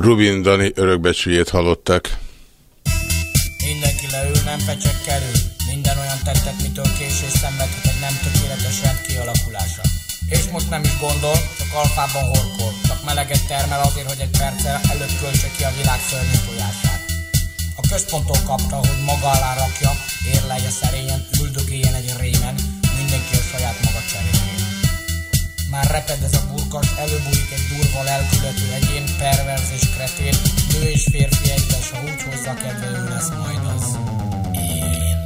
Rubin Dani örökbecsüljét hallották. Mindenki leül, nem fecsek kerül. Minden olyan tettet, mitől késés szenvedhet egy nem tökéletes rend kialakulása. És most nem is gondol, csak alfában horkol. Csak meleget termel azért, hogy egy perccel előbb költse ki a világ szörnyű tojását. A központtól kapta, hogy maga alá rakja, érlelje szerényen, üldögéljen egy rémen, Már reped ez a burkas, előbújik egy durva lelkületű egyén, perverz és kretén, nő és férfi egyben, s ha úgy hozza kedve, ő lesz majd az. Én.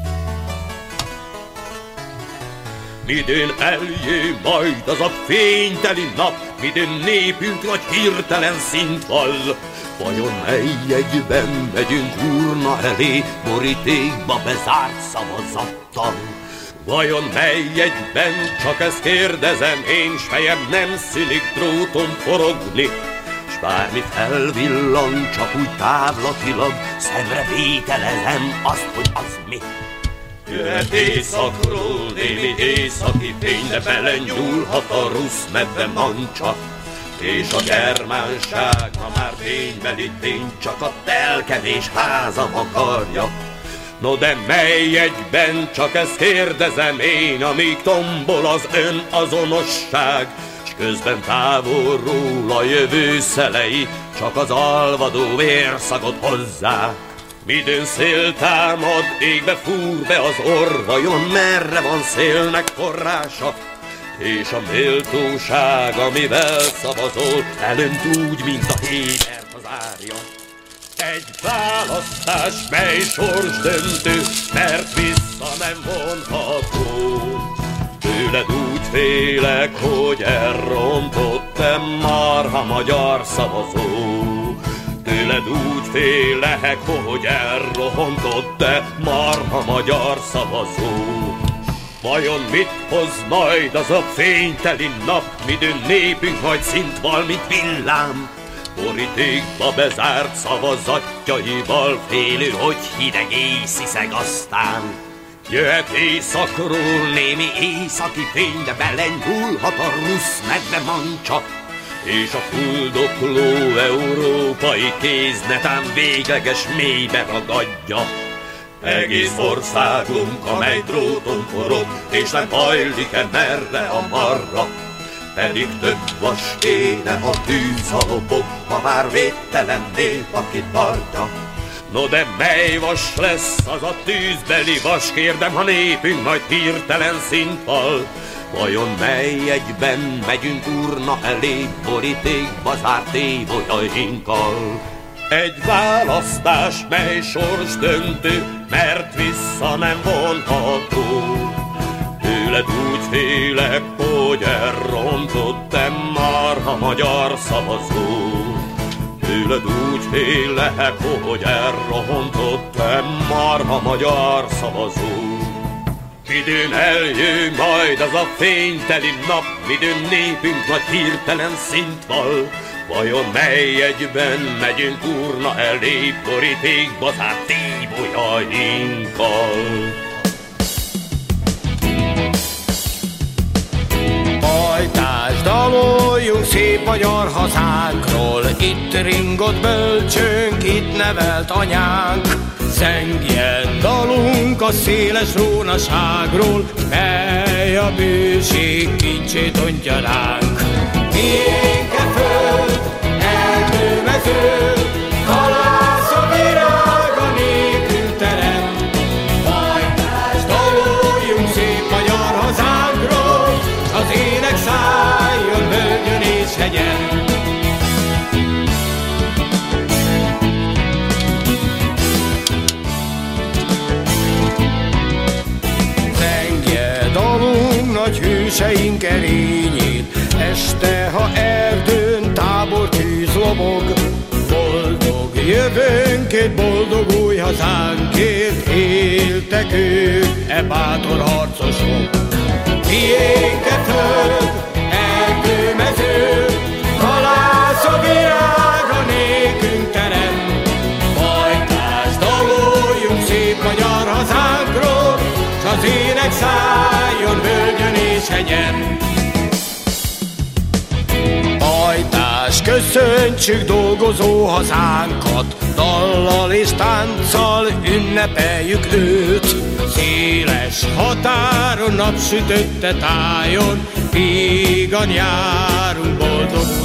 Midőn eljé majd az a fényteli nap, midőn népünk nagy hirtelen szint val. Vajon mely egyben megyünk urna elé, borítékba bezárt szavazattal? Vajon mely egyben, csak ezt kérdezem én, s fejem nem szülik dróton forogni, s bármi felvillan, csak úgy távlatilag, szemre vételezem azt, hogy az mi. Jöhet éjszakról némi északi fény, de belenyúlhat a rusz medve mancsa. És a germánság, ha már fénybeli tény, csak a telkevés házam akarja. No de mely egyben, csak ezt kérdezem én, amíg tombol az ön azonosság, s közben távolról a jövő szelei, csak az alvadó vérszagot hozzák. Midőn szél támad, égbe fúr be az orr, vajon merre van szélnek forrása? És a méltóság, amivel szavazol, elönt úgy, mint a hévert az árja. Egy választás, mely sors döntő, mert vissza nem vonható. Tőled úgy félek, hogy elrontottam marha magyar szavazó. Tőled úgy félek, hogy elrohontott te marha magyar szavazó. Vajon mit hoz majd az a fényteli nap, midőn népünk majd szint val, mint villám? Borítékba bezárt szavazatjaival félő, hogy hideg észiszeg aztán. Jöhet éjszakról némi északi fény, de belenyúlhat a rusz medve mancsa, és a fuldokló európai kéz netán végleges mélybe ragadja. Egész országunk, amely dróton forog, és nem hajlik-e merre a marra, pedig több vas kéne a tűz a lobog, ha már védtelen nép, aki tartja. No de mely vas lesz az a tűzbeli vas, kérdem, ha népünk majd hirtelen szintval. Vajon mely egyben megyünk urna elé, borítékba zárt évolyainkkal? Egy választás, mely sors döntő, mert vissza nem vonható. Tőled úgy félek, hogy elrontottam már a magyar szavazó. Tőled úgy félek, hogy elrontottam már a magyar szavazó. Midőn eljön majd az a fényteli nap, midőn népünk nagy hirtelen szint val. Vajon mely egyben megyünk urna elé, borítékba zárt tíbolyainkkal? Daloljunk szép magyar hazánkról, itt ringott bölcsőnk, itt nevelt anyánk. Zengjen dalunk a széles rónaságról, mely a bőség kincsét ontja ránk. Miénk e föld, erdő mező, hőseink erényét, este, ha erdőn tábor tűz lobog, boldog jövőnkét, boldog új hazánkért éltek ők, e bátor harcosok. Miénk-e föld, köszöntsük dolgozó hazánkat, dallal és tánccal ünnepeljük őt. Széles határon, napsütötte tájon, vígan járunk boldog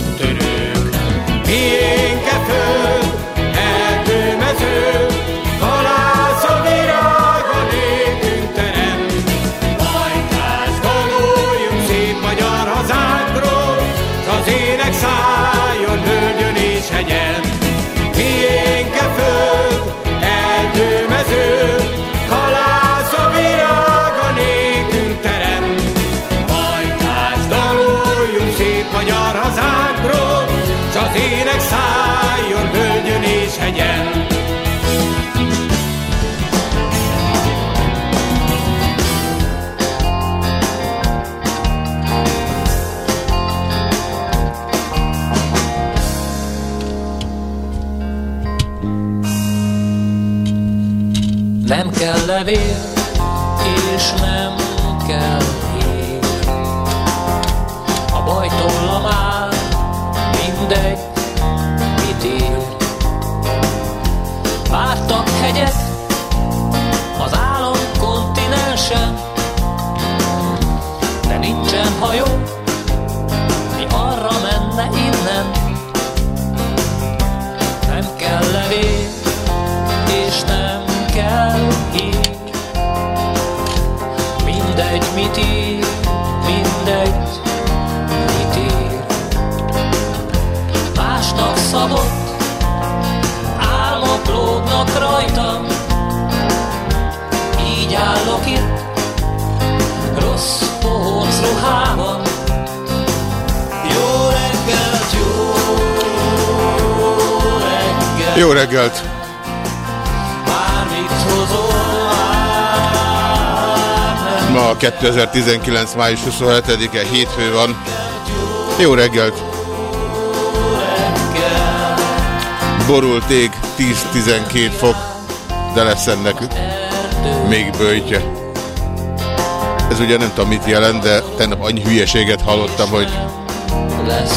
levél, és nem kell Jó reggelt! Ma 2019. május 27-e hétfő van. Jó reggelt! Borult ég, 10-12 fok, de lesz ennek még bőjtje. Ez ugye nem tudom mit jelent, de tegnap annyi hülyeséget hallottam, hogy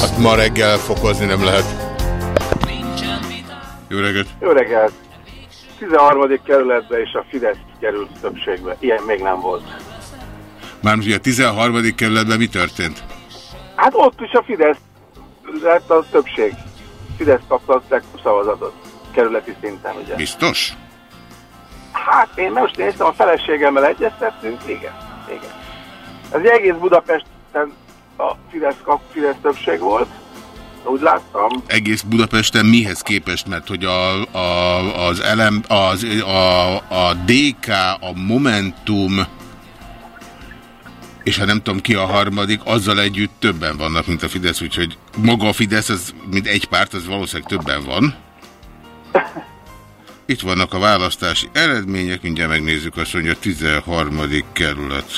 azt ma reggel fokozni nem lehet. Jó reggelt! Jó reggelt! 13. kerületbe és a Fidesz került többségbe. Ilyen még nem volt. Mármint ugye a 13. kerületben mi történt? Hát ott is a Fidesz lett a többség. Fidesz kapta a legtöbb szavazatot. Kerületi szinten, ugye? Biztos? Hát én most néztem, a feleségemmel egyeztettünk, igen. igen. Ez egész Budapesten a Fidesz kap, Fidesz többség volt. Úgy láttam. egész Budapesten mihez képest, mert hogy a, a, az, elem, az, a, a DK, a Momentum, és ha nem tudom ki a harmadik, azzal együtt többen vannak, mint a Fidesz, úgyhogy maga a Fidesz, az, mint egy párt, az valószínűleg többen van. Itt vannak a választási eredmények, mindjárt megnézzük azt, hogy a 13. kerület.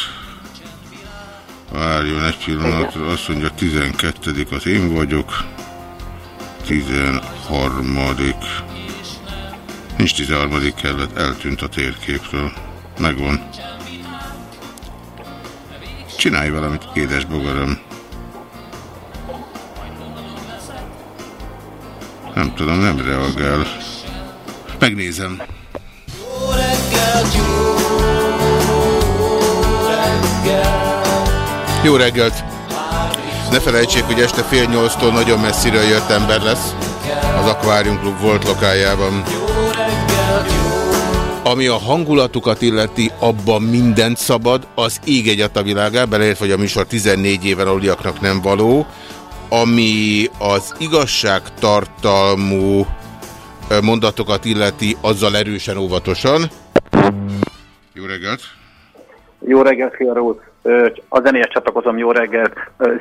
Várjon egy pillanatra, azt mondja, 12. az én vagyok. 13. Nincs 13. kerület, eltűnt a térképről. Megvan. Csinálj valamit, édes bogaram. Nem tudom, nem reagál. Megnézem. Jó reggelt! Ne felejtsék, hogy este fél nyolctól nagyon messziről jött ember lesz az Aquarium Club volt lokájában. Ami a hangulatukat illeti, abban mindent szabad, az ég egy a világá, beleértve, hogy a műsor 14 éven aluliaknak nem való. Ami az igazságtartalmú mondatokat illeti, azzal erősen óvatosan. Jó reggelt! Jó reggelt, Fiala úr! A zenéhez csatlakozom, jó reggelt.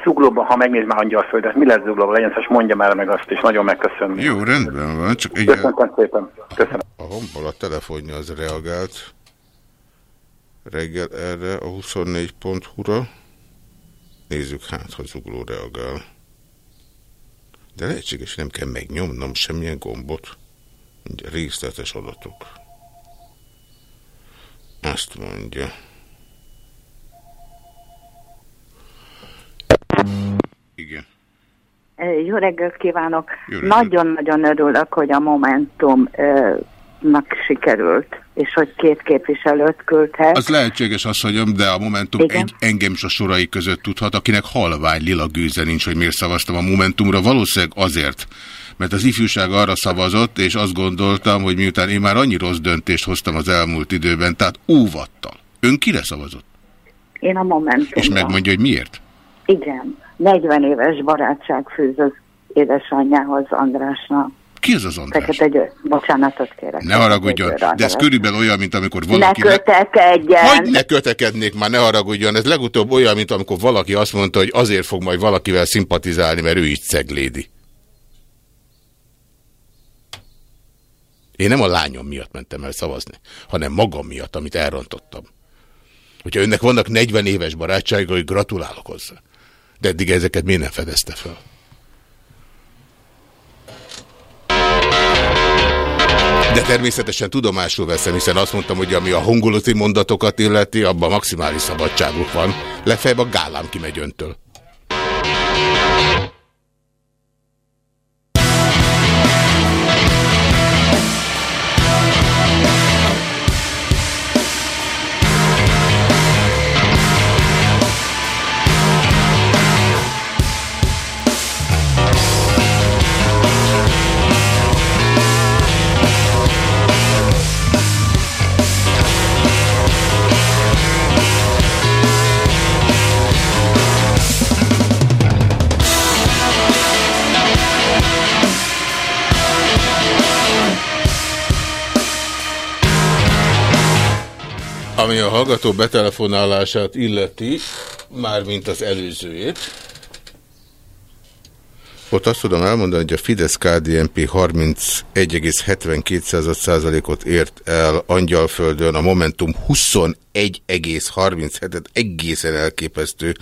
Zuglóban, ha megnéz már Angyalföldet, mi lesz Zuglóban, legyen, hogy mondja már meg azt is, nagyon megköszönöm. Jó, rendben van, csak egy... Köszönöm szépen. Köszönöm. A honpol a telefonja az reagált reggel erre a 24.hu-ra. Nézzük hát, ha Zugló reagál. De lehetséges, nem kell megnyomnom semmilyen gombot. Részletes adatok. Azt mondja. Igen. Jó reggelt kívánok! Nagyon-nagyon örülök, hogy a Momentumnak sikerült, és hogy két képviselőt küldhet. Az lehetséges, mondjam, de a Momentum egy, engem is a sorai között tudhat, akinek halvány lila gőze nincs, hogy miért szavaztam a Momentumra. Valószínűleg azért, mert az ifjúság arra szavazott, és azt gondoltam, hogy miután én már annyi rossz döntést hoztam az elmúlt időben, tehát óvattal. Ön kire szavazott? Én a Momentumra. És megmondja, hogy miért? Igen. 40 éves barátság fűz az édesanyjához, Andrásnak. Ki ez az András? Fekete Győr. Bocsánatot kérek. Ne haragudjon, de ez körülbelül olyan, mint amikor valaki... Ne kötekedjen! Hogy ne kötekednék már, ne haragudjon. Ez legutóbb olyan, mint amikor valaki azt mondta, hogy azért fog majd valakivel szimpatizálni, mert ő is ceglédi. Én nem a lányom miatt mentem el szavazni, hanem magam miatt, amit elrontottam. Hogyha önnek vannak 40 éves barátsága, hogy gratulálok hozzá. De eddig ezeket miért nem fedezte fel? De természetesen tudomásul veszem, hiszen azt mondtam, hogy ami a hongoloti mondatokat illeti, abban maximális szabadságuk van. Legfeljebb a gálám kimegy öntől. Ami a hallgató betelefonálását illeti, mármint az előzőjét, ott azt tudom elmondani, hogy a Fidesz-KDNP 31,72%-ot ért el Angyalföldön, a Momentum 21,37-et egészen elképesztő.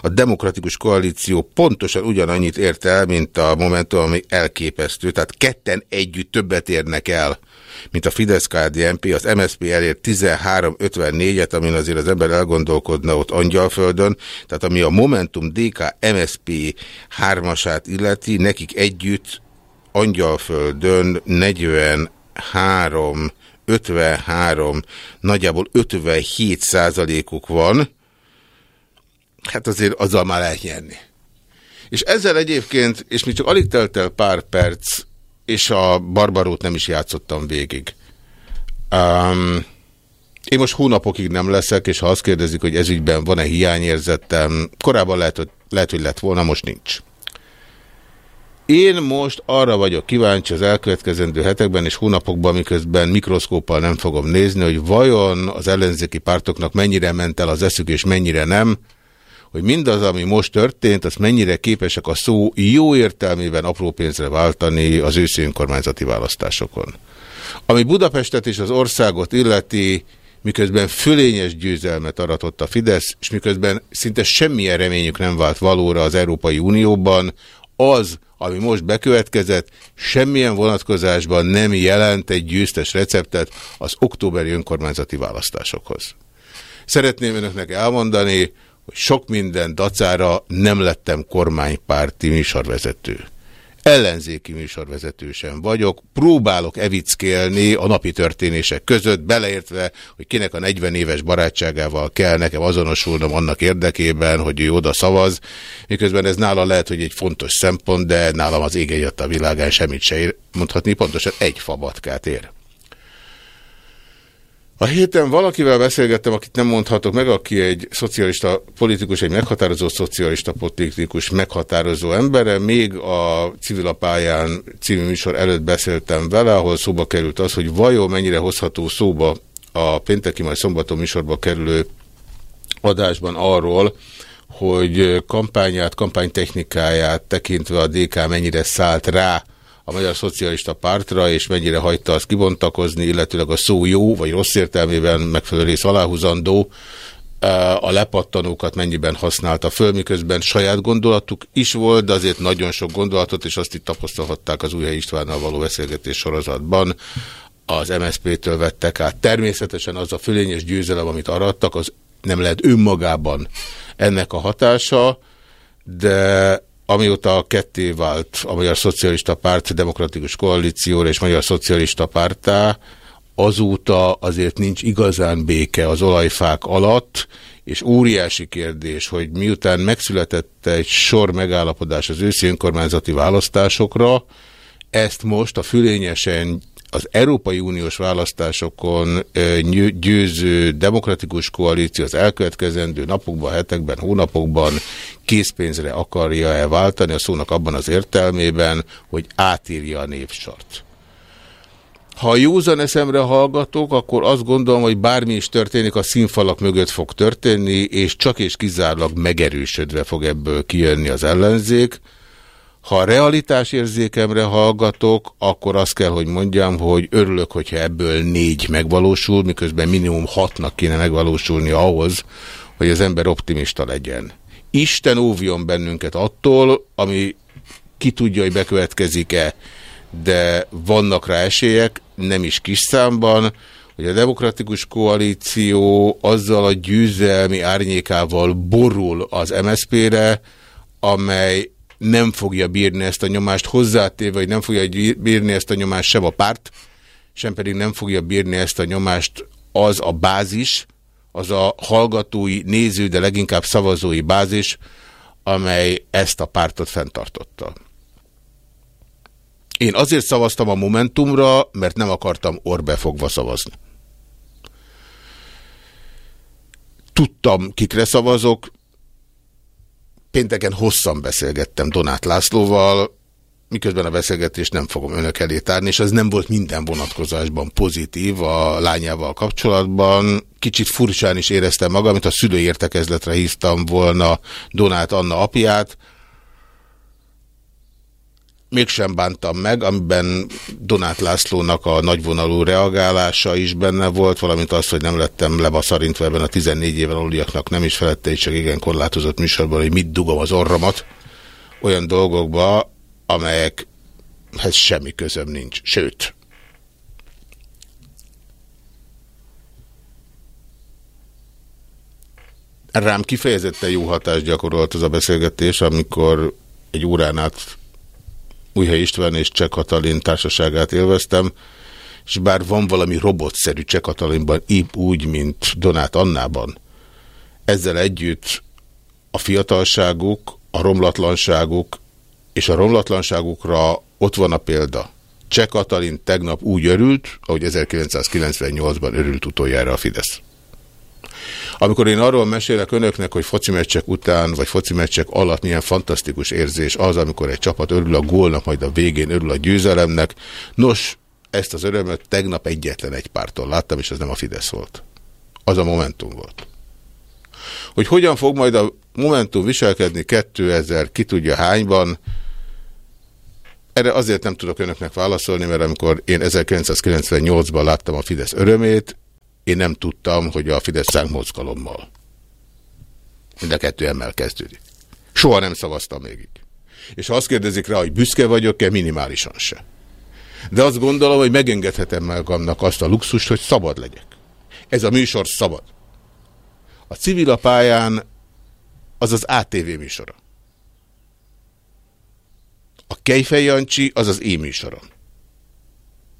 A Demokratikus Koalíció pontosan ugyanannyit ért el, mint a Momentum, ami elképesztő. Tehát ketten együtt többet érnek el mint a Fidesz-KDNP, az MSZP elért 13-54-et, amin azért az ember elgondolkodna ott Angyalföldön, tehát ami a Momentum DK MSZP hármasát illeti, nekik együtt Angyalföldön 43 53, nagyjából 57 százalékuk van, hát azért azzal már lehet nyerni. És ezzel egyébként, és mi csak alig telt el pár perc, és a Barbarót nem is játszottam végig. Um, én most hónapokig nem leszek, és ha azt kérdezik, hogy ezügyben van-e hiányérzetem, korábban lehet, hogy, lehet, hogy lett volna, most nincs. Én most arra vagyok kíváncsi az elkövetkezendő hetekben és hónapokban, miközben mikroszkóppal nem fogom nézni, hogy vajon az ellenzéki pártoknak mennyire ment el az eszük és mennyire nem, hogy mindaz, ami most történt, az mennyire képesek a szó jó értelmében apró pénzre váltani az őszi önkormányzati választásokon. Ami Budapestet és az országot illeti, miközben fölényes győzelmet aratott a Fidesz, és miközben szinte semmilyen reményük nem vált valóra az Európai Unióban, az, ami most bekövetkezett, semmilyen vonatkozásban nem jelent egy győztes receptet az októberi önkormányzati választásokhoz. Szeretném önöknek elmondani, hogy sok minden dacára nem lettem kormánypárti műsorvezető. Ellenzéki műsorvezető sem vagyok, próbálok evickélni a napi történések között, beleértve, hogy kinek a 40 éves barátságával kell nekem azonosulnom annak érdekében, hogy ő oda szavaz, miközben ez nála lehet, hogy egy fontos szempont, de nálam az ég a világán semmit se ér, mondhatni, pontosan egy fabatkát ér. A héten valakivel beszélgettem, akit nem mondhatok meg, aki egy szocialista politikus, egy meghatározó szocialista politikus, meghatározó embere. Még a civil pályán című műsor előtt beszéltem vele, ahol szóba került az, hogy vajon mennyire hozható szóba a pénteki majd szombaton műsorba kerülő adásban arról, hogy kampányát, kampánytechnikáját tekintve a DK mennyire szállt rá a Magyar Szocialista Pártra, és mennyire hagyta azt kibontakozni, illetőleg a szó jó vagy rossz értelmében megfelelő rész aláhúzandó, a lepattanókat mennyiben használta föl, miközben saját gondolatuk is volt, de azért nagyon sok gondolatot, és azt itt tapasztalhatták az Újhely Istvánnal való beszélgetés sorozatban, az MSZP-től vettek át. Természetesen az a fölényes győzelem, amit arattak, az nem lehet önmagában ennek a hatása, de amióta ketté vált a Magyar Szocialista Párt Demokratikus Koalícióra és Magyar Szocialista Pártá, azóta azért nincs igazán béke az olajfák alatt, és óriási kérdés, hogy miután megszületett egy sor megállapodás az őszi önkormányzati választásokra, ezt most a fülényesen az Európai Uniós választásokon győző demokratikus koalíció az elkövetkezendő napokban, hetekben, hónapokban készpénzre akarja-e váltani a szónak abban az értelmében, hogy átírja a névsort. Ha józan eszemre hallgatok, akkor azt gondolom, hogy bármi is történik, a színfalak mögött fog történni, és csak és kizárólag megerősödve fog ebből kijönni az ellenzék. Ha realitás érzékemre hallgatok, akkor azt kell, hogy mondjam, hogy örülök, hogyha ebből négy megvalósul, miközben minimum hatnak kéne megvalósulni ahhoz, hogy az ember optimista legyen. Isten óvjon bennünket attól, ami ki tudja, hogy bekövetkezik-e, de vannak rá esélyek, nem is kis számban, hogy a demokratikus koalíció azzal a győzelmi árnyékával borul az MSZP-re, amely nem fogja bírni ezt a nyomást hozzátéve, hogy nem fogja bírni ezt a nyomást sem a párt, sem pedig nem fogja bírni ezt a nyomást az a bázis, az a hallgatói, néző, de leginkább szavazói bázis, amely ezt a pártot fenntartotta. Én azért szavaztam a Momentumra, mert nem akartam orbefogva szavazni. Tudtam, kikre szavazok. Pénteken hosszan beszélgettem Donát Lászlóval, miközben a beszélgetést nem fogom önök elé tárni, és az nem volt minden vonatkozásban pozitív a lányával kapcsolatban. Kicsit furcsán is éreztem magam, mint a szülői értekezletre hívtam volna Donát Anna apját, mégsem bántam meg, amiben Donát Lászlónak a nagyvonalú reagálása is benne volt, valamint az, hogy nem lettem lebaszarintva ebben a 14 éven aluliaknak nem is felette, csak igen korlátozott műsorban, hogy mit dugom az orromat olyan dolgokba, amelyekhez semmi közöm nincs. Sőt, rám kifejezetten jó hatást gyakorolt az a beszélgetés, amikor egy órán át Újhely István és Cseh Katalin társaságát élveztem, és bár van valami robotszerű Cseh Katalinban, épp úgy, mint Donát Annában, ezzel együtt a fiatalságuk, a romlatlanságuk, és a romlatlanságukra ott van a példa. Cseh Katalin tegnap úgy örült, ahogy 1998-ban örült utoljára a Fidesz. Amikor én arról mesélek önöknek, hogy foci meccsek után, vagy foci meccsek alatt milyen fantasztikus érzés az, amikor egy csapat örül a gólnak, majd a végén örül a győzelemnek. Nos, ezt az örömöt tegnap egyetlen egy pártól láttam, és ez nem a Fidesz volt. Az a Momentum volt. Hogy hogyan fog majd a Momentum viselkedni 2000, ki tudja hányban, erre azért nem tudok önöknek válaszolni, mert amikor én 1998-ban láttam a Fidesz örömét, én nem tudtam, hogy a Fidesz szánk mozgalommal. Mind a kettő emmel kezdődik. Soha nem szavaztam még így. És ha azt kérdezik rá, hogy büszke vagyok-e, minimálisan se. De azt gondolom, hogy megengedhetem magamnak azt a luxust, hogy szabad legyek. Ez a műsor szabad. A civil a pályán az az ATV műsora. A Kejfej Jancsi az az én műsorom.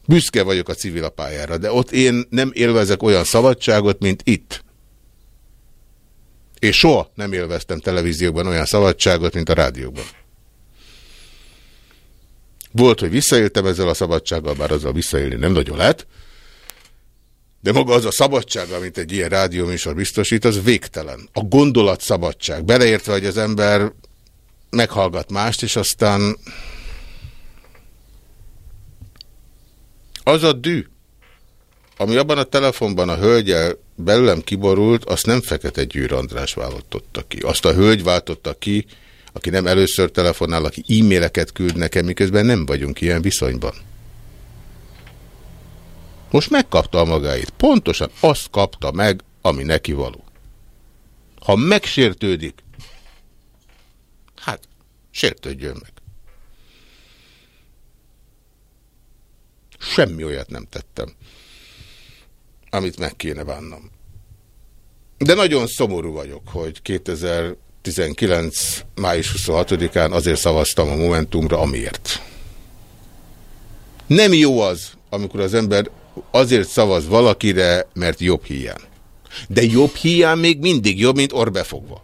Büszke vagyok a civil pályára, de ott én nem élvezek olyan szabadságot, mint itt. És soha nem élveztem televízióban olyan szabadságot, mint a rádióban. Volt, hogy visszaéltem ezzel a szabadsággal, bár azzal visszaélni nem nagyon lehet, de maga az a szabadság, amit egy ilyen rádióműsor biztosít, az végtelen. A gondolat szabadság. Beleértve, hogy az ember meghallgat mást, és aztán Az a dű, ami abban a telefonban a hölgyel belőlem kiborult, azt nem Fekete Győr András váltotta ki. Azt a hölgy váltotta ki, aki nem először telefonál, aki e-maileket küld nekem, miközben nem vagyunk ilyen viszonyban. Most megkapta a magáit. Pontosan azt kapta meg, ami neki való. Ha megsértődik, hát sértődjön meg. Semmi olyat nem tettem, amit meg kéne bánnom. De nagyon szomorú vagyok, hogy 2019. május 26-án azért szavaztam a Momentumra, amiért. Nem jó az, amikor az ember azért szavaz valakire, mert jobb hiány. De jobb hiány még mindig jobb, mint orbefogva.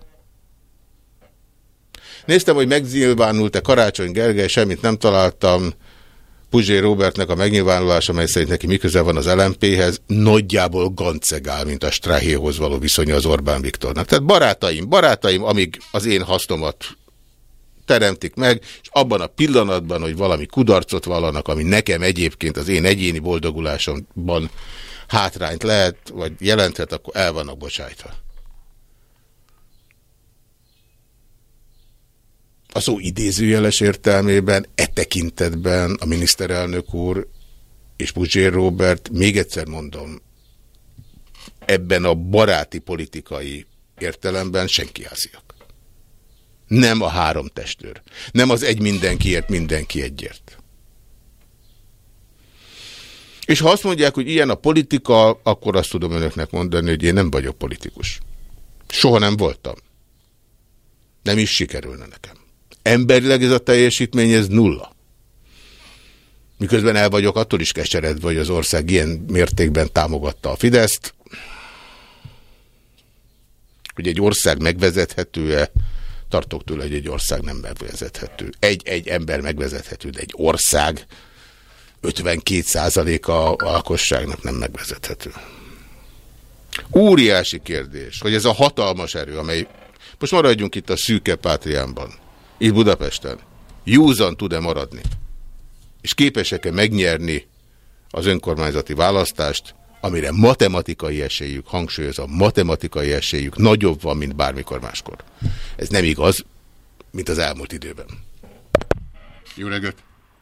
Néztem, hogy megnyilvánult-e Karácsony Gergely, semmit nem találtam. Puzsé Robertnek a megnyilvánulása, amely szerint neki miköze van az LMP-hez, nagyjából gancegál, mint a Strahéhoz való viszonya az Orbán Viktornak. Tehát barátaim, barátaim, amíg az én hasznomat teremtik meg, és abban a pillanatban, hogy valami kudarcot vallanak, ami nekem egyébként az én egyéni boldogulásomban hátrányt lehet, vagy jelenthet, akkor el vannak bocsájtva. A szó idézőjeles értelmében, e tekintetben a miniszterelnök úr és Puzsér Robert, még egyszer mondom, ebben a baráti politikai értelemben senki háziak. Nem a három testőr. Nem az egy mindenkiért, mindenki egyért. És ha azt mondják, hogy ilyen a politika, akkor azt tudom önöknek mondani, hogy én nem vagyok politikus. Soha nem voltam. Nem is sikerülne nekem. Emberileg ez a teljesítmény, ez nulla. Miközben el vagyok attól is keseredve, hogy az ország ilyen mértékben támogatta a Fideszt, hogy egy ország megvezethető-e, tartok tőle, hogy egy ország nem megvezethető. Egy-egy ember megvezethető, de egy ország 52% a alkosságnak nem megvezethető. Óriási kérdés, hogy ez a hatalmas erő, amely most maradjunk itt a szűke pátriánban, itt Budapesten, józan tud-e maradni, és képesek-e megnyerni az önkormányzati választást, amire matematikai esélyük, hangsúlyozom, matematikai esélyük nagyobb van, mint bármikor máskor. Ez nem igaz, mint az elmúlt időben. Jó reggelt!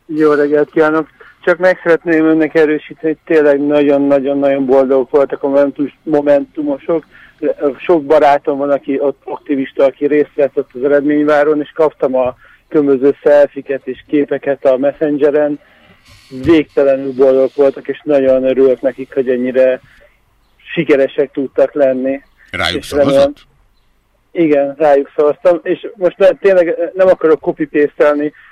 Jó reggelt kívánok! Csak meg szeretném önnek erősíteni, hogy tényleg nagyon-nagyon-nagyon boldogok voltak a momentumosok. Sok barátom van, aki ott aktivista, aki részt vett ott az eredményváron, és kaptam a különböző szelfiket és képeket a Messengeren. Végtelenül boldogok voltak, és nagyon örülök nekik, hogy ennyire sikeresek tudtak lenni. Rájuk szavazott? Igen, rájuk szavaztam, és most ne, tényleg nem akarok copy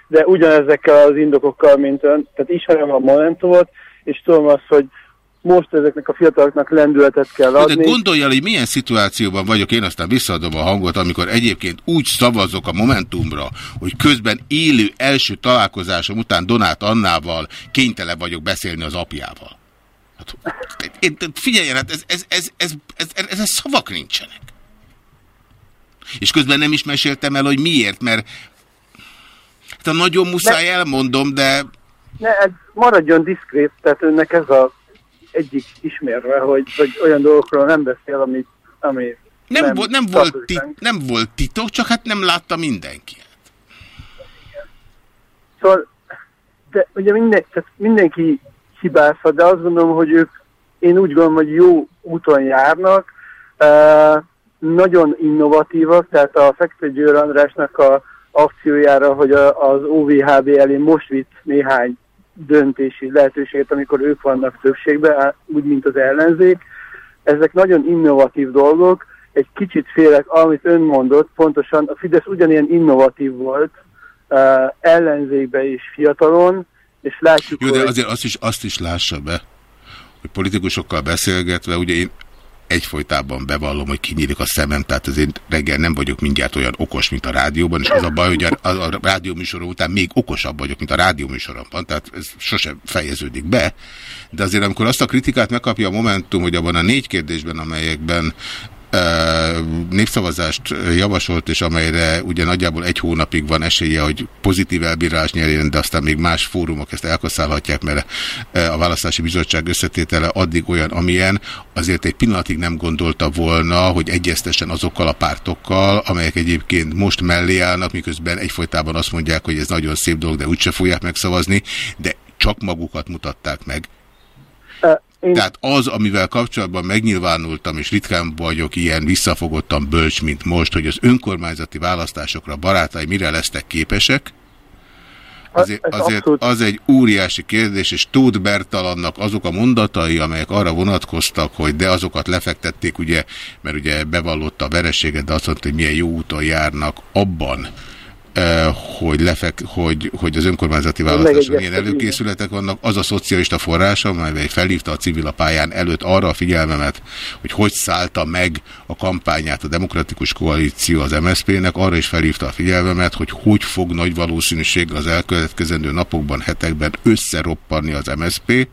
de ugyanezekkel az indokokkal, mint ön, tehát ismerem a Momentumot, és tudom azt, hogy most ezeknek a fiataloknak lendületet kell adni. De gondolj el, hogy milyen szituációban vagyok, én aztán visszaadom a hangot, amikor egyébként úgy szavazok a Momentumra, hogy közben élő első találkozásom után Donát Annával kénytelen vagyok beszélni az apjával. Hát, én, figyelj, hát ez, ez, ez, ez, ez, ez, ez, ez szavak nincsenek. És közben nem is meséltem el, hogy miért, mert hát a nagyon muszáj ne, elmondom, de... Ne, ez maradjon diszkrét, tehát önnek ez a egyik ismérve, hogy, hogy olyan dolgokról nem beszél, amit, ami nem, nem, volt, nem, volt tit, nem volt titok, csak hát nem látta mindenki. Szóval, de ugye minden, tehát mindenki hibázhat, de azt gondolom, hogy ők, én úgy gondolom, hogy jó úton járnak, uh, nagyon innovatívak, tehát a Fekete Győr Andrásnak a akciójára, hogy a, az OVHB elé most vitt néhány döntési lehetőséget, amikor ők vannak többségben, úgy, mint az ellenzék. Ezek nagyon innovatív dolgok, egy kicsit félek, amit ön mondott, pontosan a Fidesz ugyanilyen innovatív volt uh, ellenzékbe is fiatalon, és látjuk, Jó, de azért azt is, azt is lássa be, hogy politikusokkal beszélgetve, ugye én egyfolytában bevallom, hogy kinyílik a szemem, tehát azért reggel nem vagyok mindjárt olyan okos, mint a rádióban, és az a baj, hogy a, a, a rádióműsorom után még okosabb vagyok, mint a rádióműsoromban, tehát ez sosem fejeződik be. De azért, amikor azt a kritikát megkapja a Momentum, hogy abban a négy kérdésben, amelyekben népszavazást javasolt, és amelyre ugye nagyjából egy hónapig van esélye, hogy pozitív elbírás nyerjen, de aztán még más fórumok ezt elkaszálhatják, mert a választási bizottság összetétele addig olyan, amilyen, azért egy pillanatig nem gondolta volna, hogy egyeztessen azokkal a pártokkal, amelyek egyébként most mellé állnak, miközben egyfolytában azt mondják, hogy ez nagyon szép dolog, de úgyse fogják megszavazni, de csak magukat mutatták meg. Én... Tehát az, amivel kapcsolatban megnyilvánultam, és ritkán vagyok ilyen visszafogottan bölcs, mint most, hogy az önkormányzati választásokra barátai mire lesznek képesek, azért, azért az egy óriási kérdés, és Tóth Bertalannak azok a mondatai, amelyek arra vonatkoztak, hogy de azokat lefektették, ugye, mert ugye bevallotta a vereséget, de azt mondta, hogy milyen jó úton járnak abban, hogy, lefek, hogy, hogy az önkormányzati választáson milyen előkészületek vannak, az a szocialista forrása, amely felhívta a civil a pályán előtt arra a figyelmemet, hogy hogy szállta meg a kampányát a demokratikus koalíció az MSZP-nek, arra is felhívta a figyelmemet, hogy hogy fog nagy valószínűség az elkövetkezendő napokban, hetekben összeroppanni az MSZP,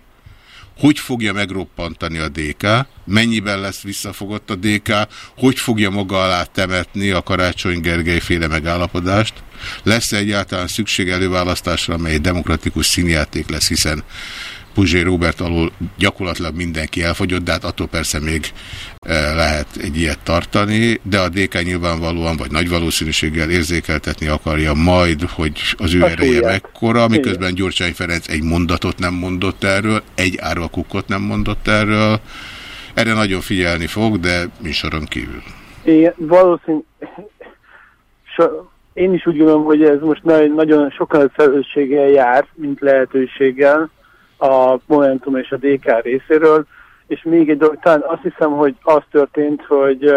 hogy fogja megroppantani a DK, mennyiben lesz visszafogott a DK, hogy fogja maga alá temetni a Karácsony Gergely féle megállapodást, lesz -e egyáltalán szükség előválasztásra, amely demokratikus színjáték lesz, hiszen Puzsé Robert alól gyakorlatilag mindenki elfogyott, de hát attól persze még eh, lehet egy ilyet tartani, de a DK nyilvánvalóan, vagy nagy valószínűséggel érzékeltetni akarja majd, hogy az ő ereje mekkora, miközben Gyurcsány Ferenc egy mondatot nem mondott erről, egy árva kukkot nem mondott erről. Erre nagyon figyelni fog, de soron kívül. Igen, valószínű... Én is úgy gondolom, hogy ez most nagyon sokkal felelősséggel jár, mint lehetőséggel a Momentum és a DK részéről, és még egy dolog, talán azt hiszem, hogy az történt, hogy,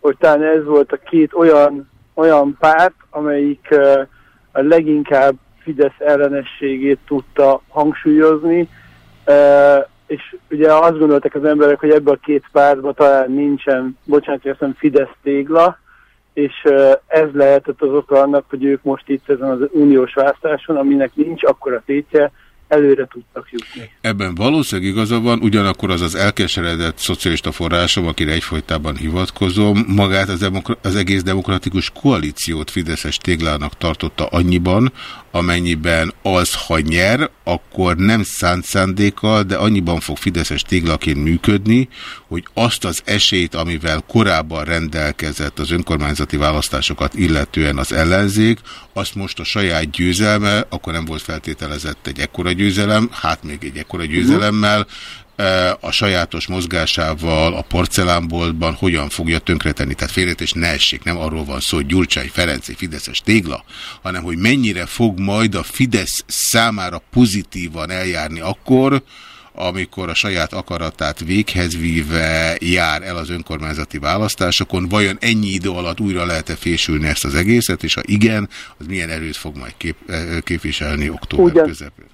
hogy talán ez volt a két olyan, olyan párt, amelyik a leginkább Fidesz ellenességét tudta hangsúlyozni, és ugye azt gondoltak az emberek, hogy ebben a két pártban talán nincsen, bocsánat, hogy azt Fidesz tégla, és ez lehetett az oka annak, hogy ők most itt ezen az uniós választáson, aminek nincs akkora tétje, előre tudtak jutni. Ebben valószínűleg igaza van, ugyanakkor az az elkeseredett szocialista forrásom, akire egyfolytában hivatkozom, magát az, az egész demokratikus koalíciót Fideszes téglának tartotta annyiban, amennyiben az, ha nyer, akkor nem szánt szándékkal, de annyiban fog Fideszes téglaként működni, hogy azt az esélyt, amivel korábban rendelkezett az önkormányzati választásokat illetően az ellenzék, azt most a saját győzelme, akkor nem volt feltételezett egy ekkora győzelem, hát még egy ekkora győzelemmel, a sajátos mozgásával a porcelánboltban hogyan fogja tönkretenni. Tehát félretés ne essék, nem arról van szó, hogy Gyurcsány Ferenc egy Fideszes tégla, hanem hogy mennyire fog majd a Fidesz számára pozitívan eljárni akkor, amikor a saját akaratát véghez víve jár el az önkormányzati választásokon, vajon ennyi idő alatt újra lehet-e fésülni ezt az egészet, és ha igen, az milyen erőt fog majd kép, képviselni október Ugyan, közepén?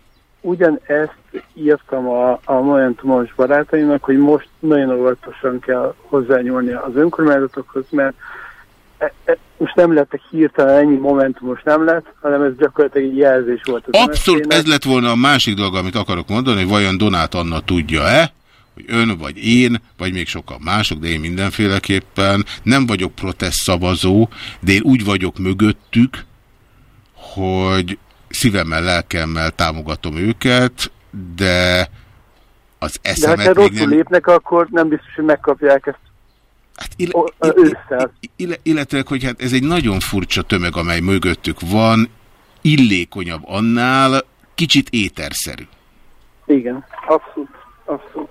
Ugyanezt írtam a, a Momentumos barátaimnak, hogy most nagyon óvatosan kell hozzányúlni az önkormányzatokhoz, mert e, e, most nem lettek hirtelen ennyi momentumos nem lett, hanem ez gyakorlatilag egy jelzés volt. Az Abszolút ez lett volna a másik dolog, amit akarok mondani, hogy vajon Donát Anna tudja-e, hogy ön vagy én, vagy még sokan mások, de én mindenféleképpen nem vagyok protest szavazó, de én úgy vagyok mögöttük, hogy szívemmel, lelkemmel támogatom őket, de az eszemet de hát, ha rosszul nem... lépnek, akkor nem biztos, hogy megkapják ezt Hát ill ill illetve, hogy hát ez egy nagyon furcsa tömeg, amely mögöttük van, illékonyabb annál, kicsit éterszerű. Igen, abszolút, abszolút.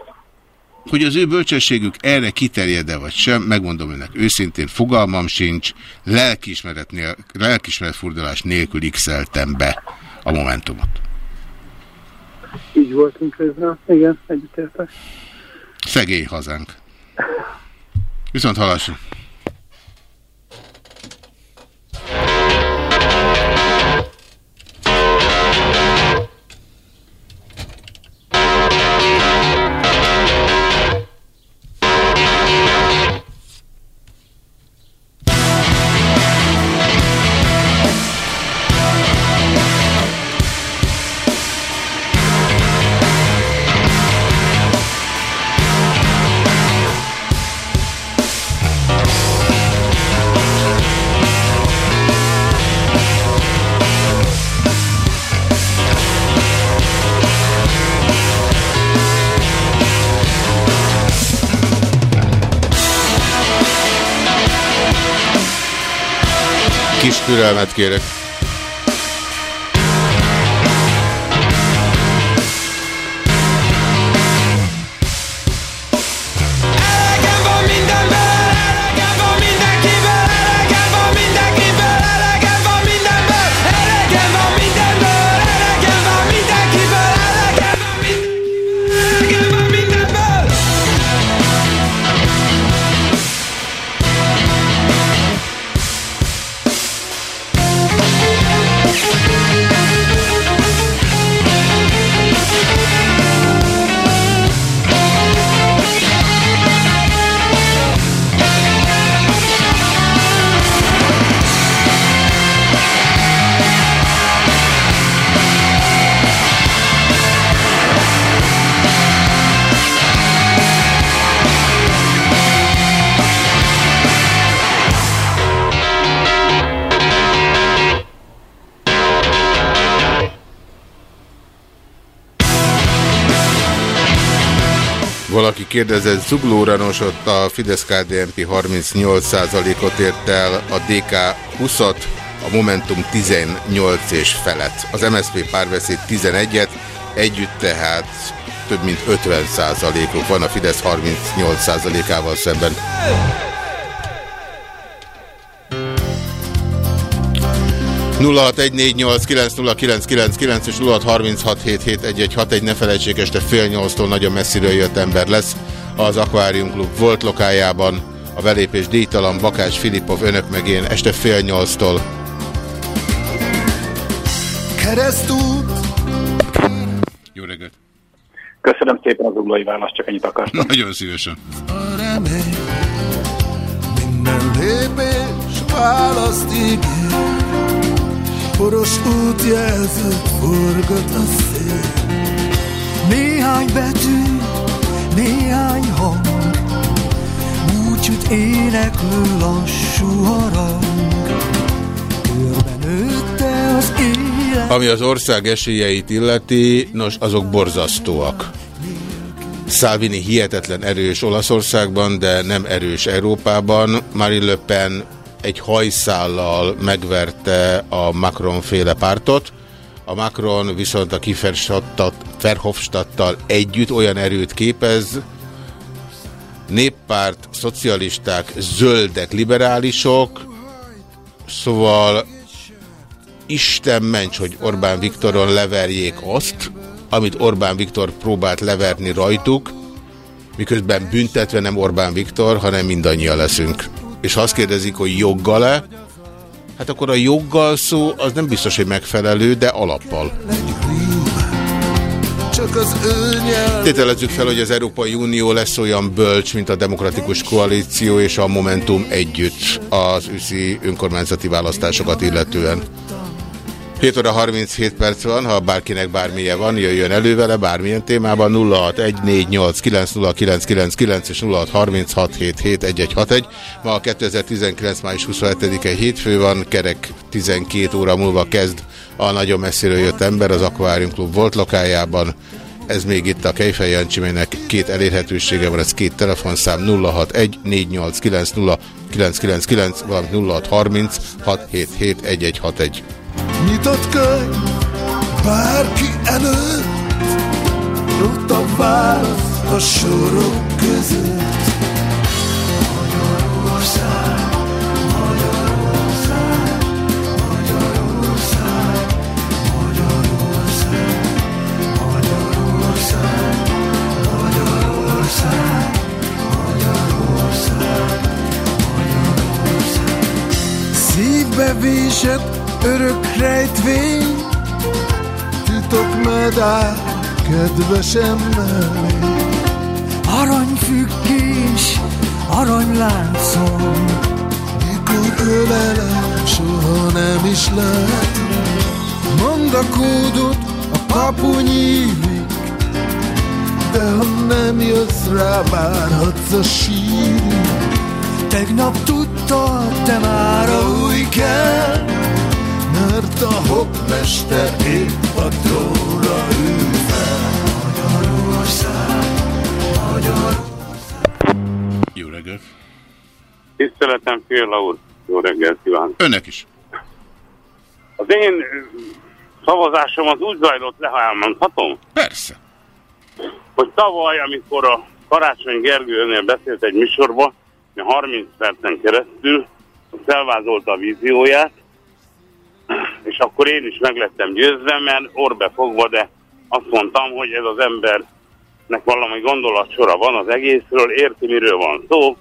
Hogy az ő bölcsességük erre kiterjed-e vagy sem, megmondom önnek őszintén, fogalmam sincs, lelkismeret furdalás nélkül x be a Momentumot. Így voltunk közben, igen, egyetértek. Szegény hazánk. Viszont halásra. Türelmet kérek. Kérdezett, Zugló Ranos ott a fidesz KDNP 38%-ot ért el, a DK 20-at, a Momentum 18 és felett. Az MSZP párbeszéd 11-et, együtt tehát több mint 50%-uk van a Fidesz 38%-ával szemben. ...0614890999 és 0636771161, ne felejtsék, este fél nyolctól nagyon messziről jött ember lesz az Aquarium Club volt lokájában, a belépés díjtalan, Bakás Filipov, önök meg én, este fél nyolctól. Keresztút Jó reggelt! Köszönöm szépen az uglói választ, csak ennyit akartam. Nagyon szívesen. a remény Minden lépés választ ígér Poros útjelzőt forgat a szél Néhány betű, néhány hang Búcsút éneklő lassú harang Körben az élet Ami az ország esélyeit illeti, nos, azok borzasztóak. Salvini hihetetlen erős Olaszországban, de nem erős Európában. Marine Le Pen egy hajszállal megverte a Macron féle pártot. A Macron viszont a Verhofstadttal együtt olyan erőt képez, néppárt, szocialisták, zöldek, liberálisok, szóval Isten ments, hogy Orbán Viktoron leverjék azt, amit Orbán Viktor próbált leverni rajtuk, miközben büntetve nem Orbán Viktor, hanem mindannyian leszünk. És ha azt kérdezik, hogy joggal-e, hát akkor a joggal szó az nem biztos, hogy megfelelő, de alappal. Tételezzük fel, hogy az Európai Unió lesz olyan bölcs, mint a Demokratikus Koalíció és a Momentum együtt az őszi önkormányzati választásokat illetően. 7 óra 37 perc van, ha bárkinek bármilyen van, jöjjön elő vele bármilyen témában 0614890999 és 0636771161. Ma a 2019. május 27-e hétfő van, kerek 12 óra múlva kezd a nagyon messziről jött ember az Aquarium Club volt lokájában. Ez még itt a Kejfej Jancsi, melynek két elérhetősége van, ez két telefonszám 061 489 valamint 0630 677 Nyitott könyv bárki előtt Ott a válasz a sorok között Magyarország, Magyarország, Magyarország, Magyarország, Magyarország, Magyarország, Magyarország, Magyarország. Szívbe vésett örök rejtvény, titok medál, kedvesem mellé. Aranyfüggés, aranyláncom, mikor ölelem, soha nem is lehet. Mondd a kódot, a kapu nyílik, de ha nem jössz rá, várhatsz a sírig. Tegnap tudtad, te már új kell, mert a hoppmester épp a trónra ül fel. Magyarország, Magyarország. Jó reggelt! Tiszteletem, Féla úr. Jó reggelt kívánok. Önnek is. Az én szavazásom az úgy zajlott le, ha elmondhatom, Persze. hogy tavaly, amikor a Karácsony Gergő önnél beszélt egy műsorban, 30 percen keresztül felvázolta a vízióját, és akkor én is meg lettem győzve, mert orbe fogva, de azt mondtam, hogy ez az embernek valami gondolatsora van az egészről, érti, miről van szó.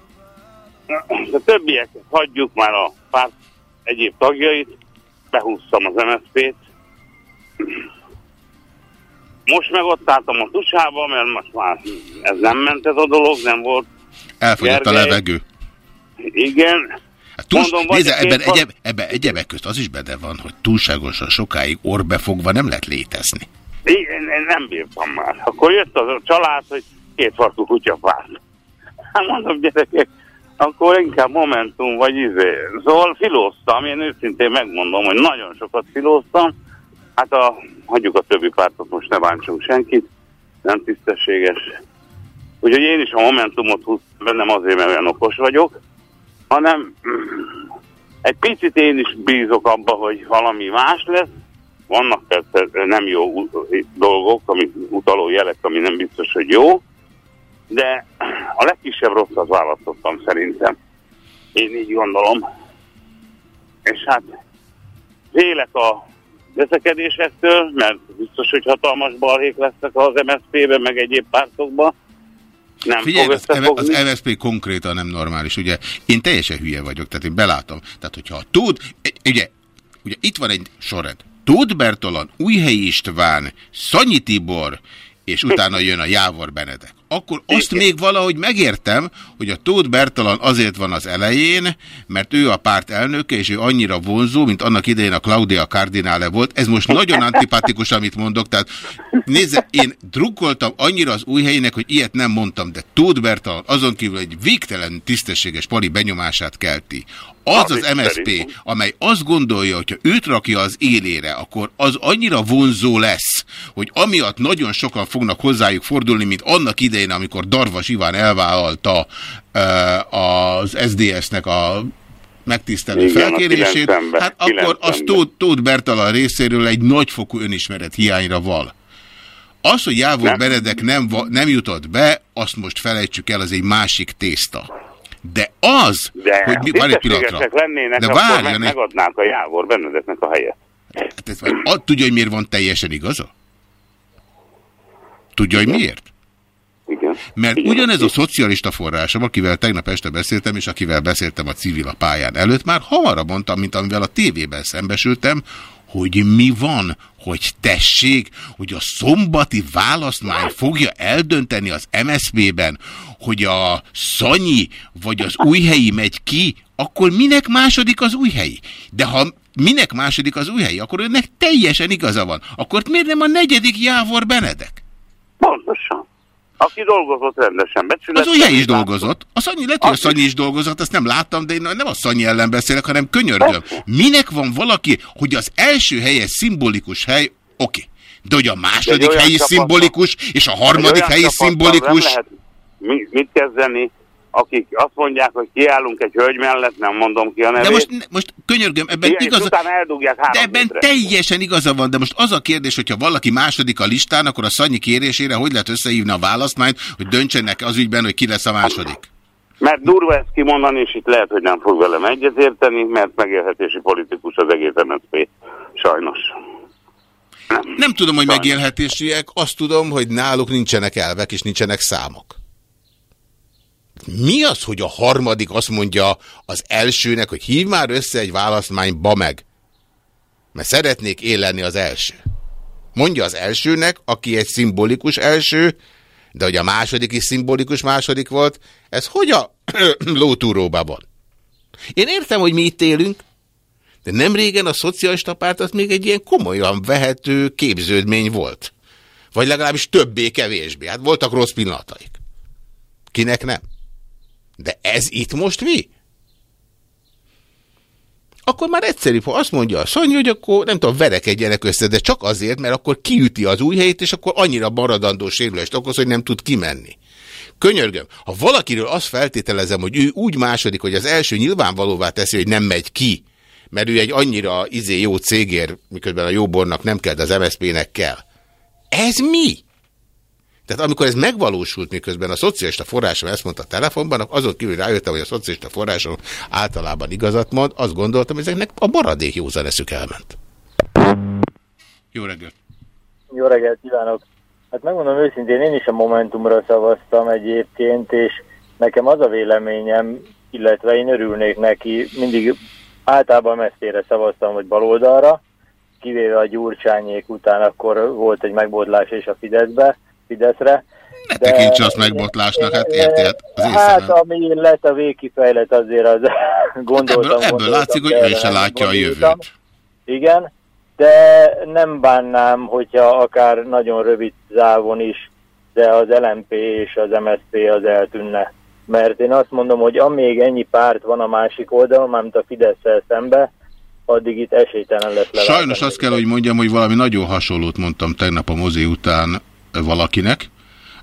A többieket hagyjuk már a párt egyéb tagjait, behúztam az MSZP-t. Most meg ott álltam a tusába, mert most már ez nem ment ez a dolog, nem volt. Elfogyott a Gergely. levegő. Igen. Hát túl, Mondom, nézze, ebben, van- egyeb, ebben egyebek közt az is benne van, hogy túlságosan sokáig orbefogva nem lehet létezni. Én, én nem bírtam már. Akkor jött az a család, hogy két farkú kutyapárt. Hát mondom, gyerekek, akkor inkább Momentum vagy izé. Szóval filóztam, én őszintén megmondom, hogy nagyon sokat filóztam. Hát a, hagyjuk a többi pártot, most ne bántsunk senkit, nem tisztességes. Úgyhogy én is a Momentumot húztam be, nem azért, mert olyan okos vagyok, hanem egy picit én is bízok abba, hogy valami más lesz. Vannak persze nem jó dolgok, ami utaló jelek, ami nem biztos, hogy jó, de a legkisebb rosszat választottam szerintem. Én így gondolom. És hát vélek a veszekedésektől, mert biztos, hogy hatalmas balhék lesznek az MSZP-ben, meg egyéb pártokban. Nem Figyelj, fog az, az MSZP konkrétan nem normális, ugye én teljesen hülye vagyok, tehát én belátom. Tehát, hogyha tud, ugye, ugye itt van egy sorrend. Tóth Bertalan, Újhelyi István, Szanyi Tibor, és utána jön a Jávor Benedek. Akkor azt még valahogy megértem, hogy a Tóth Bertalan azért van az elején, mert ő a párt elnöke, és ő annyira vonzó, mint annak idején a Claudia Cardinale volt. Ez most nagyon antipatikus, amit mondok, tehát nézze, én drukkoltam annyira az új helyének, hogy ilyet nem mondtam, de Tóth Bertalan azon kívül egy végtelen tisztességes pali benyomását kelti. Az az MSP, amely azt gondolja, hogy ha őt rakja az élére, akkor az annyira vonzó lesz, hogy amiatt nagyon sokan fognak hozzájuk fordulni, mint annak idején, amikor Darvas Iván elvállalta uh, az SDS-nek a megtisztelő Igen, felkérését, 90-ben, hát akkor az 90-ben. Tóth, Tóth Bertalan részéről egy nagyfokú önismeret hiányra val. Az, hogy Jávor Nem. Benedek nem, nem jutott be, azt most felejtsük el, az egy másik tészta. De az, De hogy mi, várj egy pillanatra. lennének, De várjon meg, megadnák a Jávor Benedeknek a helyet. Hát ez, a, tudja, hogy miért van teljesen igaza? Tudja, hogy miért? Igen. Mert Igen. ugyanez a szocialista forrásom, akivel tegnap este beszéltem, és akivel beszéltem a civil a pályán előtt, már hamarabb mondtam, mint amivel a tévében szembesültem, hogy mi van, hogy tessék, hogy a szombati választmány fogja eldönteni az MSZP-ben, hogy a Szanyi vagy az újhelyi megy ki, akkor minek második az újhelyi? De ha minek második az újhelyi, akkor önnek teljesen igaza van. Akkor miért nem a negyedik Jávor Benedek? Pontosan. Aki dolgozott rendesen, becsület. Az újhely is dolgozott. A Szanyi, lehet, hogy a Szanyi is dolgozott, azt nem láttam, de én nem a Szanyi ellen beszélek, hanem könyörgöm. Minek van valaki, hogy az első helye szimbolikus hely, oké. De hogy a második egy olyan hely is szimbolikus, és a Egy harmadik olyan hely is szimbolikus. Nem lehet mi- mit kezdeni, akik azt mondják, hogy kiállunk egy hölgy mellett, nem mondom ki a nevét. De most, most könyörgöm, ebben Igen, igaza... utána eldugják három De ebben teljesen igaza van, de most az a kérdés, hogyha valaki második a listán, akkor a Szanyi kérésére hogy lehet összehívni a választmányt, hogy döntsenek az ügyben, hogy ki lesz a második? Mert durva ezt kimondani, és itt lehet, hogy nem fog velem egyetérteni, mert megélhetési politikus az egész MSZP. Sajnos. Nem tudom, hogy megélhetésiek, azt tudom, hogy náluk nincsenek elvek és nincsenek számok. Mi az, hogy a harmadik azt mondja az elsőnek, hogy hív már össze egy választmányba meg? Mert szeretnék én lenni az első. Mondja az elsőnek, aki egy szimbolikus első, de hogy a második is szimbolikus második volt, ez hogy a lótúróban van? Én értem, hogy mi itt élünk, de nem régen a szocialista párt az még egy ilyen komolyan vehető képződmény volt. Vagy legalábbis többé-kevésbé. Hát voltak rossz pillanataik. Kinek nem? De ez itt most mi? Akkor már egyszerű, ha azt mondja a Sanyi, hogy akkor nem tudom, verekedjenek össze, de csak azért, mert akkor kiüti az új helyét, és akkor annyira maradandó sérülést okoz, hogy nem tud kimenni. Könyörgöm, ha valakiről azt feltételezem, hogy ő úgy második, hogy az első nyilvánvalóvá teszi, hogy nem megy ki, mert ő egy annyira izé jó cégér, miközben a jó bornak nem kell, de az MSZP-nek kell. Ez mi? Tehát amikor ez megvalósult, miközben a szocialista forrásom ezt mondta a telefonban, azon kívül rájöttem, hogy a szocialista forrásom általában igazat mond, azt gondoltam, hogy ezeknek a maradék józan eszük elment. Jó reggelt! Jó reggelt kívánok! Hát megmondom őszintén, én is a Momentumra szavaztam egyébként, és nekem az a véleményem, illetve én örülnék neki, mindig általában messzére szavaztam, hogy baloldalra, kivéve a gyurcsányék után akkor volt egy megbódlás és a Fideszbe, Fideszre. Ne tekints azt megbotlásnak, hát érti, hát az én Hát szemem. ami lett a végkifejlet azért az gondoltam. Ebből, ebből gondoltam, látszik, hogy ő se látja a jövőt. Igen, de nem bánnám, hogyha akár nagyon rövid závon is, de az LMP és az MSZP az eltűnne. Mert én azt mondom, hogy amíg ennyi párt van a másik oldalon, mármint a fidesz szembe, addig itt esélytelen lesz. Sajnos azt kell, hogy mondjam, hogy valami nagyon hasonlót mondtam tegnap a mozi után valakinek,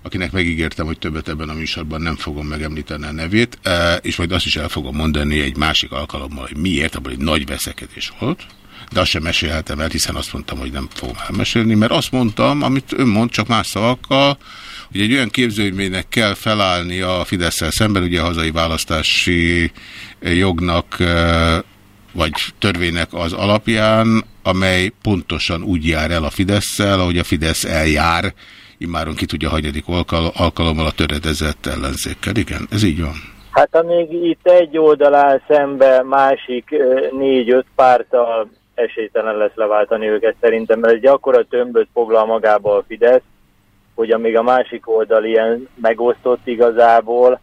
akinek megígértem, hogy többet ebben a műsorban nem fogom megemlíteni a nevét, eh, és majd azt is el fogom mondani egy másik alkalommal, hogy miért, abban egy nagy veszekedés volt, de azt sem mesélhetem el, hiszen azt mondtam, hogy nem fogom elmesélni, mert azt mondtam, amit ön mond, csak más szavakkal, hogy egy olyan képzőménynek kell felállni a fidesz szemben, ugye a hazai választási jognak eh, vagy törvénynek az alapján, amely pontosan úgy jár el a fidesz ahogy a Fidesz eljár, immáron ki tudja hagyadik alkal alkalommal a töredezett ellenzékkel. Igen, ez így van. Hát amíg itt egy oldal áll szembe, másik négy-öt párttal esélytelen lesz leváltani őket szerintem, mert egy akkora tömböt foglal magába a Fidesz, hogy amíg a másik oldal ilyen megosztott igazából,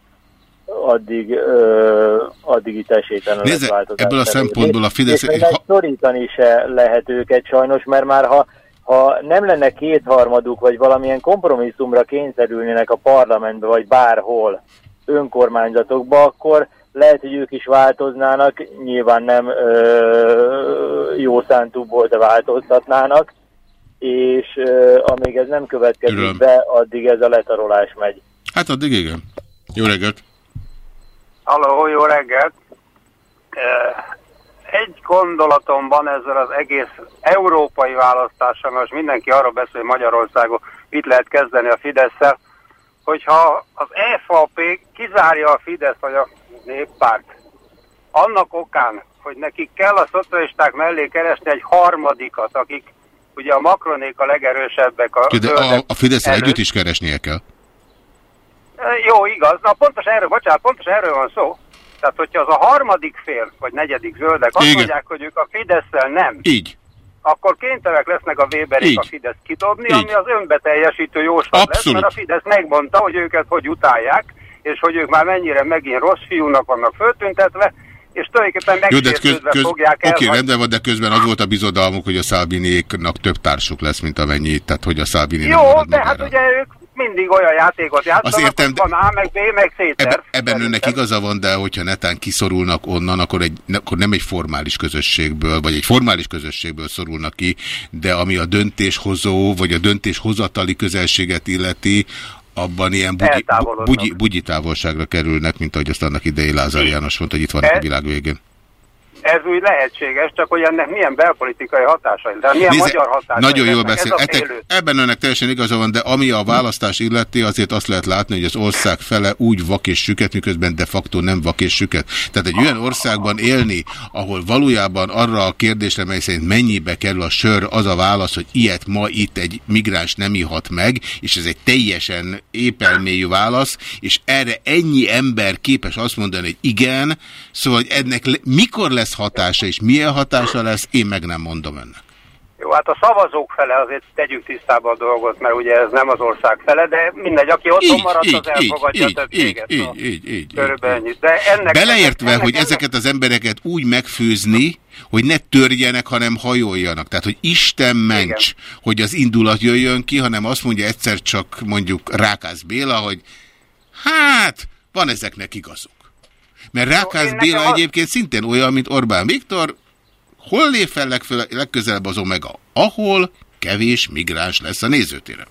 addig, ö, addig itt esélytelen lesz Nézze, változás. ebből a szempontból a Fidesz- És még ha- megszorítani se lehet őket sajnos, mert már ha, ha nem lenne kétharmaduk, vagy valamilyen kompromisszumra kényszerülnének a parlamentbe, vagy bárhol önkormányzatokba, akkor lehet, hogy ők is változnának, nyilván nem ö, jó szántúból, de változtatnának, és ö, amíg ez nem következik Öröm. be, addig ez a letarolás megy. Hát addig igen. Jó reggelt! Halló, jó reggelt! Egy gondolatom van ezzel az egész európai választással, most mindenki arról beszél, hogy Magyarországon mit lehet kezdeni a fidesz hogyha az EFAP kizárja a Fidesz vagy a néppárt, annak okán, hogy nekik kell a szocialisták mellé keresni egy harmadikat, akik ugye a Macronék a legerősebbek. A, De a, a fidesz együtt is keresnie kell. Jó, igaz. Na pontos erről, bocsánat, pontos erről van szó. Tehát, hogyha az a harmadik fél, vagy negyedik zöldek azt Igen. mondják, hogy ők a fidesz nem, Így. akkor kénytelenek lesznek a Weberék Így. a Fidesz kitobni, Így. ami az önbeteljesítő jóslat lesz, mert a Fidesz megmondta, hogy őket hogy utálják, és hogy ők már mennyire megint rossz fiúnak vannak föltüntetve, és tulajdonképpen megsértődve köz, fogják oké, el. rendben van, de közben az volt a bizodalmuk, hogy a Szálviniéknak több társuk lesz, mint amennyi, tehát hogy a Szálvini nem Jó, de magára. hát ugye ők mindig olyan játékot játszanak, Azt értem, hogy van A, meg B, meg C terv. Ebben, ebben önnek igaza van, de hogyha netán kiszorulnak onnan, akkor, egy, akkor nem egy formális közösségből, vagy egy formális közösségből szorulnak ki, de ami a döntéshozó, vagy a döntéshozatali közelséget illeti, abban ilyen bugyi, bugyi, bugyi távolságra kerülnek, mint ahogy azt annak idején Lázár János mondta, hogy itt vannak a Ez- világ végén. Ez úgy lehetséges, csak hogy ennek milyen belpolitikai hatásai, de milyen Nézze, magyar hatásai Nagyon jól beszél. Etek, ebben önnek teljesen igaza van, de ami a választás illeti, azért azt lehet látni, hogy az ország fele úgy vak és süket, miközben de facto nem vak és süket. Tehát egy olyan országban élni, ahol valójában arra a kérdésre, mely szerint mennyibe kerül a sör, az a válasz, hogy ilyet ma itt egy migráns nem ihat meg, és ez egy teljesen épelmélyű válasz, és erre ennyi ember képes azt mondani, hogy igen, szóval ennek mikor lesz hatása, és milyen hatása lesz, én meg nem mondom önnek. Jó, hát a szavazók fele azért tegyük tisztába a dolgot, mert ugye ez nem az ország fele, de mindegy, aki otthon Így, maradt, így, az elfogadja így, a így, többséget. így, Szóval így, így, Körülbelül ennyi. De ennek, Beleértve, ennek, hogy ennek, ezeket az embereket úgy megfőzni, hogy ne törjenek, hanem hajoljanak. Tehát, hogy Isten ments, hogy az indulat jöjjön ki, hanem azt mondja egyszer csak mondjuk Rákász Béla, hogy hát, van ezeknek igazuk. Mert Rákász én Béla egyébként szintén olyan, mint Orbán Viktor, hol lép fel legfele, legközelebb az Omega? Ahol kevés migráns lesz a nézőtéren.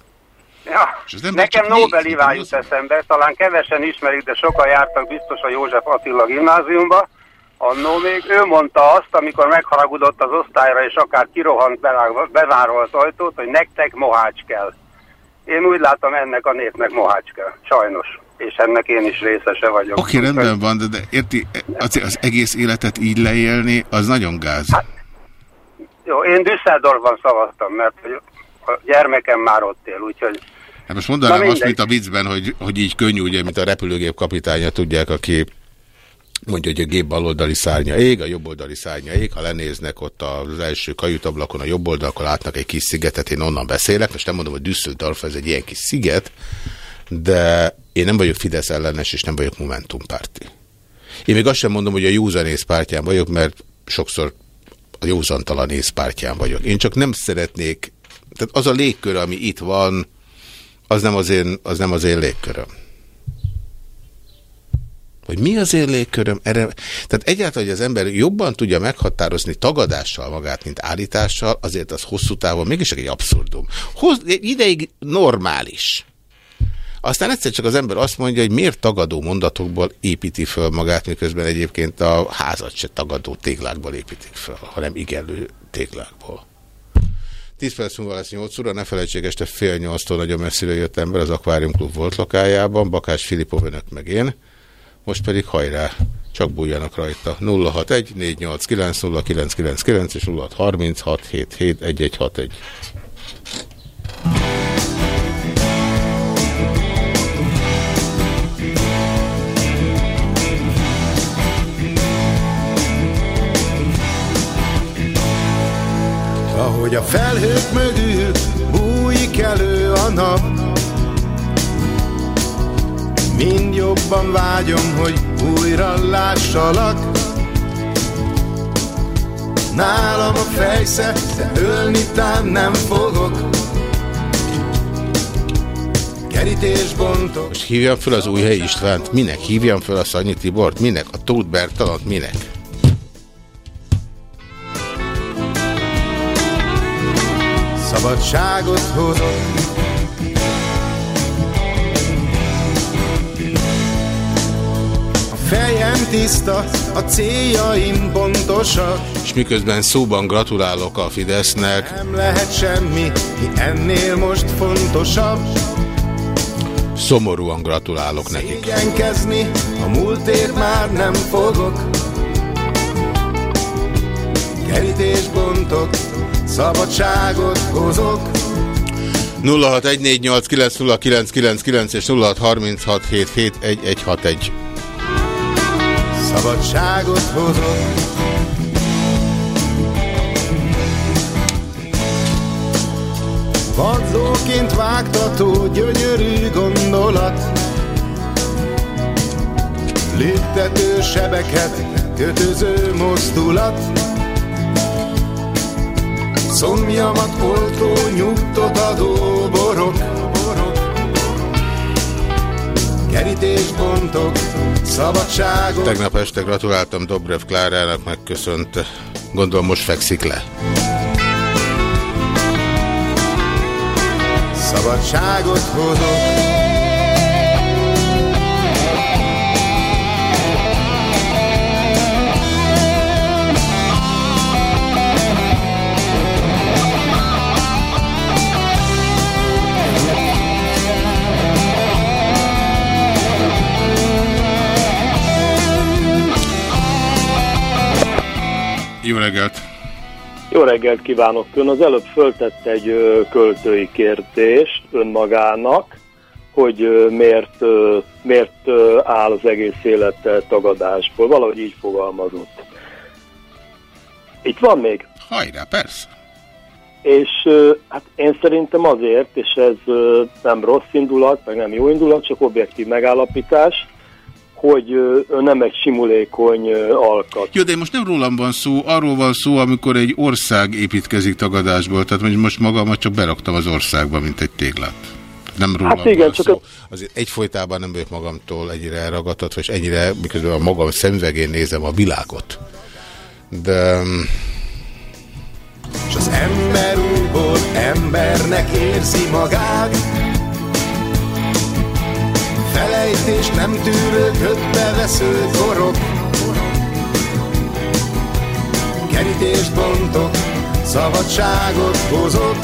Ja, És nekem Nobel Iván jut eszembe, talán kevesen ismerik, de sokan jártak biztos a József Attila gimnáziumba, Annó még ő mondta azt, amikor megharagudott az osztályra, és akár kirohant bezárva az ajtót, hogy nektek mohács kell. Én úgy látom, ennek a népnek mohács kell. Sajnos. És ennek én is részese vagyok. Oké, okay, rendben van, de, de érti, az, az egész életet így leélni, az nagyon gáz. Hát, jó, én Düsseldorfban szavaztam, mert a gyermekem már ott él, úgyhogy... Hát most mondanám azt, mint a viccben, hogy, hogy így könnyű, ugye, mint a repülőgép kapitánya, tudják, aki mondja, hogy a gép baloldali szárnya ég, a jobboldali szárnya ég, ha lenéznek ott az első kajutablakon a jobb oldalakon látnak egy kis szigetet, én onnan beszélek, most nem mondom, hogy Düsseldorf ez egy ilyen kis sziget, de én nem vagyok Fidesz ellenes, és nem vagyok Momentum párti. Én még azt sem mondom, hogy a józanész pártján vagyok, mert sokszor a józantalan pártján vagyok. Én csak nem szeretnék, tehát az a légkör, ami itt van, az nem az én, az nem az én légköröm. Hogy mi az én légköröm? Erre, tehát egyáltalán, hogy az ember jobban tudja meghatározni tagadással magát, mint állítással, azért az hosszú távon mégis egy abszurdum. Hoz, ideig normális. Aztán egyszer csak az ember azt mondja, hogy miért tagadó mondatokból építi föl magát, miközben egyébként a házat se tagadó téglákból építik föl, hanem igelő téglákból. 10 perc múlva lesz 8 óra, ne felejtsék, este fél nyolctól nagyon messziről jött ember az Aquarium Klub volt lakájában, Bakás Filipov önök meg én. Most pedig hajrá, csak bújjanak rajta. 061 489 0999 és 0636 77 1161. Ahogy a felhők mögül bújik elő a nap Mind jobban vágyom, hogy újra lássalak Nálam a fejsze, de ölni tám nem fogok Kerítésbontok Most hívjam fel az új helyi Istvánt, minek? Hívjam fel a Szanyi Tibort, minek? A Tóth Bertalant, minek? Szabadságot hozok fejem tiszta, a céljaim pontosak. És miközben szóban gratulálok a Fidesznek. Nem lehet semmi, mi ennél most fontosabb. Szomorúan gratulálok nekik. Szégyenkezni, a múltért már nem fogok. Kerítés bontok, szabadságot hozok. 0614890999 és 0636771161 szabadságot hozott. Vadzóként vágtató gyönyörű gondolat, Lüktető sebeket, kötöző mozdulat, Szomjamat oltó, nyugtot adó borok, kerítésbontok, szabadságot. Tegnap este gratuláltam Dobrev Klárának, megköszönt. Gondolom most fekszik le. Szabadságot hozok. Jó reggelt! Jó reggelt kívánok! Ön az előbb föltette egy költői kérdést önmagának, hogy miért, miért áll az egész élete tagadásból. Valahogy így fogalmazott. Itt van még? Hajrá, persze! És hát én szerintem azért, és ez nem rossz indulat, meg nem jó indulat, csak objektív megállapítás, hogy nem egy simulékony alkat. Jó, de most nem rólam van szó, arról van szó, amikor egy ország építkezik tagadásból, tehát most magamat csak beraktam az országba, mint egy téglát. Nem rólam hát igen, van csak szó. A... Azért egyfolytában nem vagyok magamtól ennyire elragadtatva, és ennyire, miközben a magam szemvegén nézem a világot. De... És az ember úrból embernek érzi magát, felejtés nem tűrő ködbe korok. kerítést bontok, szabadságot hozok.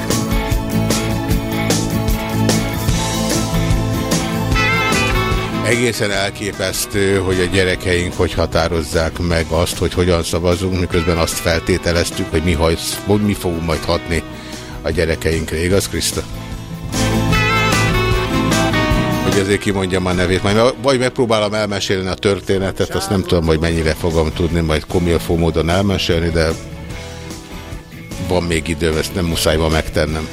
Egészen elképesztő, hogy a gyerekeink hogy határozzák meg azt, hogy hogyan szavazunk, miközben azt feltételeztük, hogy mi, hajsz, mi fogunk majd hatni a gyerekeinkre. Igaz, Krista? Hogy azért kimondjam a nevét. Majd, vagy megpróbálom elmesélni a történetet, azt nem tudom, hogy mennyire fogom tudni majd komilfó módon elmesélni, de van még időm, ezt nem muszáj ma megtennem.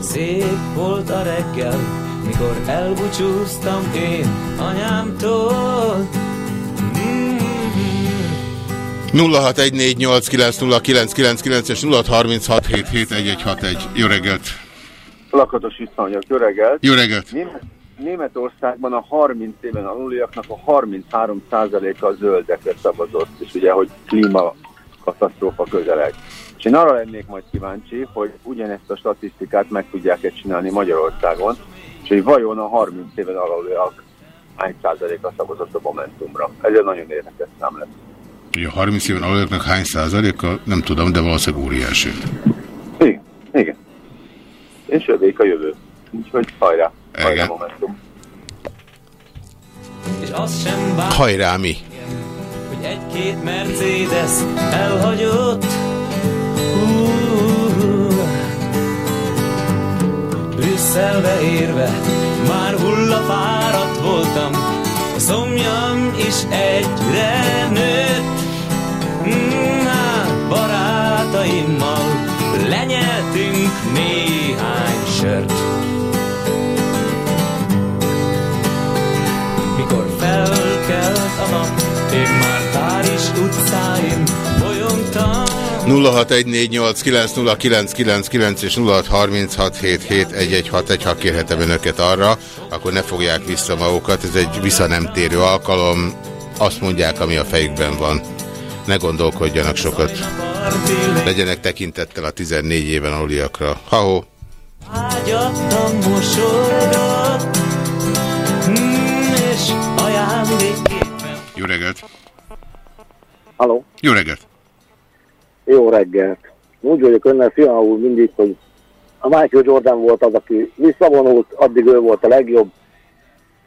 Szép volt a reggel, mikor elbúcsúztam én anyámtól. 0614890999 és 0636771161. Jó reggelt! Lakatos Iszonyok, jó reggelt! Jó reggelt! Német, Németországban a 30 éven aluliaknak a 33%-a zöldekre szavazott, és ugye, hogy klímakatasztrófa közeleg. És én arra lennék majd kíváncsi, hogy ugyanezt a statisztikát meg tudják-e csinálni Magyarországon, és hogy vajon a 30 éven aluliak hány százaléka szavazott a Momentumra. Ez egy nagyon érdekes szám lesz. Hogy a 30 éven aluljaknak hány százaléka, nem tudom, de valószínűleg óriási. Igen, igen. És jövék a jövő. Úgyhogy hajrá, hajrá Igen. Momentum. És az sem bár, Hajrá mi! hogy egy-két Mercedes elhagyott. Hú, Brüsszelbe érve már hullafáradt voltam, a szomjam is egyre nőtt. Mm, hát barátaimmal lenyeltünk néhány sört. Mikor felkelt a nap, én már 0614890999 és 0636771161, ha kérhetem önöket arra, akkor ne fogják vissza magukat, ez egy vissza nem térő alkalom, azt mondják, ami a fejükben van. Ne gondolkodjanak sokat. Legyenek tekintettel a 14 éven aluliakra. Ha-ho! Ágyattam mosolygott, mm, és ajándékképpen Jó reggelt! Halló, Jó reggelt! Jó reggelt. Úgy vagyok önnel, Fiala úr, mindig, hogy a Michael Jordan volt az, aki visszavonult, addig ő volt a legjobb.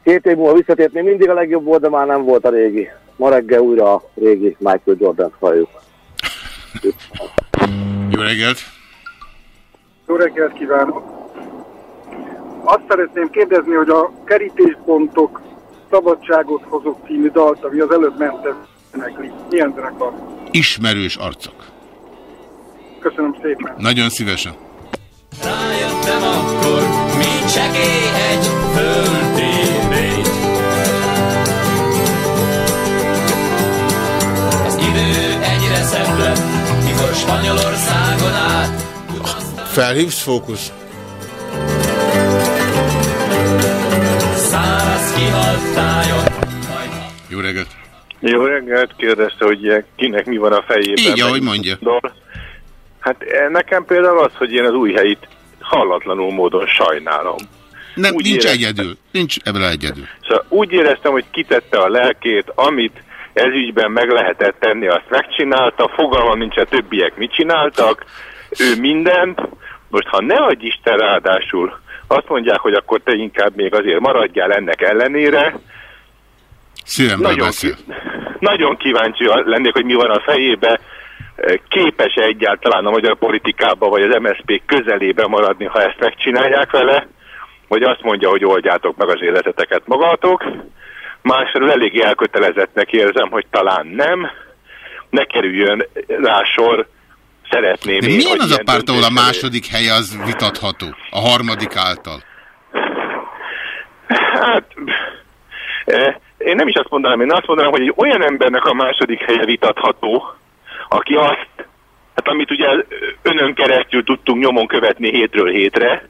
Két év múlva visszatért, még mindig a legjobb volt, de már nem volt a régi. Ma reggel újra a régi Michael Jordan halljuk. Jó reggelt! Jó reggelt kívánok! Azt szeretném kérdezni, hogy a kerítéspontok szabadságot hozok című dalt, ami az előbb ment, ez. Milyen zenekar? Ismerős arcok. Köszönöm szépen. Nagyon szívesen. Rájöttem akkor, mi csekély egy földtévény. Az idő egyre szebb lett, mikor Spanyolországon át Felhívsz fókusz? száraz kihalt tájon. Jó reggelt! Jó reggelt, kérdezte, hogy kinek mi van a fejében. Így, ahogy mondja. Gondol. Hát eh, nekem például az, hogy én az új helyit hallatlanul módon sajnálom. Nem, Úgy nincs éreztem- egyedül. Nincs ebből egyedül. Szóval úgy éreztem, hogy kitette a lelkét, amit ezügyben meg lehetett tenni, azt megcsinálta, fogalmam nincs, a többiek mit csináltak, ő mindent, most ha ne adj Isten ráadásul, azt mondják, hogy akkor te inkább még azért maradjál ennek ellenére, Szívemből Nagyon beszél. nagyon kíváncsi lennék, hogy mi van a fejébe, képes-e egyáltalán a magyar politikába vagy az MSZP közelébe maradni, ha ezt megcsinálják vele, vagy azt mondja, hogy oldjátok meg az életeteket magatok. Másról eléggé elkötelezettnek érzem, hogy talán nem. Ne kerüljön rá sor, szeretném De milyen az a párt, ahol a második hely az vitatható? A harmadik által. Hát, eh, én nem is azt mondanám, én azt mondanám, hogy egy olyan embernek a második helye vitatható, aki azt, hát amit ugye önön keresztül tudtunk nyomon követni hétről hétre,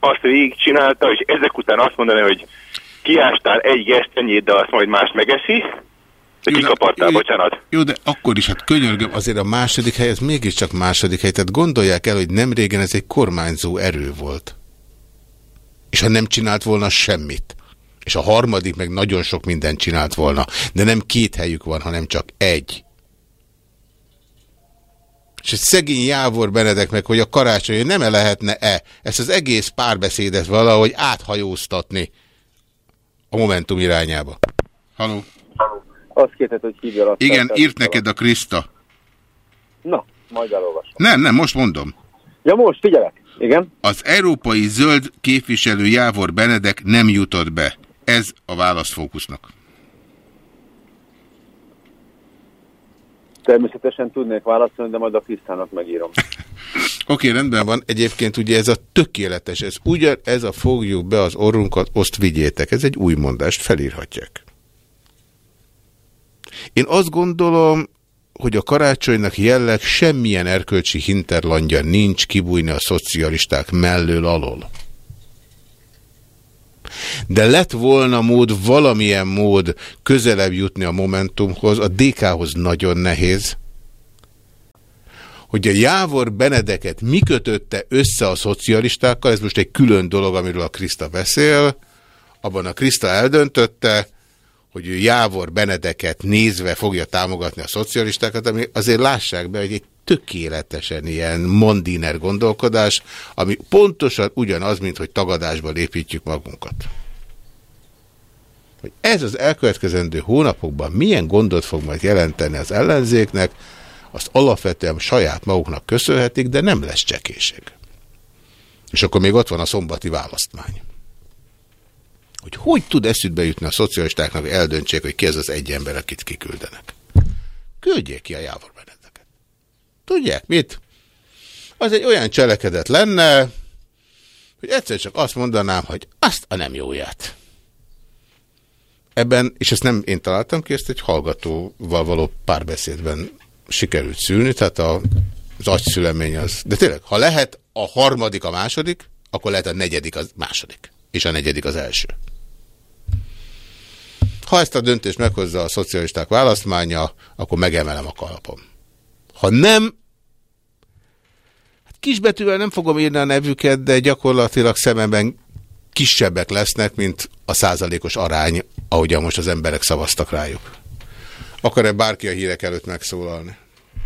azt végigcsinálta, és ezek után azt mondani, hogy kiástál egy gesztenyét, de azt majd más megeszi, de kikapartál, bocsánat. Jó, de akkor is, hát könyörgöm, azért a második hely, ez mégiscsak második hely. Tehát gondolják el, hogy nem régen ez egy kormányzó erő volt. És ha nem csinált volna semmit. És a harmadik meg nagyon sok mindent csinált volna. De nem két helyük van, hanem csak egy. És egy szegény Jávor Benedek meg, hogy a karácsony nem -e lehetne-e ezt az egész párbeszédet valahogy áthajóztatni a Momentum irányába. Haló? Azt kérted, hogy hívjalak. Igen, írt neked a Krista. Na, majd elolvasom. Nem, nem, most mondom. Ja, most figyelek. Igen. Az európai zöld képviselő Jávor Benedek nem jutott be. Ez a válasz Természetesen tudnék válaszolni, de majd a Krisztának megírom. Oké, rendben van. Egyébként ugye ez a tökéletes, ez ugyan ez a fogjuk be az orrunkat, azt vigyétek. Ez egy új mondást, felírhatják. Én azt gondolom, hogy a karácsonynak jelleg semmilyen erkölcsi hinterlandja nincs kibújni a szocialisták mellől alól. De lett volna mód, valamilyen mód közelebb jutni a Momentumhoz, a DK-hoz nagyon nehéz, hogy a Jávor Benedeket mi kötötte össze a szocialistákkal, ez most egy külön dolog, amiről a Krista beszél, abban a Krista eldöntötte, hogy ő Jávor Benedeket nézve fogja támogatni a szocialistákat, ami azért lássák be, hogy egy tökéletesen ilyen mondiner gondolkodás, ami pontosan ugyanaz, mint hogy tagadásba lépítjük magunkat. Hogy ez az elkövetkezendő hónapokban milyen gondot fog majd jelenteni az ellenzéknek, azt alapvetően saját maguknak köszönhetik, de nem lesz csekéség. És akkor még ott van a szombati választmány. Hogy hogy tud eszükbe jutni a szocialistáknak, eldöntsék, hogy ki ez az egy ember, akit kiküldenek. Küldjék ki a Jávor. Tudják mit? Az egy olyan cselekedet lenne, hogy egyszer csak azt mondanám, hogy azt a nem jóját. Ebben, és ezt nem én találtam ki, ezt egy hallgatóval való párbeszédben sikerült szülni, tehát a, az agyszülemény az. De tényleg, ha lehet a harmadik a második, akkor lehet a negyedik az második, és a negyedik az első. Ha ezt a döntést meghozza a szocialisták választmánya, akkor megemelem a kalapom. Ha nem, hát kisbetűvel nem fogom írni a nevüket, de gyakorlatilag szememben kisebbek lesznek, mint a százalékos arány, ahogyan most az emberek szavaztak rájuk. Akar-e bárki a hírek előtt megszólalni?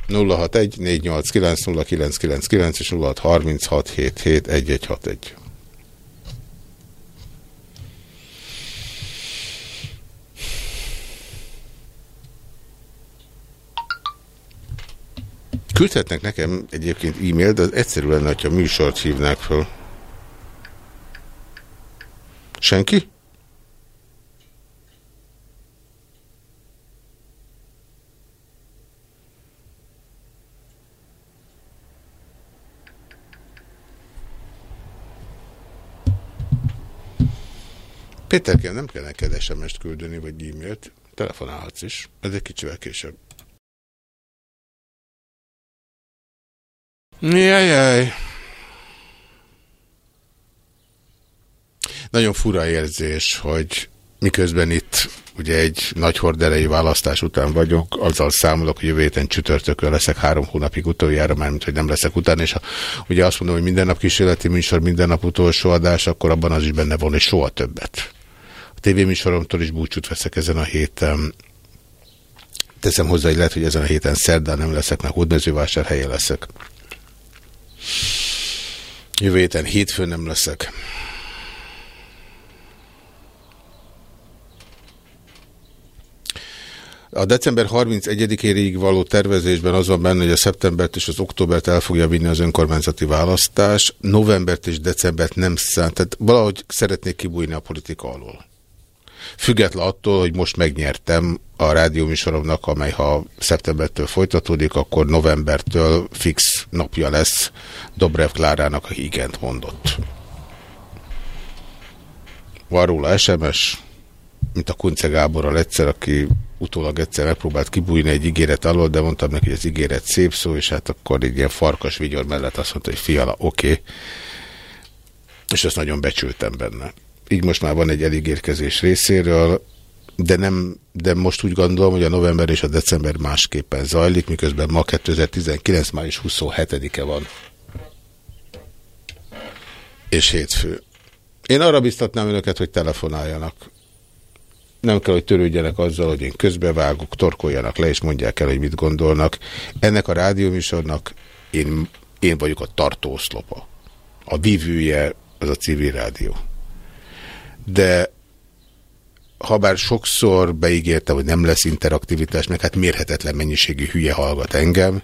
061 489 0999 és 0636 1161. Küldhetnek nekem egyébként e-mailt, de az egyszerű lenne, hogyha műsort hívnák fel. Senki? Péterkel nem kell neked SMS-t küldeni, vagy e-mailt. Telefonálhatsz is. Ez egy kicsivel később. Jajjaj. Nagyon fura érzés, hogy miközben itt ugye egy nagy horderei választás után vagyok, azzal számolok, hogy jövő héten csütörtökön leszek három hónapig utoljára, mármint, hogy nem leszek utána, és ha ugye azt mondom, hogy minden nap kísérleti műsor, minden nap utolsó adás, akkor abban az is benne van, hogy soha többet. A tévéműsoromtól is búcsút veszek ezen a héten. Teszem hozzá, hogy lehet, hogy ezen a héten szerdán nem leszek, mert hódmezővásárhelyen leszek. Jövő héten hétfőn nem leszek. A december 31-éig való tervezésben az van benne, hogy a szeptembert és az októbert el fogja vinni az önkormányzati választás, novembert és decembert nem szánt, tehát valahogy szeretnék kibújni a politika alól. Független attól, hogy most megnyertem a rádióműsoromnak, amely ha szeptembertől folytatódik, akkor novembertől fix napja lesz Dobrev Klárának, aki igent mondott. Van róla SMS, mint a Kunce Gáborral egyszer, aki utólag egyszer megpróbált kibújni egy ígéret alól, de mondtam neki, hogy az ígéret szép szó, és hát akkor egy ilyen farkas vigyor mellett azt mondta, hogy fiala, oké. Okay. És ezt nagyon becsültem benne. Így most már van egy elígérkezés részéről, de, nem, de most úgy gondolom, hogy a november és a december másképpen zajlik, miközben ma 2019. május 27-e van. És hétfő. Én arra biztatnám önöket, hogy telefonáljanak. nem kell, hogy törődjenek azzal, hogy én közbevágok, torkoljanak le, és mondják el, hogy mit gondolnak. Ennek a rádióműsornak én, én vagyok a tartóoszlopa. A vívője az a civil rádió. De ha bár sokszor beígérte, hogy nem lesz interaktivitás, meg hát mérhetetlen mennyiségű hülye hallgat engem,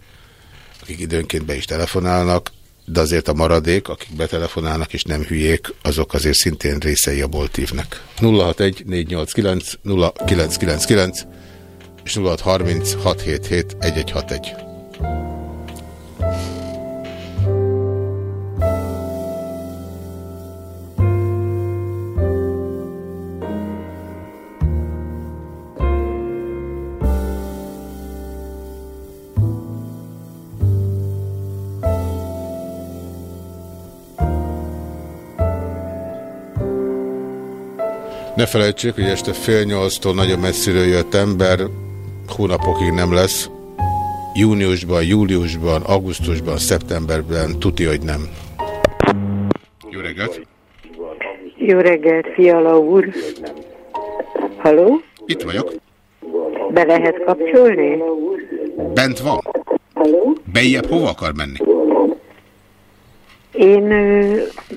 akik időnként be is telefonálnak, de azért a maradék, akik betelefonálnak és nem hülyék, azok azért szintén részei a boltívnek. 061 489 0999 és 0630 677 1161. Ne felejtsék, hogy este fél nyolctól nagyon messziről jött ember, hónapokig nem lesz. Júniusban, júliusban, augusztusban, szeptemberben tuti, hogy nem. Jó reggelt! Jó reggelt, Fiala úr! Haló? Itt vagyok. Be lehet kapcsolni? Bent van? Bejjebb hova akar menni? Én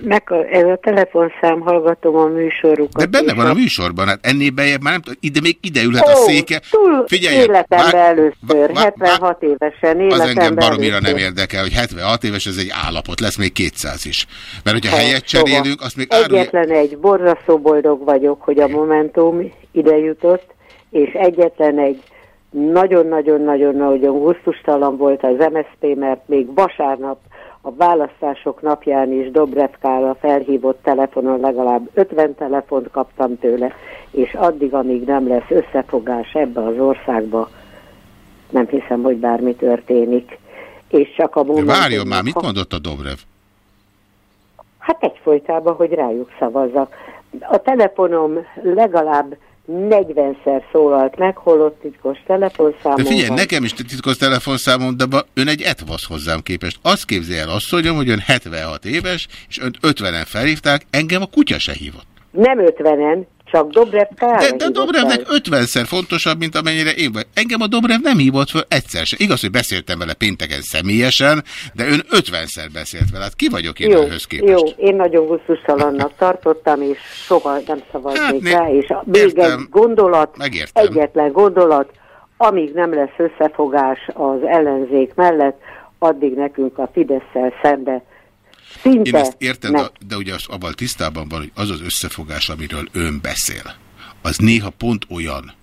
meg a, ez a telefonszám hallgatom a műsorukat. De benne van a műsorban, hát ennél bejjebb már nem tudom, ide még ide ülhet a széke. Túl Figyelj, életemben vár- először, 76 évesen, Az engem életemben baromira először. nem érdekel, hogy 76 éves ez egy állapot, lesz még 200 is. Mert hogyha Ha, helyet soha. cserélünk, azt még árulja... Egyetlen egy, borzasztó boldog vagyok, hogy a Momentum ide jutott, és egyetlen egy nagyon-nagyon-nagyon-nagyon gusztustalan volt az MSZP, mert még vasárnap a választások napján is Dobrevkára felhívott telefonon legalább 50 telefont kaptam tőle, és addig, amíg nem lesz összefogás ebbe az országba, nem hiszem, hogy bármi történik. És csak a De várjon már, mit mondott a Dobrev? Hát egyfolytában, hogy rájuk szavazzak. A telefonom legalább 40-szer szólalt meg, holott titkos telefonszámom De figyelj, van. nekem is titkos telefonszámom, de ön egy etvasz hozzám képest. Azt képzelje el, asszonyom, hogy ön 76 éves, és önt 50-en felhívták, engem a kutya se hívott. Nem 50-en, csak Dobrev Klára De, de Dobrevnek fel. 50-szer fontosabb, mint amennyire én vagy. Engem a Dobrev nem hívott föl egyszer se. Igaz, hogy beszéltem vele pénteken személyesen, de ön 50-szer beszélt vele. Hát ki vagyok én Jó, önhöz képest? jó, én nagyon gusztustalannak tartottam, és soha nem szavaznék Hát, rá, és még értem. egy gondolat, Megértem. egyetlen gondolat, amíg nem lesz összefogás az ellenzék mellett, addig nekünk a Fidesz-szel szembe szinte. Én ezt értem, de, de ugye az, abban tisztában van, hogy az az összefogás, amiről ön beszél, az néha pont olyan,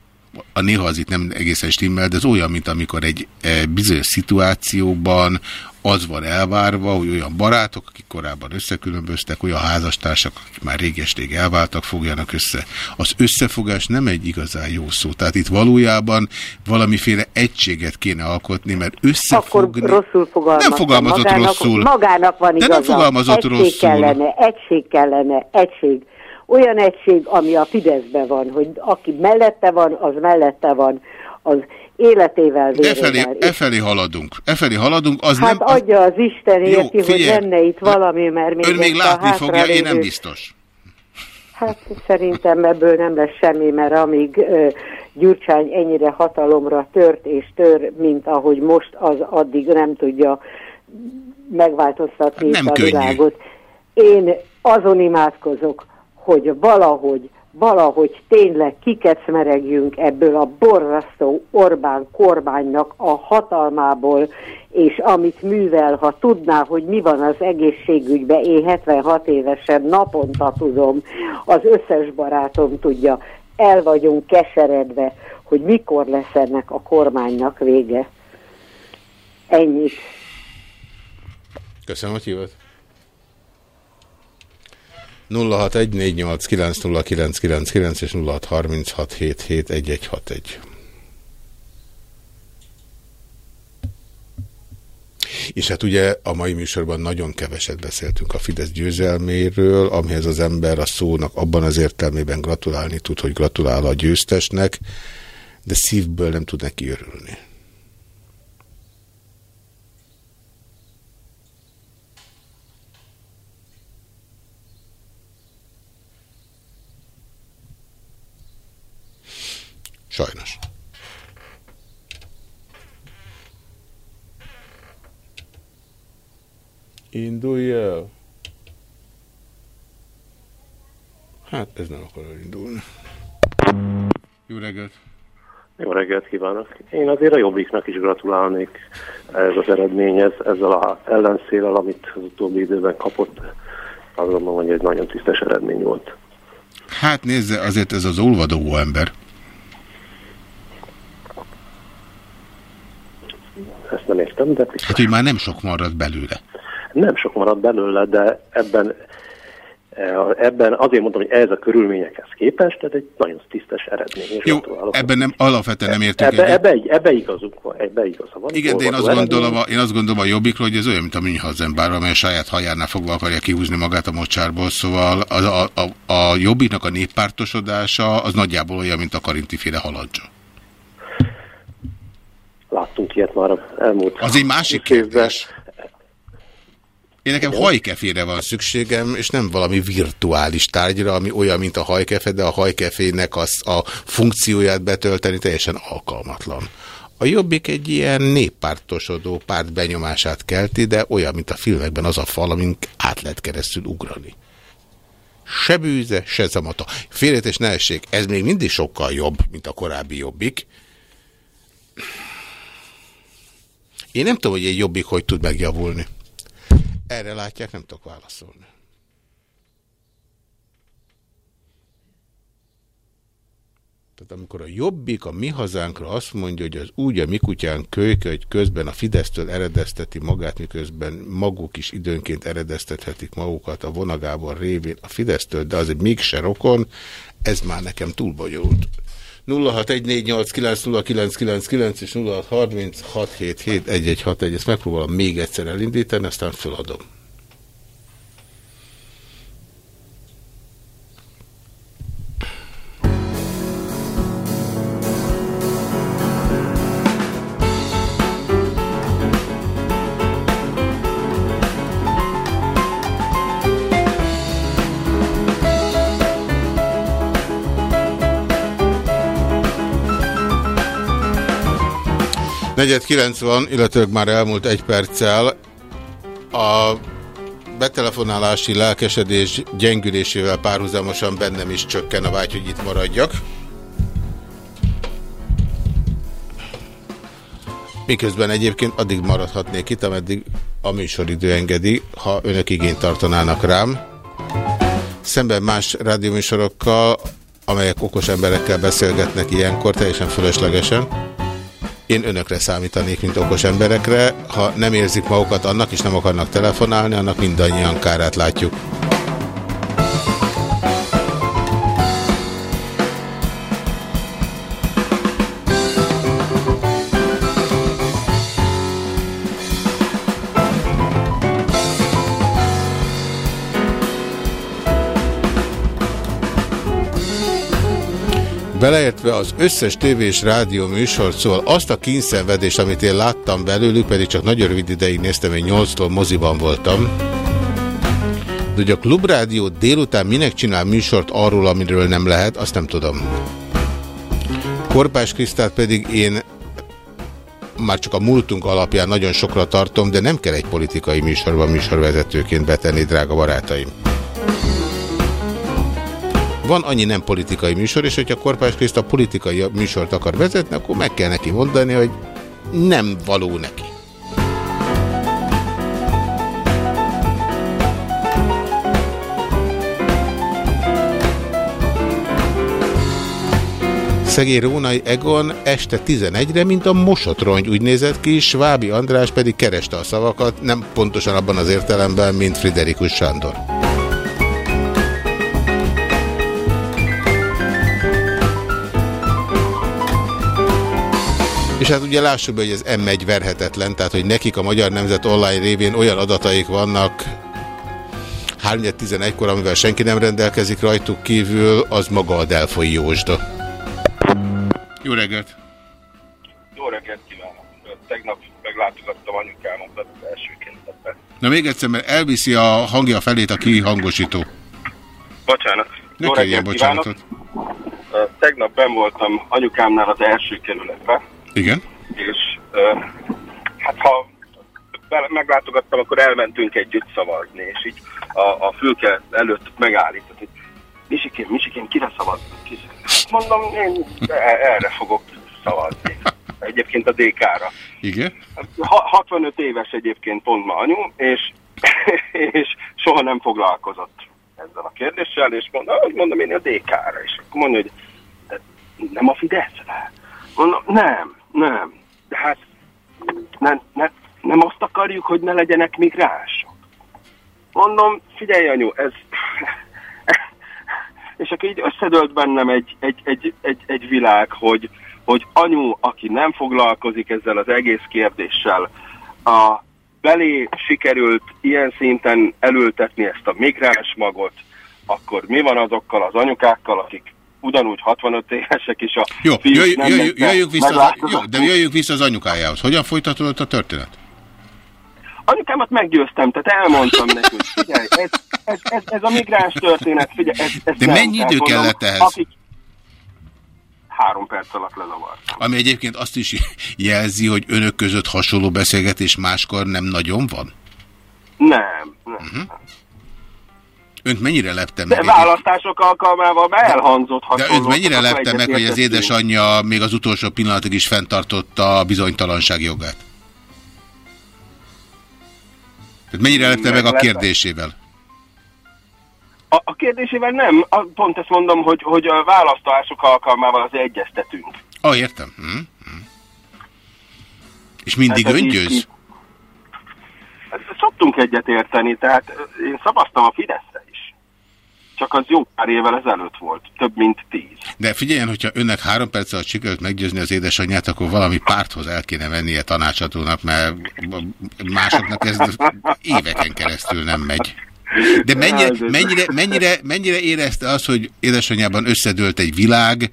a néha az itt nem egészen stimmel, de az olyan, mint amikor egy e, bizonyos szituációban az van elvárva, hogy olyan barátok, akik korábban összekülönböztek, olyan házastársak, akik már réges-rég elváltak, fogjanak össze. Az összefogás nem egy igazán jó szó. Tehát itt valójában valamiféle egységet kéne alkotni, mert Akkor összefogni... rosszul fogalmaztam. Nem fogalmazott magának, rosszul. Magának van De igaza. nem fogalmazott egység rosszul. kellene, egység kellene, egység. Olyan egység, ami a Fideszben van, hogy aki mellette van, az mellette van, az életével, De vérével. efelé, efelé haladunk. Efelé haladunk, az hát nem... Adja az Isten Jó, érti, hogy figyelj, lenne itt valami, mert még ön még látni fogja, én nem biztos. Hát szerintem ebből nem lesz semmi, mert amíg ö, Gyurcsány ennyire hatalomra tört és tör, mint ahogy most, az addig nem tudja megváltoztatni Nem itt a könnyű. világot. Én azon imádkozok, hogy valahogy, valahogy tényleg kikecmeregjünk ebből a borzasztó Orbán kormánynak a hatalmából, és amit művel, ha tudná, hogy mi van az egészségügyben, én 76 évesen naponta tudom, az összes barátom tudja, el vagyunk keseredve, hogy mikor lesz ennek a kormánynak vége. Ennyit. Köszönöm, hogy hívott. 0614890999 és 0636771161. És hát ugye a mai műsorban nagyon keveset beszéltünk a Fidesz győzelméről, amihez az ember a szónak abban az értelmében gratulálni tud, hogy gratulál a győztesnek, de szívből nem tud neki örülni. Sajnos. Indulj el. Hát ez nem akar elindulni. Jó reggelt! Jó reggelt kívánok! Én azért a Jobbiknak is gratulálnék ez az eredményhez, ezzel a ellenszélel, amit az utóbbi időben kapott. Azt gondolom, hogy egy nagyon tisztes eredmény volt. Hát nézze, azért ez az olvadó ember. Ezt nem értem, de... Hát, hogy már nem sok marad belőle. Nem sok marad belőle, de ebben eh, ebben azért mondom, hogy ez a körülményekhez képest, ez egy nagyon tisztes eredmény. Jó, ebben nem, alapvetően nem értünk Ebbe, egyet. ebbe, ebbe, igazuk van, ebbe igaza van. Igen, de én azt, Olvadó gondolom, a, eredmény. én azt gondolom a jobbikról, hogy ez olyan, mint a Münchhausen bár, amely a saját hajánál fogva akarja kihúzni magát a mocsárból, szóval az, a, a, a jobbiknak a néppártosodása az nagyjából olyan, mint a karintiféle halandzsa. Láttunk ilyet már az elmúlt Az egy másik kérdés. Én nekem hajkefére van szükségem, és nem valami virtuális tárgyra, ami olyan, mint a hajkefe, de a hajkefének az, a funkcióját betölteni teljesen alkalmatlan. A Jobbik egy ilyen néppártosodó párt benyomását kelti, de olyan, mint a filmekben az a fal, amin át lehet keresztül ugrani. Se bűze, se zamata. Ne essék, ez még mindig sokkal jobb, mint a korábbi Jobbik. Én nem tudom, hogy egy Jobbik hogy tud megjavulni. Erre látják, nem tudok válaszolni. Tehát amikor a jobbik a mi hazánkra azt mondja, hogy az úgy a mi kutyán kölyke, hogy közben a Fidesztől eredezteti magát, miközben maguk is időnként eredeztethetik magukat a vonagábor révén a Fidesztől, de azért mégse rokon, ez már nekem túl bonyolult. 0614890999 és 0636771161, ezt megpróbálom még egyszer elindítani, aztán feladom. Negyed 90, illetve már elmúlt egy perccel a betelefonálási lelkesedés gyengülésével párhuzamosan bennem is csökken a vágy, hogy itt maradjak. Miközben egyébként addig maradhatnék itt, ameddig a műsoridő engedi, ha önök igényt tartanának rám. Szemben más rádióműsorokkal, amelyek okos emberekkel beszélgetnek ilyenkor, teljesen fölöslegesen. Én önökre számítanék, mint okos emberekre. Ha nem érzik magukat annak, és nem akarnak telefonálni, annak mindannyian kárát látjuk. Beleértve az összes tévés rádió műsort, szóval azt a kínszenvedést, amit én láttam belőlük, pedig csak nagyon rövid ideig néztem, én 8-tól moziban voltam. De hogy a klubrádió délután minek csinál műsort arról, amiről nem lehet, azt nem tudom. Korpás Krisztát pedig én már csak a múltunk alapján nagyon sokra tartom, de nem kell egy politikai műsorban műsorvezetőként betenni, drága barátaim. Van annyi nem politikai műsor, és hogyha Korpás Kriszta politikai műsort akar vezetni, akkor meg kell neki mondani, hogy nem való neki. Szegény Rónai Egon este 11-re, mint a mosotrony úgy nézett ki, Svábi András pedig kereste a szavakat, nem pontosan abban az értelemben, mint Friderikus Sándor. És hát ugye lássuk be, hogy ez M1 verhetetlen, tehát hogy nekik a Magyar Nemzet online révén olyan adataik vannak 3-11-kor, amivel senki nem rendelkezik rajtuk kívül, az maga a Delfoi Józsda. Jó reggelt! Jó reggelt kívánok! Tegnap meglátogattam anyukámat az elsőként ebbe. Na még egyszer, mert elviszi a hangja felét a kihangosító. Bocsánat. Ne Jó kérjen reggelt kívánok! bocsánatot. Ö, tegnap ben voltam anyukámnál az első kerületben, Igen. és hát ha meglátogattam, akkor elmentünk együtt szavazni, és így a, a fülke előtt megállított, hogy Misikém, Misikém, kire szavazunk? Kire? Mondom, én e- erre fogok szavazni. Egyébként a DK-ra. Igen. Ha- 65 éves egyébként pont ma anyu, és, és soha nem foglalkozott ezzel a kérdéssel, és mondom, mondom én a DK-ra, és akkor mondja, hogy "De nem a Fideszre? Mondom, nem, nem, de hát nem, nem, nem azt akarjuk, hogy ne legyenek migránsok. Mondom, figyelj anyu, ez... és akkor így összedölt bennem egy, egy, egy, egy, egy világ, hogy, hogy anyu, aki nem foglalkozik ezzel az egész kérdéssel, a belé sikerült ilyen szinten elültetni ezt a migráns magot, akkor mi van azokkal az anyukákkal, akik ugyanúgy 65 évesek is a Jó, jöjj, nem jöjj, mentek jöjjünk vissza, az, jó, de jöjjünk vissza az anyukájához. Hogyan folytatódott a történet? Anyukámat meggyőztem, tehát elmondtam neki, hogy figyelj, ez, ez, ez, ez a migráns történet, figyelj, ez, ez De nem. mennyi idő kellett ehhez? Akik három perc alatt lezavart. Ami egyébként azt is jelzi, hogy önök között hasonló beszélgetés máskor nem nagyon van? Nem, nem. Uh-huh. Önt mennyire lepte De meg? választások alkalmával elhangzott De önt mennyire lepte meg, hogy az édesanyja még az utolsó pillanatig is fenntartotta a bizonytalanság jogát? Tehát mennyire lepte meg a kérdésével? A, a kérdésével nem, a, pont ezt mondom, hogy, hogy a választások alkalmával az egyeztetünk. Ah, értem. Hm? Hm. És mindig Hát ez ön így- győz? így- Hát Szoktunk egyet érteni, tehát én szavaztam a Fideszre. Csak az jó pár évvel ezelőtt volt, több mint tíz. De figyeljen, hogyha önnek három perc alatt sikerült meggyőzni az édesanyját, akkor valami párthoz el kéne vennie tanácsadónak, mert másoknak ez éveken keresztül nem megy. De mennyire, mennyire, mennyire, mennyire érezte az, hogy édesanyjában összedőlt egy világ,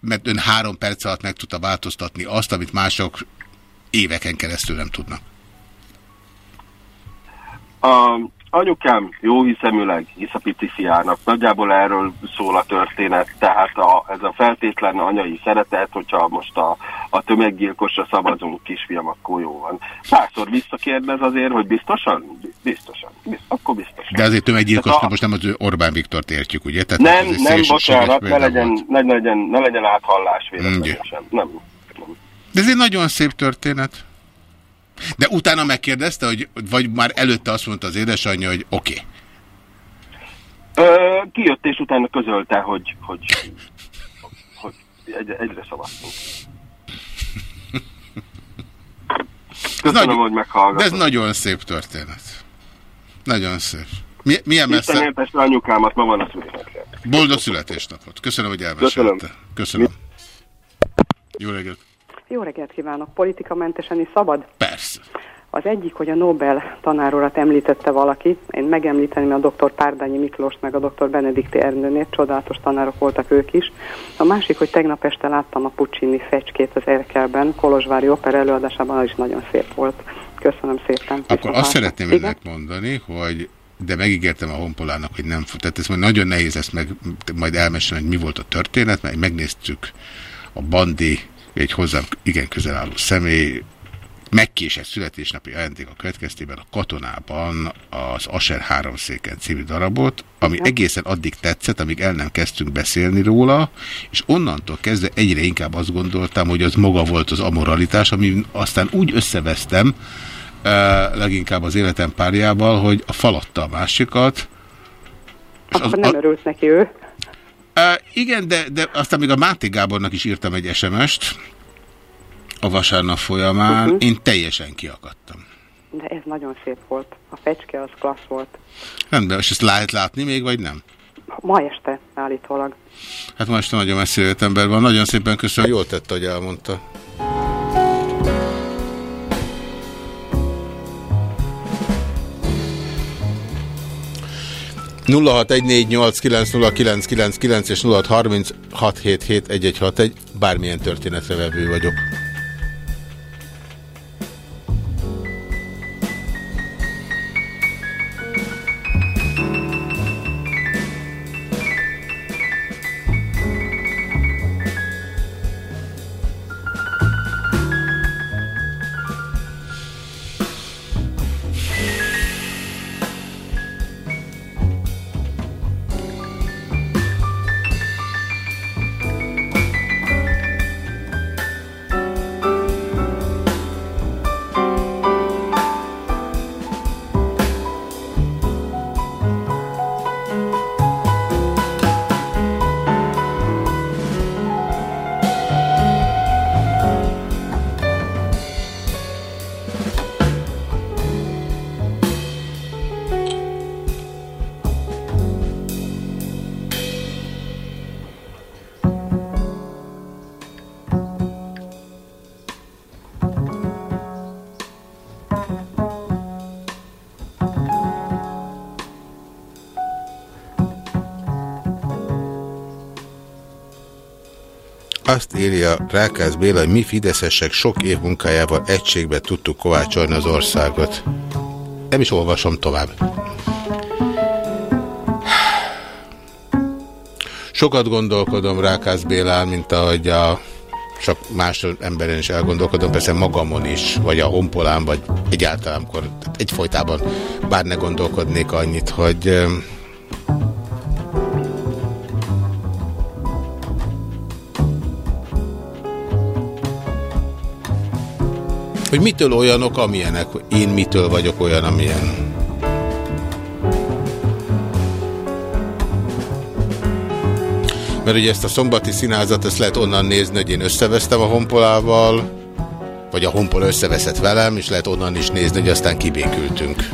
mert ön három perc alatt meg tudta változtatni azt, amit mások éveken keresztül nem tudnak. Anyukám jó hiszeműleg hisz a pici fiának. Nagyjából erről szól a történet, tehát a, ez a feltétlen anyai szeretet, hogyha most a, a tömeggyilkosra szavazunk, kisfiam, akkor jó van. Párszor visszakérdez azért, hogy biztosan? Biztosan. Bizt, akkor biztosan. De azért tömeggyilkosnak a- most nem az Orbán Viktort értjük, ugye? Tehát Nem, nem, bocsánat, ne legyen, ne, legyen, ne legyen áthallás véletlenül sem. Nem. De ez egy nagyon szép történet. De utána megkérdezte, hogy vagy már előtte azt mondta az édesanyja, hogy oké. Okay. Ö, kijött és utána közölte, hogy, hogy, hogy egy, egyre szavaztunk. Köszönöm, Nagy- hogy meghallgatott. De ez nagyon szép történet. Nagyon szép. Mi, milyen Isten messze? éltesse anyukámat, ma van a születésnapja. Boldog születésnapot. Köszönöm, hogy elmesélte. Köszönöm. Jó reggelt. Jó reggelt kívánok! Politikamentesen is szabad? Persze. Az egyik, hogy a Nobel tanárolat említette valaki, én megemlíteném a dr. Párdányi Miklós meg a dr. Benedikti Ernőnét, csodálatos tanárok voltak ők is. A másik, hogy tegnap este láttam a Puccini fecskét az Erkelben, Kolozsvári Opera előadásában, az is nagyon szép volt. Köszönöm szépen. Akkor azt szeretném Igen? mondani, hogy de megígértem a honpolának, hogy nem fog. Tehát ez majd nagyon nehéz lesz meg, majd elmesélni, hogy mi volt a történet, mert megnéztük a Bandi, egy hozzám igen közel álló személy, megkésett születésnapi ajándék a következtében a katonában az Asher háromszéken című darabot, ami egészen addig tetszett, amíg el nem kezdtünk beszélni róla, és onnantól kezdve egyre inkább azt gondoltam, hogy az maga volt az amoralitás, ami aztán úgy összevesztem, leginkább az életem párjával, hogy a falatta a másikat, Akkor nem örült neki ő. Uh, igen, de, de aztán még a Máté Gábornak is írtam egy SMS-t a vasárnap folyamán. Uh Mhm. -huh. Én teljesen kiakadtam. De ez nagyon szép volt. A fecske az klassz volt. Rendben, és ezt lehet látni még, vagy nem? Ma este állítólag. Hát ma este nagyon messzire ember van. Nagyon szépen köszönöm, jól tette, hogy elmondta. ...0614890999 és 0636771161, bármilyen történetre vevő vagyok. Rákász Béla, hogy mi fideszesek sok év munkájával egységbe tudtuk kovácsolni az országot. Nem is olvasom tovább. Sokat gondolkodom Rákász Bélán, mint ahogy a csak más emberen is elgondolkodom, persze magamon is, vagy a honpolán, vagy egyáltalán egyfolytában bár ne gondolkodnék annyit, hogy hogy mitől olyanok, amilyenek, én mitől vagyok olyan, amilyen. Mert ugye ezt a szombati színázat, ezt lehet onnan nézni, hogy én összevesztem a honpolával, vagy a honpol összeveszett velem, és lehet onnan is nézni, hogy aztán kibékültünk.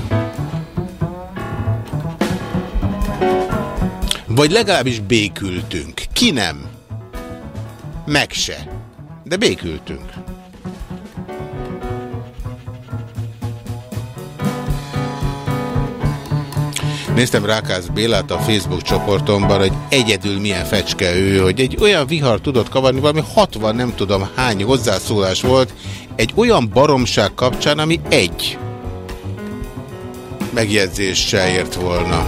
Vagy legalábbis békültünk. Ki nem? Meg se. De békültünk. Néztem Rákász Bélát a Facebook csoportomban, hogy egyedül milyen fecske ő, hogy egy olyan vihar tudott kavarni, valami 60 nem tudom hány hozzászólás volt, egy olyan baromság kapcsán, ami egy megjegyzéssel ért volna.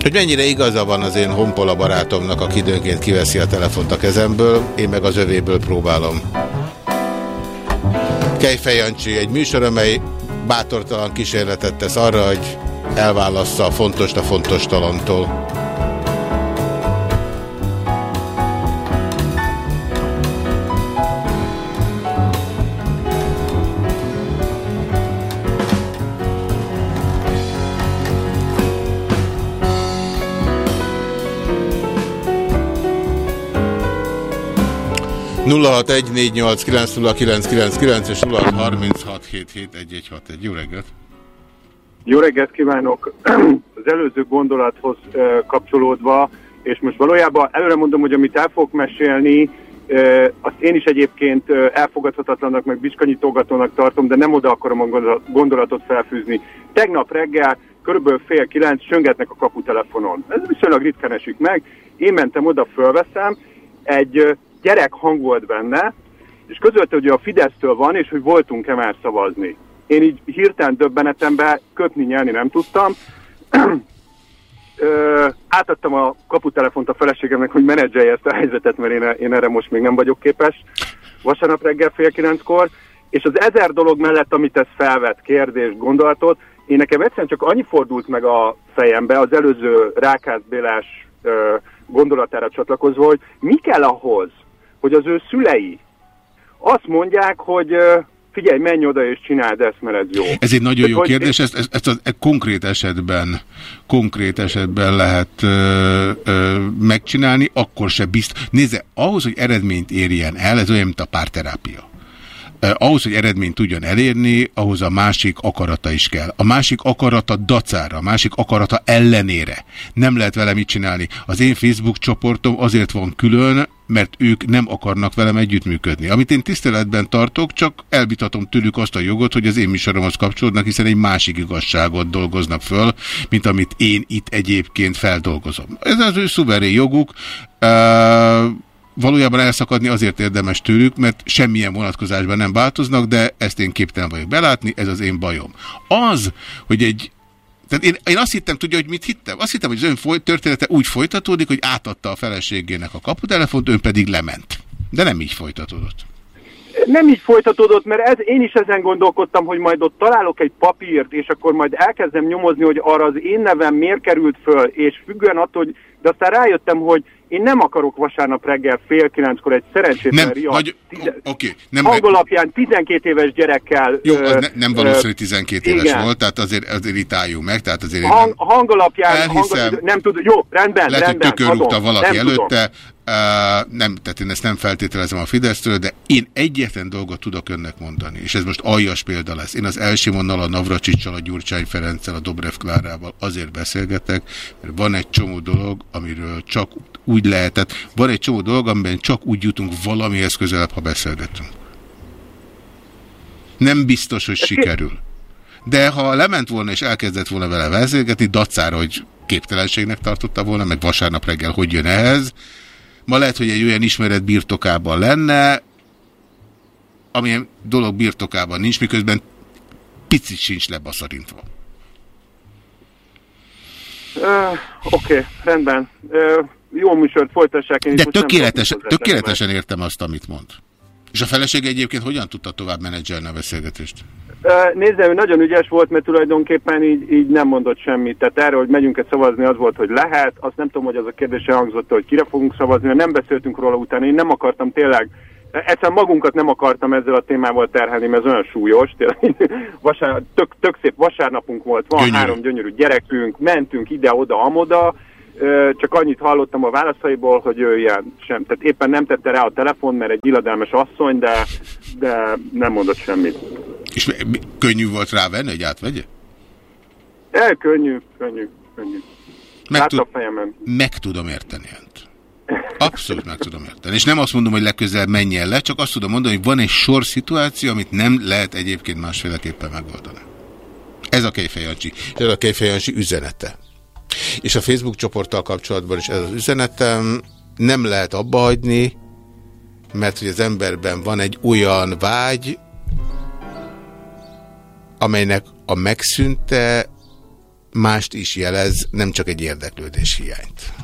Hogy mennyire igaza van az én honpola barátomnak, aki időnként kiveszi a telefont a kezemből, én meg az övéből próbálom. Kejfej Jancsi, egy műsor, amely bátortalan kísérletet tesz arra, hogy elválassza a fontos a fontos talantól. És 0636771161. Jó reggelt! Jó reggelt kívánok! Az előző gondolathoz kapcsolódva, és most valójában előre mondom, hogy amit el fogok mesélni, azt én is egyébként elfogadhatatlanak, meg biskanyitógatónak tartom, de nem oda akarom a gondolatot felfűzni. Tegnap reggel körülbelül fél kilenc söngetnek a kaputelefonon. Ez viszonylag ritkán esik meg. Én mentem oda, fölveszem, egy gyerek hang volt benne, és közölte, hogy a Fidesztől van, és hogy voltunk-e már szavazni. Én így hirtelen döbbenetembe kötni, nyelni nem tudtam. Ö, átadtam a kaputelefont a feleségemnek, hogy menedzselje ezt a helyzetet, mert én, én erre most még nem vagyok képes. Vasárnap reggel fél kilenckor. És az ezer dolog mellett, amit ez felvett, kérdés, gondolatot, én nekem egyszerűen csak annyi fordult meg a fejembe az előző Rákász Bélás gondolatára csatlakozva, hogy mi kell ahhoz, hogy az ő szülei azt mondják, hogy figyelj, menj oda és csináld ezt, mert ez jó. Ez egy nagyon jó kérdés, ezt, ezt, ezt, ezt konkrét esetben konkrét esetben lehet ö, ö, megcsinálni, akkor se bizt. Nézze, ahhoz, hogy eredményt érjen el, ez olyan, mint a párterápia ahhoz, hogy eredményt tudjon elérni, ahhoz a másik akarata is kell. A másik akarata dacára, a másik akarata ellenére. Nem lehet vele mit csinálni. Az én Facebook csoportom azért van külön, mert ők nem akarnak velem együttműködni. Amit én tiszteletben tartok, csak elvitatom tőlük azt a jogot, hogy az én műsoromhoz kapcsolódnak, hiszen egy másik igazságot dolgoznak föl, mint amit én itt egyébként feldolgozom. Ez az ő szuverén joguk. Uh, valójában elszakadni azért érdemes tőlük, mert semmilyen vonatkozásban nem változnak, de ezt én képtelen vagyok belátni, ez az én bajom. Az, hogy egy tehát én, én azt hittem, tudja, hogy mit hittem? Azt hittem, hogy az ön foly, története úgy folytatódik, hogy átadta a feleségének a kaputelefont, ön pedig lement. De nem így folytatódott. Nem így folytatódott, mert ez, én is ezen gondolkodtam, hogy majd ott találok egy papírt, és akkor majd elkezdem nyomozni, hogy arra az én nevem miért került föl, és függően attól, hogy de aztán rájöttem, hogy én nem akarok vasárnap reggel fél kilenckor egy szerencsétlen nem, riad, nagy, tize, okay, nem alapján 12 éves gyerekkel. Jó, az ne, nem valószínű, hogy 12 éves igen. volt, tehát azért, azért itt álljunk meg. Tehát azért hang, hang alapján, elhiszem, hang, nem tudom, jó, rendben, lehet, rendben. Lehet, hogy tökörúgta valaki előtte, Uh, nem, tehát én ezt nem feltételezem a Fidesztől, de én egyetlen dolgot tudok önnek mondani, és ez most aljas példa lesz. Én az Elsimonnal, a Navracsicsal, a Gyurcsány Ferenccel, a Dobrev Klárával azért beszélgetek, mert van egy csomó dolog, amiről csak úgy lehetett, van egy csomó dolog, amiben csak úgy jutunk valamihez közelebb, ha beszélgetünk. Nem biztos, hogy sikerül. De ha lement volna és elkezdett volna vele beszélgetni, dacára, hogy képtelenségnek tartotta volna, meg vasárnap reggel hogy jön ehhez. Ma lehet, hogy egy olyan ismeret birtokában lenne, amilyen dolog birtokában nincs, miközben picit sincs lebaszarintva. Uh, Oké, okay, rendben. Uh, jó műsort folytassák. Én De tökéletes, tökéletesen értem azt, amit mond. És a feleség egyébként hogyan tudta tovább menedzselni a beszélgetést? Nézd, ő nagyon ügyes volt, mert tulajdonképpen így, így nem mondott semmit. Tehát erről, hogy megyünk-e szavazni, az volt, hogy lehet. Azt nem tudom, hogy az a kérdés hangzott, hogy kire fogunk szavazni, mert nem beszéltünk róla utána. Én nem akartam tényleg, egyszerűen magunkat nem akartam ezzel a témával terhelni, mert ez olyan súlyos. Tényleg, vasár, tök, tök szép vasárnapunk volt, van Gyönyörű. három gyönyörű gyerekünk, mentünk ide-oda, amoda, Ö, csak annyit hallottam a válaszaiból, hogy ő ilyen sem. Tehát éppen nem tette rá a telefon, mert egy illadelmes asszony, de, de nem mondott semmit. És mi- könnyű volt rávenni, hogy átvegye? El, könnyű, könnyű, könnyű. Meg, tud, meg tudom érteni önt. Abszolút meg tudom érteni. És nem azt mondom, hogy legközelebb menjen le, csak azt tudom mondani, hogy van egy sor szituáció, amit nem lehet egyébként másféleképpen megoldani. Ez a Kejfejancsi. Ez a Kejfejancsi üzenete. És a Facebook csoporttal kapcsolatban is ez az üzenetem. Nem lehet abba hagyni, mert hogy az emberben van egy olyan vágy, amelynek a megszűnte mást is jelez, nem csak egy érdeklődés hiányt.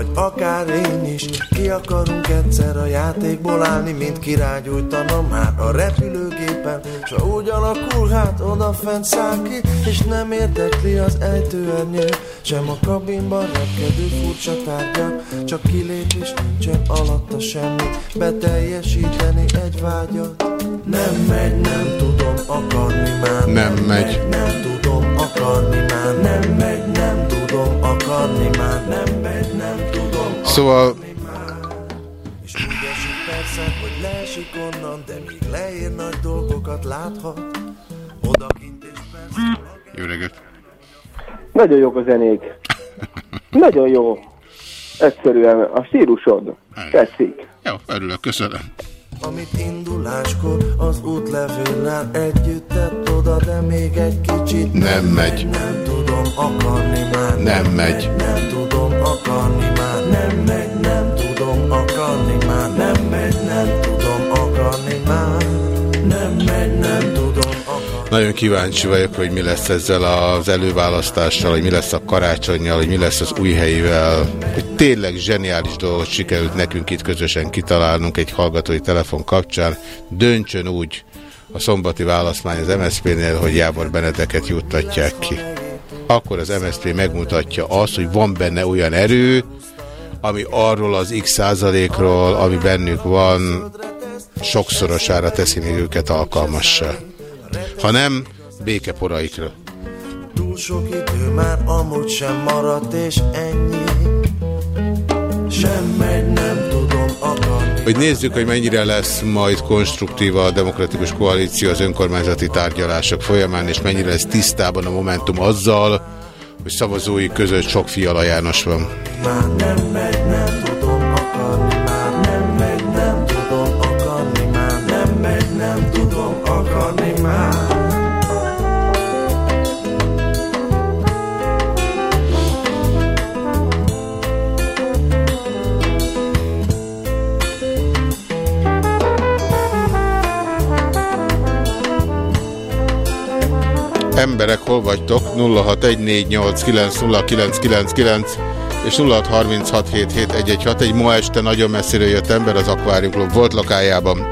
vagy akár én is. Ki akarunk egyszer a játékból állni Mint kirágyújtana már a repülőgépen. S ha úgy alakul, hát odafent száll ki És nem érdekli az ejtőernyő. Sem a kabinban repkedő furcsa tárgyak Csak kilépés nincsen alatta semmi. Beteljesíteni egy vágyat. Nem megy, nem tudom akarni már. Nem megy. Nem tudom akarni már. Nem megy, nem tudom akarni már. Nem nem Szóval És úgy esik persze, hogy leesik onnan De még leér nagy dolgokat láthat Odakint és persze Jó reggelt! Nagyon jók a zenék. Nagyon jó. Egyszerűen a stílusod. Tetszik. Jó, örülök, köszönöm. Amit induláskor az útlevéllel együtt tett oda, de még egy kicsit Nem megy. Nem tudom akarni már Nem megy. Nem tudom akarni már Nem megy, nem tudom akarni már Nem megy, nem tudom akarni már Nem megy, nem tudom Nagyon kíváncsi vagyok, hogy mi lesz ezzel az előválasztással, hogy mi lesz a karácsonyjal, hogy mi lesz az új helyivel. Hogy tényleg zseniális dolgot sikerült nekünk itt közösen kitalálnunk egy hallgatói telefon kapcsán. Döntsön úgy a szombati választmány az MSZP-nél, hogy Jábor Benedeket juttatják ki. Akkor az MSZP megmutatja azt, hogy van benne olyan erő, ami arról az x százalékról, ami bennük van, sokszorosára teszi még őket alkalmassá. Ha nem, békeporaikra. Túl sok idő már amúgy sem maradt és ennyi Sem megy, nem tudom akarni Hogy nézzük, hogy mennyire lesz majd konstruktíva a demokratikus koalíció az önkormányzati tárgyalások folyamán, és mennyire lesz tisztában a Momentum azzal, hogy szavazói között sok Fiala János van. Már nem megy, Emberek, hol vagytok? 0614890999 és 0636771161. Ma este nagyon messziről jött ember az Aquarium Club volt lakájában.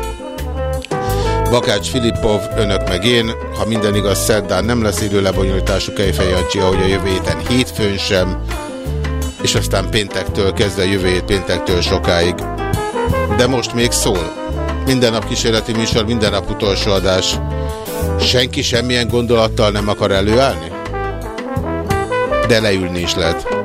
Bakács Filippov, önök meg én. Ha minden igaz, szerdán nem lesz idő lebonyolítású Kejfej Jancsi, ahogy a jövő héten hétfőn sem. és aztán péntektől kezdve jövő hét péntektől sokáig. De most még szól. Minden nap kísérleti műsor, minden nap utolsó adás. Senki semmilyen gondolattal nem akar előállni? De leülni is lehet.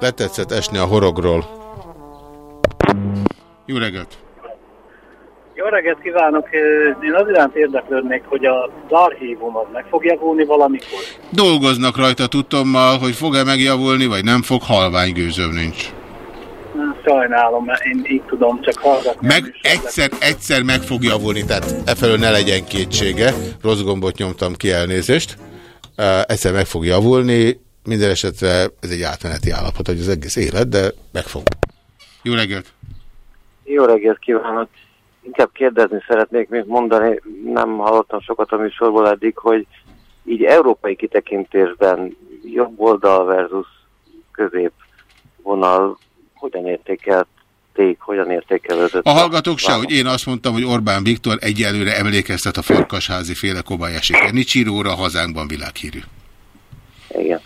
Letetszett esni a horogról. Jó reggelt! Jó reggelt kívánok! Én az iránt érdeklődnék, hogy az archívum az meg fog javulni valamikor. Dolgoznak rajta tudtommal, hogy fog-e megjavulni, vagy nem fog, halvány gőzöm nincs. Sajnálom, mert én így tudom csak hallgatni. Meg egyszer, egyszer meg fog javulni, tehát efelől ne legyen kétsége. Rossz gombot nyomtam ki elnézést. Uh, egyszer meg fog javulni, minden esetre ez egy átmeneti állapot, hogy az egész élet, de meg fog. Jó reggelt! Jó reggelt kívánok! Inkább kérdezni szeretnék, mint mondani, nem hallottam sokat a műsorból eddig, hogy így európai kitekintésben jobb oldal versus közép vonal hogyan értékelték, hogyan értékelődött? A hallgatók se, hogy én azt mondtam, hogy Orbán Viktor egyelőre emlékeztet a farkasházi féle Kobayashi Kenichiro-ra, hazánkban világhírű. Igen.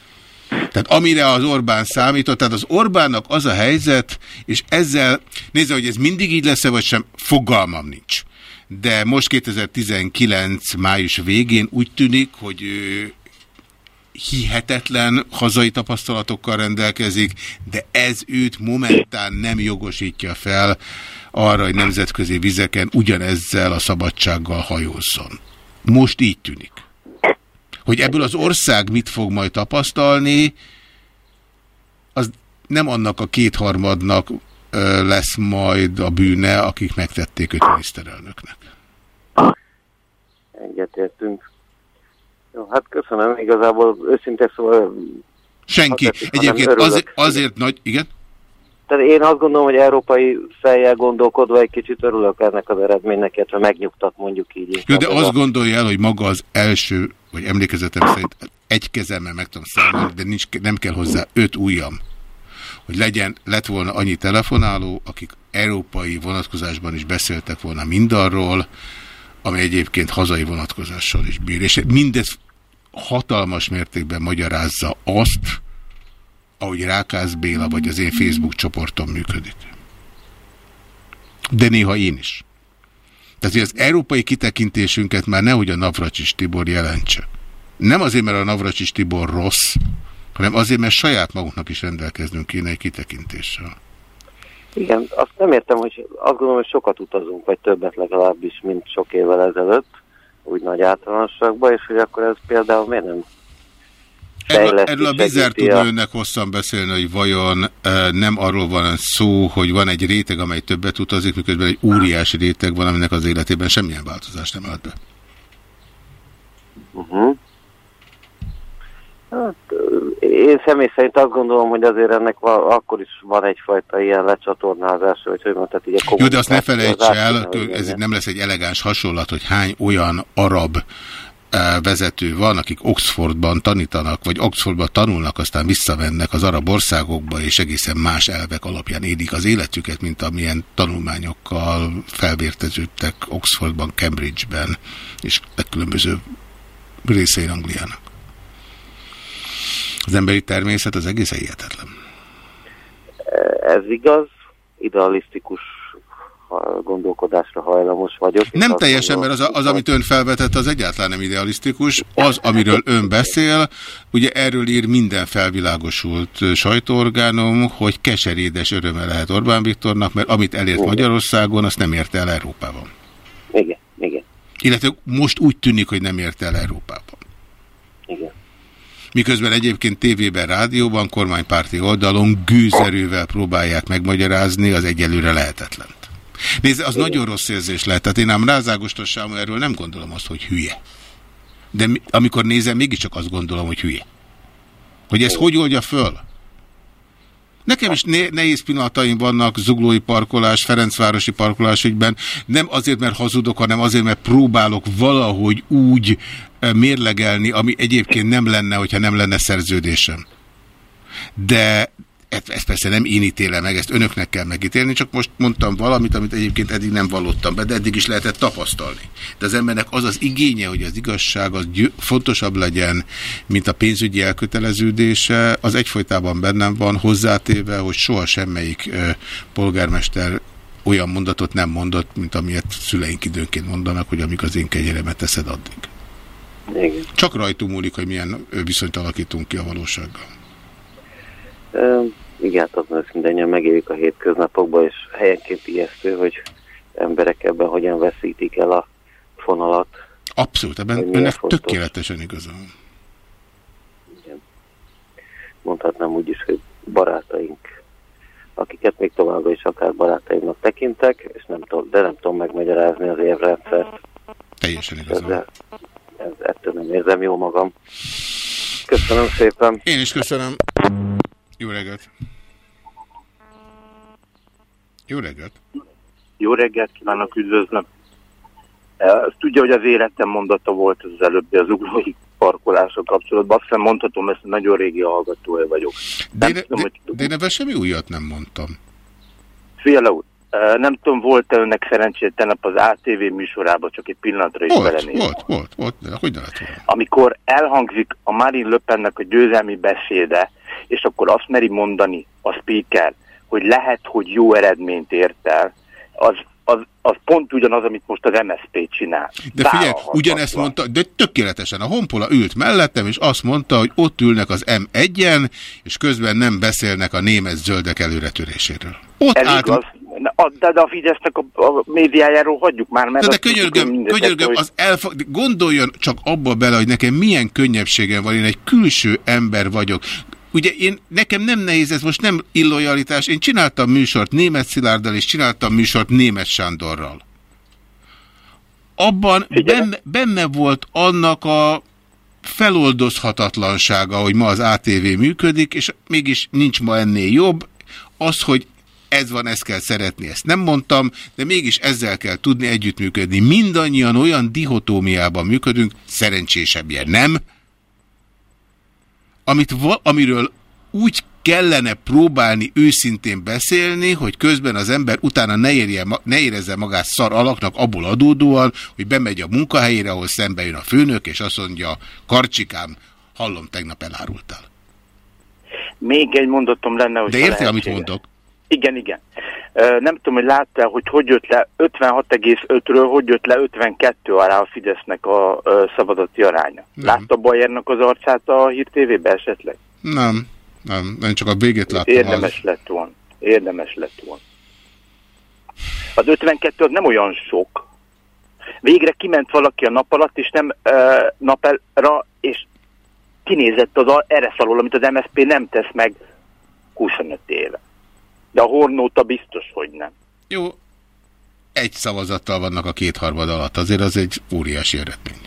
Tehát amire az Orbán számított, tehát az Orbánnak az a helyzet, és ezzel, nézze, hogy ez mindig így lesz-e, vagy sem, fogalmam nincs. De most 2019 május végén úgy tűnik, hogy ő hihetetlen hazai tapasztalatokkal rendelkezik, de ez őt momentán nem jogosítja fel arra, hogy nemzetközi vizeken ugyanezzel a szabadsággal hajózzon. Most így tűnik. Hogy ebből az ország mit fog majd tapasztalni, az nem annak a kétharmadnak lesz majd a bűne, akik megtették őt miniszterelnöknek. Egyetértünk. Jó, hát köszönöm, igazából őszinte szóval... Senki. Egyébként azért, azért nagy... Igen? Tehát én azt gondolom, hogy európai fejjel gondolkodva egy kicsit örülök ennek az eredménynek, illetve megnyugtat mondjuk így. Jó, de azt gondolja el, hogy maga az első, vagy emlékezetem szerint egy kezemmel meg tudom számolni, de nincs, nem kell hozzá öt ujjam, hogy legyen, lett volna annyi telefonáló, akik európai vonatkozásban is beszéltek volna mindarról, ami egyébként hazai vonatkozással is bír. És mindez hatalmas mértékben magyarázza azt, ahogy Rákász Béla vagy az én Facebook csoportom működik. De néha én is. Tehát, hogy az európai kitekintésünket már nehogy a Navracsis Tibor jelentse. Nem azért, mert a Navracsis Tibor rossz, hanem azért, mert saját magunknak is rendelkeznünk kéne egy kitekintéssel. Igen, azt nem értem, hogy azt gondolom, hogy sokat utazunk, vagy többet legalábbis, mint sok évvel ezelőtt, úgy nagy általánosságban, és hogy akkor ez például miért nem Erről, erről a Bizer tud önnek hosszan beszélni, hogy vajon e, nem arról van szó, hogy van egy réteg, amely többet utazik, miközben egy óriási réteg van, aminek az életében semmilyen változást nem ad be. Uh -huh. Hát, én személy szerint azt gondolom, hogy azért ennek van, akkor is van egyfajta ilyen lecsatornázás, hogy hogy mondtad, így a Jó, de azt ne felejts el, ez nem lesz egy elegáns hasonlat, hogy hány olyan arab vezető van, akik Oxfordban tanítanak, vagy Oxfordban tanulnak, aztán visszamennek az arab országokba, és egészen más elvek alapján élik az életüket, mint amilyen tanulmányokkal felvérteződtek Oxfordban, Cambridgeben, és különböző részein Angliának. Az emberi természet az egész hihetetlen. Ez igaz, idealisztikus gondolkodásra hajlamos vagyok. Nem teljesen, mert az, az, amit ön felvetett, az egyáltalán nem idealisztikus. Az, amiről ön beszél, ugye erről ír minden felvilágosult sajtóorgánom, hogy keserédes öröme lehet Orbán Viktornak, mert amit elért igen. Magyarországon, azt nem érte el Európában. Igen, igen. Illetve most úgy tűnik, hogy nem érte el Európában. Igen. Miközben egyébként tévében, rádióban, kormánypárti oldalon gőzerővel próbálják megmagyarázni az egyelőre lehetetlen. Nézd, az Igen. nagyon rossz érzés lehet. Tehát én ám Rázágostos erről nem gondolom azt, hogy hülye. De mi, amikor nézem, mégiscsak azt gondolom, hogy hülye. Hogy ezt hogy oldja föl? Nekem is né nehéz pillanataim vannak zuglói parkolás, Ferencvárosi parkolás ügyben. Nem azért, mert hazudok, hanem azért, mert próbálok valahogy úgy mérlegelni, ami egyébként nem lenne, hogyha nem lenne szerződésem. De ezt persze nem én ítélem meg, ezt önöknek kell megítélni, csak most mondtam valamit, amit egyébként eddig nem vallottam be, de eddig is lehetett tapasztalni. De az embernek az az igénye, hogy az igazság az fontosabb legyen, mint a pénzügyi elköteleződése, az egyfolytában bennem van, hozzátéve, hogy soha semmelyik polgármester olyan mondatot nem mondott, mint amilyet szüleink időnként mondanak, hogy amíg az én kenyeremet teszed addig. Igen. Csak rajtunk múlik, hogy milyen viszonyt alakítunk ki a valósággal igen, az mindannyian megéljük a hétköznapokban, és helyenként ijesztő, hogy emberek ebben hogyan veszítik el a fonalat. Abszolút, ebben önnek tökéletesen igazán. Igen. Mondhatnám úgy is, hogy barátaink, akiket még továbbra is akár barátaimnak tekintek, és nem tudom, de nem tudom megmagyarázni az évrendszert. Teljesen. Ezzel, ez, ettől nem érzem jó magam. Köszönöm szépen. Én is köszönöm. Jó reggelt! Jó reggelt! Jó reggelt kívánok, üdvözlöm! Ezt tudja, hogy az életem mondata volt az előbbi az uglói parkolások kapcsolatban. Azt hiszem mondhatom, ezt nagyon régi hallgatója vagyok. De, nem én, tudom, de, de én ebben semmi újat nem mondtam. Fiala úr, nem tudom, volt-e önnek szerencsét tegnap az ATV műsorában, csak egy pillanatra is volt, Volt, volt, volt, de hogy ne lett volna? Amikor elhangzik a Marine Löpennek a győzelmi beszéde, és akkor azt meri mondani a speaker, hogy lehet, hogy jó eredményt ért el, az, az, az pont ugyanaz, amit most az MSZP csinál. De figyelj, ugyanezt mondta, de tökéletesen a Honpola ült mellettem, és azt mondta, hogy ott ülnek az M1-en, és közben nem beszélnek a német zöldek előretöréséről. Ott Ez állt... igaz. De, de a Fidesznek a, a médiájáról hagyjuk már, mert... De, de könyörgöm, könyörgöm hogy... az elfa... gondoljon csak abba bele, hogy nekem milyen könnyebbségem van, én egy külső ember vagyok. Ugye én, nekem nem nehéz, ez most nem illojalitás. Én csináltam műsort német Szilárddal, és csináltam műsort német Sándorral. Abban benne, benne volt annak a feloldozhatatlansága, hogy ma az ATV működik, és mégis nincs ma ennél jobb. Az, hogy ez van, ezt kell szeretni, ezt nem mondtam, de mégis ezzel kell tudni együttműködni. Mindannyian olyan dihotómiában működünk, szerencsésebbje nem, amit, amiről úgy kellene próbálni őszintén beszélni, hogy közben az ember utána ne, érje, ne érezze magát szar alaknak abból adódóan, hogy bemegy a munkahelyére, ahol szembe jön a főnök, és azt mondja, karcsikám, hallom, tegnap elárultál. Még egy mondatom lenne, hogy... De érti, amit mondok? Igen, igen. Nem tudom, hogy láttál, hogy hogy jött le 56,5-ről, hogy jött le 52 alá a Fidesznek a szabadati aránya. Nem. Látta Bajernak az arcát a Hír TV-be esetleg? Nem, nem, nem csak a végét láttam. Érdemes az. lett volna. Érdemes lett volna. Az 52 az nem olyan sok. Végre kiment valaki a nap alatt, és nem uh, napelra, és kinézett az erre szalól, amit az MSZP nem tesz meg 25 éve. De a hornóta biztos, hogy nem. Jó, egy szavazattal vannak a kétharmad alatt, azért az egy óriási eredmény.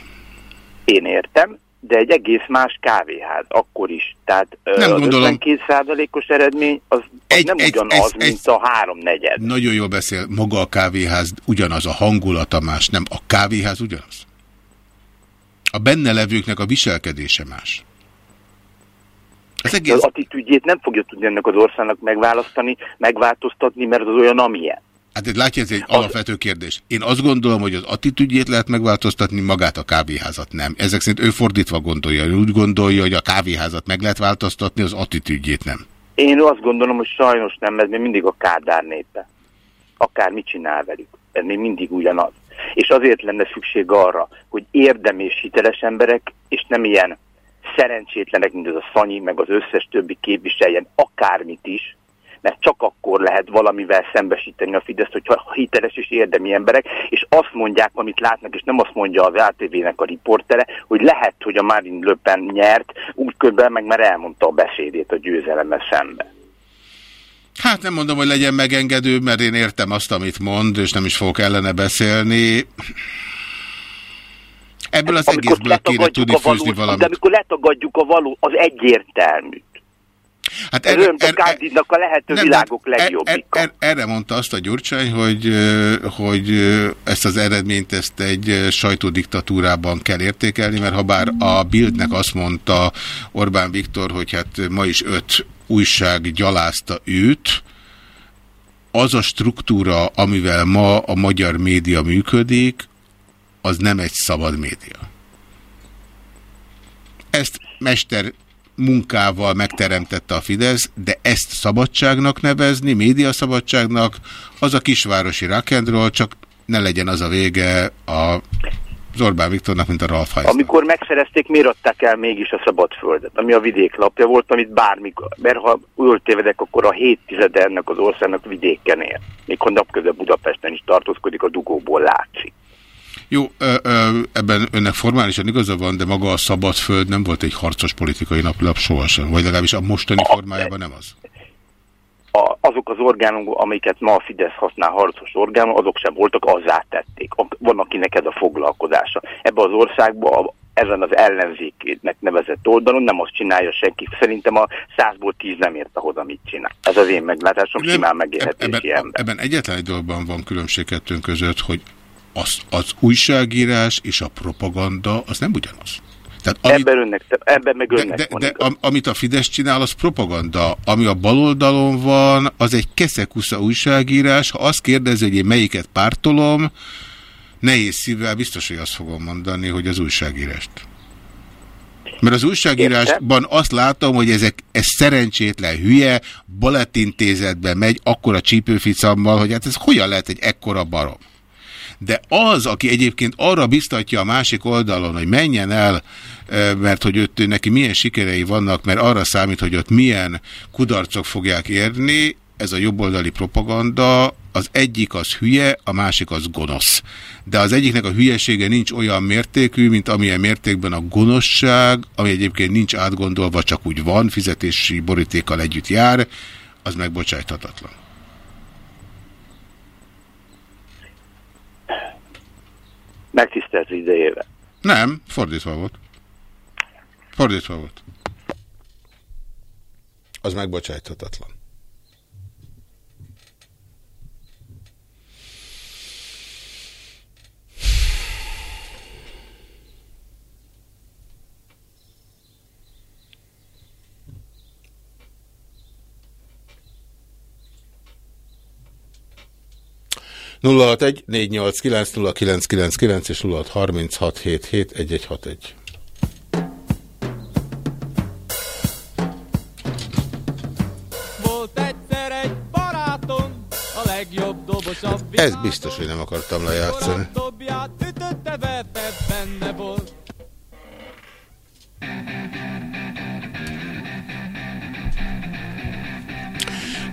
Én értem, de egy egész más kávéház, akkor is. Tehát nem az gondolom. 52%-os eredmény az, az egy, nem egy, ugyanaz, egy, mint egy, a háromnegyed. Nagyon jól beszél, maga a kávéház ugyanaz, a hangulata más, nem a kávéház ugyanaz. A benne levőknek a viselkedése más. Az, egész... az attitűdjét nem fogja tudni ennek az országnak megválasztani, megváltoztatni, mert az olyan, amilyen. Hát itt látja, ez egy az... alapvető kérdés. Én azt gondolom, hogy az attitűdjét lehet megváltoztatni, magát a kávéházat nem. Ezek szerint ő fordítva gondolja. Ő úgy gondolja, hogy a kávéházat meg lehet változtatni, az attitűdjét nem. Én azt gondolom, hogy sajnos nem, ez még mindig a kádár népe. Akár mit csinál velük. Ez még mindig ugyanaz. És azért lenne szükség arra, hogy érdemés hiteles emberek, és nem ilyen szerencsétlenek, mint ez a Szanyi, meg az összes többi képviseljen akármit is, mert csak akkor lehet valamivel szembesíteni a Fidesz, hogyha hiteles és érdemi emberek, és azt mondják, amit látnak, és nem azt mondja az ATV-nek a riportere, hogy lehet, hogy a Marine Le Pen nyert, úgy közben meg már elmondta a beszédét a győzelemmel szembe. Hát nem mondom, hogy legyen megengedő, mert én értem azt, amit mond, és nem is fogok ellene beszélni. Ebből az egészből kéne tudni fűzni valamit. De amikor letagadjuk a való, az egyértelmű. Hát erre- olyan, a Gandhinak a lehető Nem, világok er- legjobbika. Er, er, erre mondta azt a Gyurcsány, hogy, hogy ezt az eredményt ezt egy sajtódiktatúrában kell értékelni, mert ha bár a Bildnek azt mondta Orbán Viktor, hogy hát ma is öt újság gyalázta őt, az a struktúra, amivel ma a magyar média működik, az nem egy szabad média. Ezt mester munkával megteremtette a Fidesz, de ezt szabadságnak nevezni, médiaszabadságnak, az a kisvárosi rock'n'roll, csak ne legyen az a vége a az Orbán Viktornak, mint a Ralph Heiss. Amikor megszerezték, miért adták el mégis a szabadföldet, ami a vidék lapja volt, amit bármikor, mert ha jól tévedek, akkor a hét tizede ennek az országnak vidéken él. Még ha napközel Budapesten is tartózkodik, a dugóból látszik. Jó, ebben önnek formálisan igaza van, de maga a Szabadföld nem volt egy harcos politikai naplap sohasem, vagy legalábbis a mostani formájában nem az. A, azok az orgánumok, amiket ma a Fidesz használ harcos orgánum, azok sem voltak, azzá tették. A- Van, akinek ez a foglalkozása. Ebben az országban a, ezen az ellenzéknek nevezett oldalon nem azt csinálja senki. Szerintem a százból tíz nem ért ahhoz, amit csinál. Ez az én meglátásom, Nem, simán Ebben, megélhetési ember. ebben egyetlen egy dologban van különbség kettőnk között, hogy az, az újságírás és a propaganda az nem ugyanaz. Tehát amit, Ebben, önnek, ebben meg de, önnek de, de am, amit a Fidesz csinál, az propaganda. Ami a baloldalon van, az egy keszekusza újságírás. Ha azt kérdezi, hogy én melyiket pártolom, nehéz szívvel biztos, hogy azt fogom mondani, hogy az újságírást. Mert az újságírásban azt látom, hogy ezek, ez szerencsétlen hülye, balettintézetbe megy akkora csípőficammal, hogy hát ez hogyan lehet egy ekkora barom. De az, aki egyébként arra biztatja a másik oldalon, hogy menjen el, eh, mert hogy ott neki milyen sikerei vannak, mert arra számít, hogy ott milyen kudarcok fogják érni, ez a jobboldali propaganda, az egyik az hülye, a másik az gonosz. De az egyiknek a hülyesége nincs olyan mértékű, mint amilyen mértékben a gonoszság, ami egyébként nincs átgondolva, csak úgy van, fizetési borítékkal együtt jár, az megbocsájthatatlan. Megtisztelt idejével. Nem, fordítva volt. Fordítva volt. Az megbocsájthatatlan. 061-489-0999 és 0636771161. Ez biztos, hogy nem akartam lejátszani. Dobját ütötte, verte, benne volt.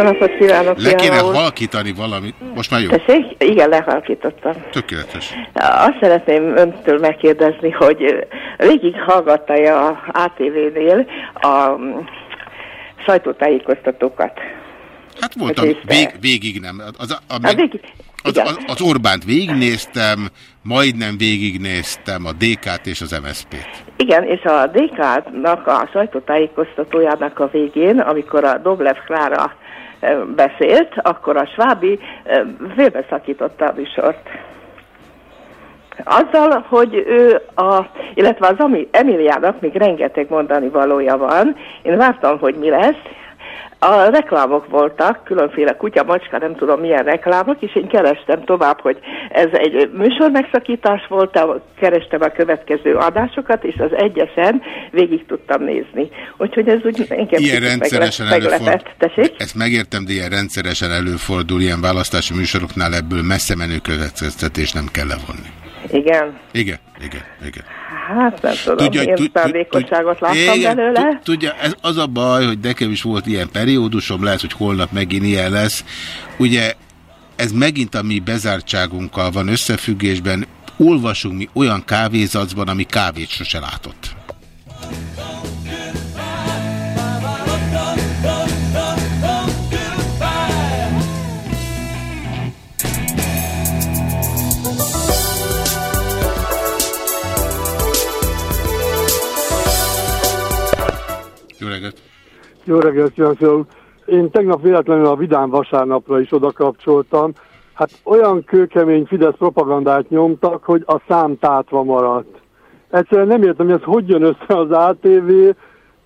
jó napot kívánok! Le kéne úr. halkítani valamit. Most már jó. Tessék? Igen, lehalkítottam. Tökéletes. Azt szeretném öntől megkérdezni, hogy végig hallgatta-e a ATV-nél a mm, sajtótájékoztatókat? Hát voltam, vég, végig nem. Az, a, a, Hát végig, az, az, az Orbánt végignéztem, majdnem végignéztem a DK-t és az MSZP-t. Igen, és a DK-nak a sajtótájékoztatójának a végén, amikor a Doblev Klára beszélt, akkor a Svábi félbeszakította a műsort. Azzal, hogy ő, a, illetve az Emiliának még rengeteg mondani valója van, én vártam, hogy mi lesz, a reklámok voltak, különféle kutya, macska, nem tudom milyen reklámok, és én kerestem tovább, hogy ez egy műsor megszakítás volt, kerestem a következő adásokat, és az egyesen végig tudtam nézni. Úgyhogy ez úgy engem Ilyen rendszeresen meglep- meglepett. Tessék? Ezt megértem, de ilyen rendszeresen előfordul, ilyen választási műsoroknál ebből messze menő következtetés nem kell levonni. Igen. Igen, igen, igen. Hát nem tudom, Tudja, én tud- szándékosságot láttam Igen, belőle. tu- Tudja, ez az a baj, hogy nekem is volt ilyen periódusom, lehet, hogy holnap megint ilyen lesz. Ugye ez megint a mi bezártságunkkal van összefüggésben. Olvasunk mi olyan kávézacban, ami kávét sose látott. Jó reggelt, kívánok! Én tegnap véletlenül a Vidám vasárnapra is oda kapcsoltam. Hát olyan kőkemény Fidesz propagandát nyomtak, hogy a szám tátva maradt. Egyszerűen nem értem, hogy ez hogy jön össze az ATV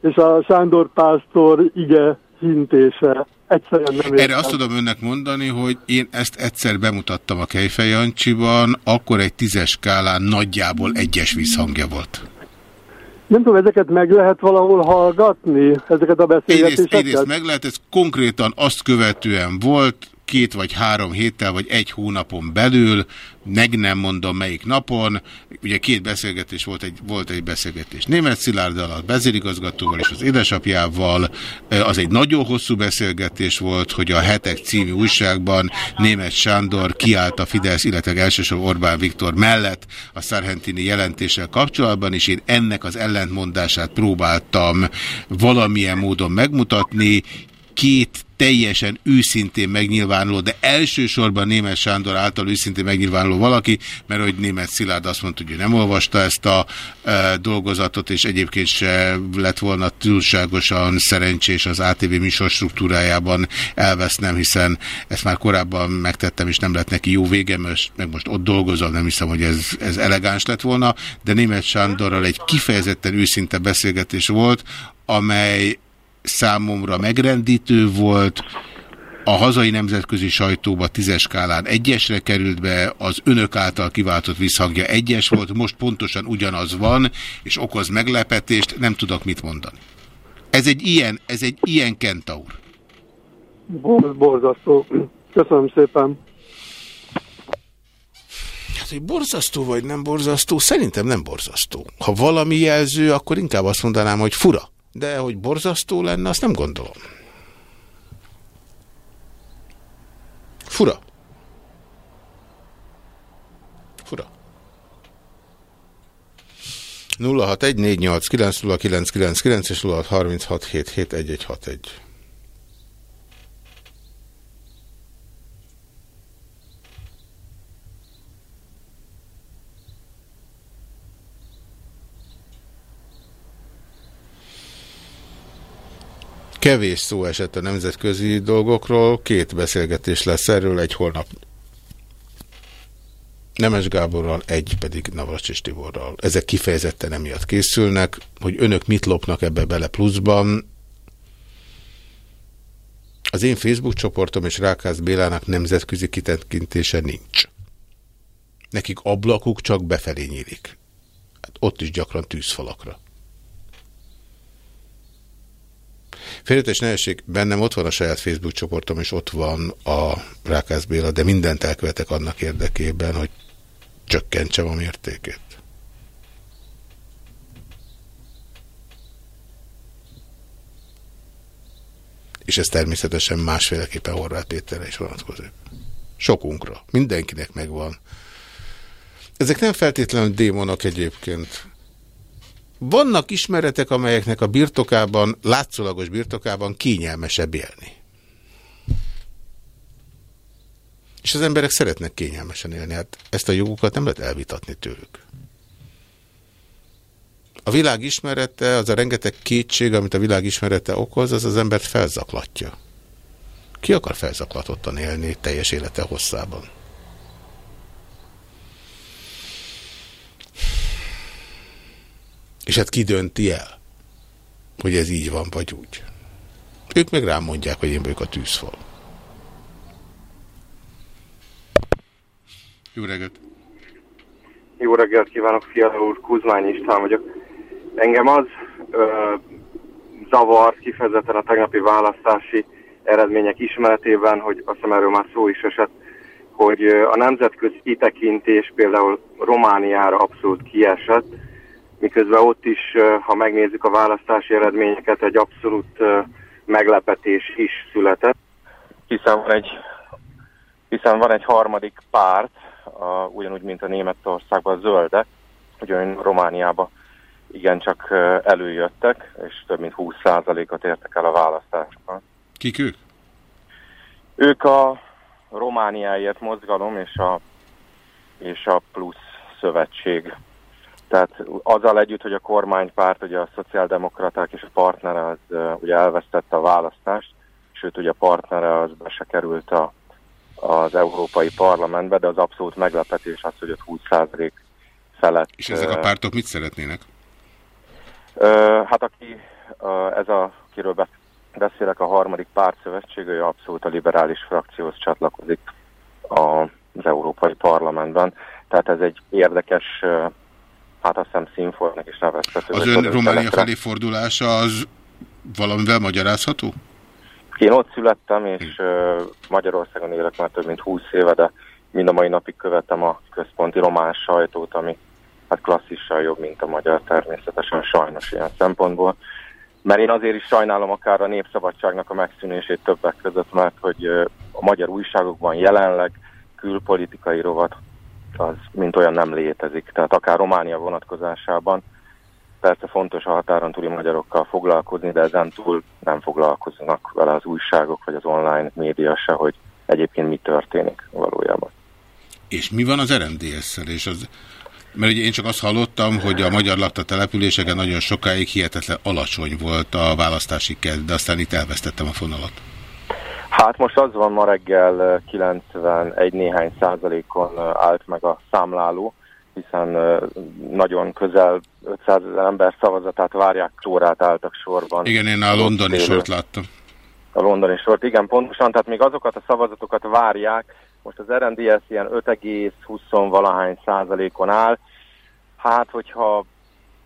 és a Sándor Pásztor ige hintése. Egyszerűen nem értem. Erre azt tudom önnek mondani, hogy én ezt egyszer bemutattam a Kejfej Jancsiban, akkor egy tízes skálán nagyjából egyes visszhangja volt. Nem tudom, ezeket meg lehet valahol hallgatni, ezeket a Egyrészt, beszélgetéseket? egyrészt meg lehet, ez konkrétan azt követően volt, két vagy három héttel, vagy egy hónapon belül, meg nem mondom melyik napon, ugye két beszélgetés volt, egy, volt egy beszélgetés német Szilárddal, a vezérigazgatóval és az édesapjával, az egy nagyon hosszú beszélgetés volt, hogy a Hetek című újságban német Sándor kiállt a Fidesz, illetve elsősorban Orbán Viktor mellett a Szargentini jelentéssel kapcsolatban, és én ennek az ellentmondását próbáltam valamilyen módon megmutatni, két teljesen őszintén megnyilvánuló, de elsősorban Német Sándor által őszintén megnyilvánuló valaki, mert hogy Német Szilárd azt mondta, hogy ő nem olvasta ezt a e, dolgozatot, és egyébként se lett volna túlságosan szerencsés az ATV műsor struktúrájában elvesznem, hiszen ezt már korábban megtettem, és nem lett neki jó vége, most, meg most ott dolgozom, nem hiszem, hogy ez, ez elegáns lett volna, de Német Sándorral egy kifejezetten őszinte beszélgetés volt, amely számomra megrendítő volt, a hazai nemzetközi sajtóba tízes skálán egyesre került be, az önök által kiváltott visszhangja egyes volt, most pontosan ugyanaz van, és okoz meglepetést, nem tudok mit mondani. Ez egy ilyen, ez egy ilyen kentaur. Bor- Borzasztó. Köszönöm szépen. Hát, hogy borzasztó vagy nem borzasztó, szerintem nem borzasztó. Ha valami jelző, akkor inkább azt mondanám, hogy fura. De hogy borzasztó lenne, azt nem gondolom. Fura. Fura. 0614890999 és 0636771161. Kevés szó esett a nemzetközi dolgokról, két beszélgetés lesz erről, egy holnap Nemes Gáborral, egy pedig Navracsis Tiborral. Ezek kifejezetten emiatt készülnek, hogy önök mit lopnak ebbe bele pluszban. Az én Facebook csoportom és Rákász Bélának nemzetközi kitekintése nincs. Nekik ablakuk csak befelé nyílik. Hát ott is gyakran tűzfalakra. Félretes nehézség, bennem ott van a saját Facebook csoportom, és ott van a Rákász Béla, de mindent elkövetek annak érdekében, hogy csökkentsem a mértékét. És ez természetesen másféleképpen Horváth Péterre is vonatkozik. Sokunkra. Mindenkinek megvan. Ezek nem feltétlenül démonok egyébként. Vannak ismeretek, amelyeknek a birtokában, látszólagos birtokában kényelmesebb élni. És az emberek szeretnek kényelmesen élni. Hát ezt a jogukat nem lehet elvitatni tőlük. A világ ismerete, az a rengeteg kétség, amit a világ ismerete okoz, az az embert felzaklatja. Ki akar felzaklatottan élni teljes élete hosszában? És hát ki dönti el, hogy ez így van, vagy úgy. Ők meg rám mondják, hogy én vagyok a tűzfal. Jó reggelt! Jó reggelt kívánok, Fiala úr, Kuzmány István vagyok. Engem az ö, zavart kifejezetten a tegnapi választási eredmények ismeretében, hogy azt hiszem erről már szó is esett, hogy a nemzetközi kitekintés például Romániára abszolút kiesett, miközben ott is, ha megnézzük a választási eredményeket, egy abszolút meglepetés is született. Hiszen van egy, hiszen van egy harmadik párt, a, ugyanúgy, mint a Németországban a zöldek, ugyanúgy Romániában igencsak előjöttek, és több mint 20%-ot értek el a választásokon. Kik ők? Ők a Romániáért mozgalom és a, és a plusz szövetség. Tehát azzal együtt, hogy a kormánypárt, ugye a szociáldemokraták és a partnere az ugye elvesztette a választást, sőt ugye a partnere az be se került a, az Európai Parlamentbe, de az abszolút meglepetés az, hogy ott 20% felett. És ezek a pártok mit szeretnének? Hát aki ez a, kiről beszélek, a harmadik pártszövetség, ő abszolút a liberális frakcióhoz csatlakozik az Európai Parlamentben. Tehát ez egy érdekes, hát azt hiszem színfoltnak is nevezhető. Az ön Románia felé fordulása az valamivel magyarázható? Én ott születtem, és Magyarországon élek már több mint 20 éve, de mind a mai napig követem a központi román sajtót, ami hát klasszissal jobb, mint a magyar természetesen sajnos ilyen szempontból. Mert én azért is sajnálom akár a népszabadságnak a megszűnését többek között, mert hogy a magyar újságokban jelenleg külpolitikai rovat az mint olyan nem létezik. Tehát akár Románia vonatkozásában persze fontos a határon túli magyarokkal foglalkozni, de ezen túl nem foglalkoznak vele az újságok vagy az online média se, hogy egyébként mi történik valójában. És mi van az RMDS-szel? És az, mert ugye én csak azt hallottam, hogy a magyar lakta településeken nagyon sokáig hihetetlen alacsony volt a választási kezd, de aztán itt elvesztettem a fonalat. Hát most az van, ma reggel 91 néhány százalékon állt meg a számláló, hiszen nagyon közel 500 ezer ember szavazatát várják, órát álltak sorban. Igen, én a londoni sort láttam. A londoni sort, igen, pontosan, tehát még azokat a szavazatokat várják, most az RNDS ilyen 5,20 valahány százalékon áll. Hát, hogyha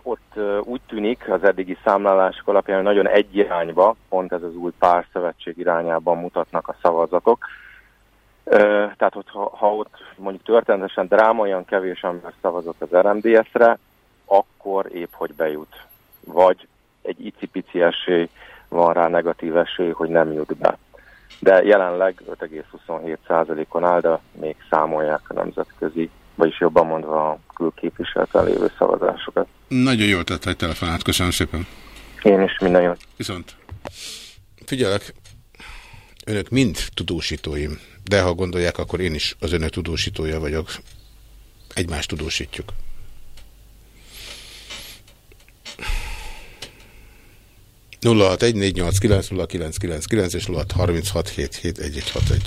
ott úgy tűnik az eddigi számlálások alapján, hogy nagyon egy irányba, pont ez az új párszövetség irányában mutatnak a szavazatok. Tehát, hogyha, ha ott mondjuk történetesen drámaian kevés ember szavazott az RMDS-re, akkor épp hogy bejut. Vagy egy icipici esély van rá negatív esély, hogy nem jut be de jelenleg 5,27%-on áll, de még számolják a nemzetközi, vagyis jobban mondva a külképviseleten lévő szavazásokat. Nagyon jól tett, hogy telefonált. Köszönöm szépen. Én is minden jót. Viszont. Figyelek, önök mind tudósítóim, de ha gondolják, akkor én is az önök tudósítója vagyok. Egymást tudósítjuk. 0614890999 és 0636771161.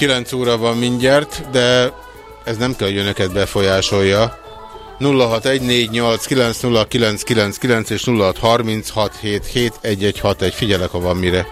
9 óra van mindjárt, de ez nem kell, hogy önöket befolyásolja. 0614890999 és 0636771161. Figyelek, ha van mire.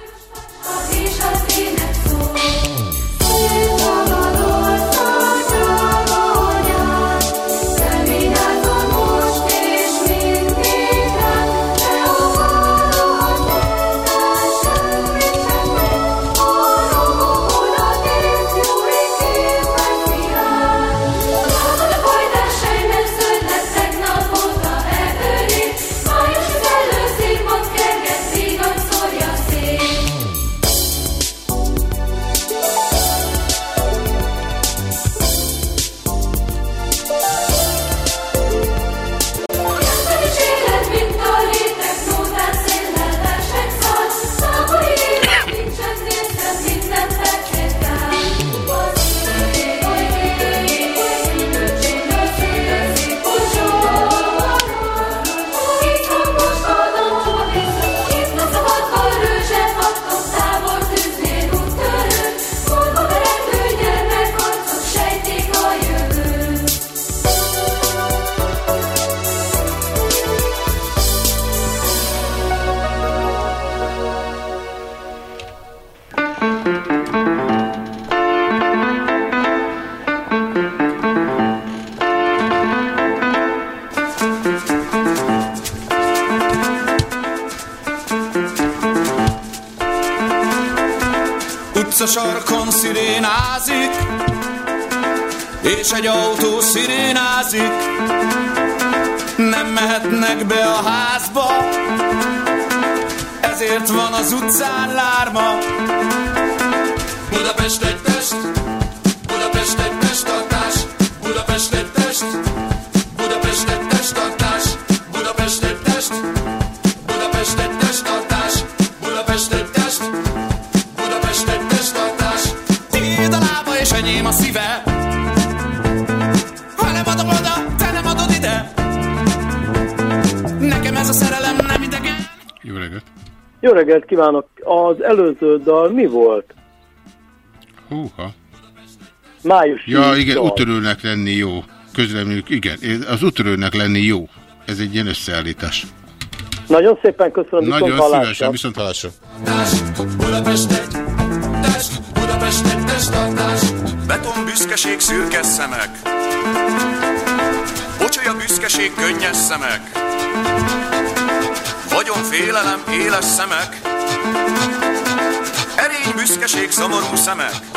Jó reggelt kívánok! Az előző dal mi volt? Húha. Május Ja, igen, dal. úttörőnek lenni jó. Közleményük, igen, az úttörőnek lenni jó. Ez egy ilyen összeállítás. Nagyon szépen köszönöm, viszont Nagyon hallásra. szívesen, viszont hallásra. Budapest egy test, Budapest egy testtartás. Beton büszkeség szürke szemek. Bocsolya büszkeség könnyes szemek. Vagyon félelem éles szemek. Erény büszkeség szomorú szemek.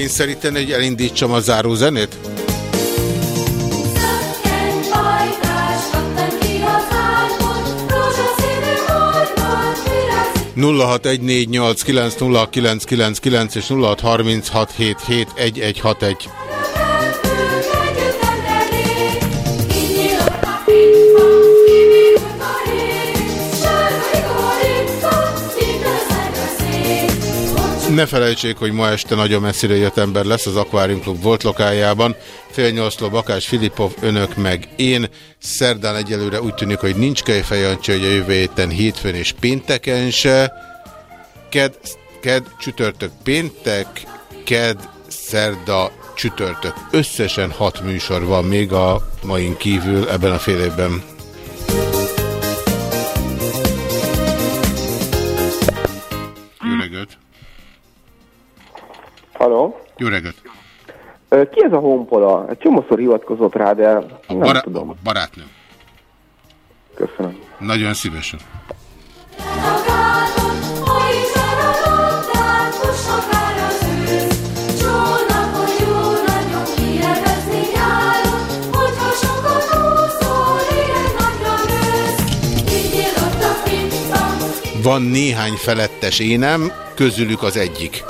Kényszeríteni, hogy elindítsam a záró zenét? nulla egy négy nyolc kilenc nulla kilenc kilenc kilenc és nulla hat harminc hat hét hét egy egy hat egy. Ne felejtsék, hogy ma este nagyon messzire jött ember lesz az Aquarium Club volt lokájában. Fél nyolcló Bakás Filipov, önök meg én. Szerdán egyelőre úgy tűnik, hogy nincs kejfejancsi, hogy a jövő héten hétfőn és pénteken se. Ked, ked, csütörtök, péntek, ked, szerda, csütörtök. Összesen hat műsor van még a main kívül ebben a fél évben. Halló? Jó reggelt! Ki ez a honpola? Egy csomószor hivatkozott rá, de nem bará- tudom. Barátnő. Köszönöm. Nagyon szívesen. Van néhány felettes énem, közülük az egyik.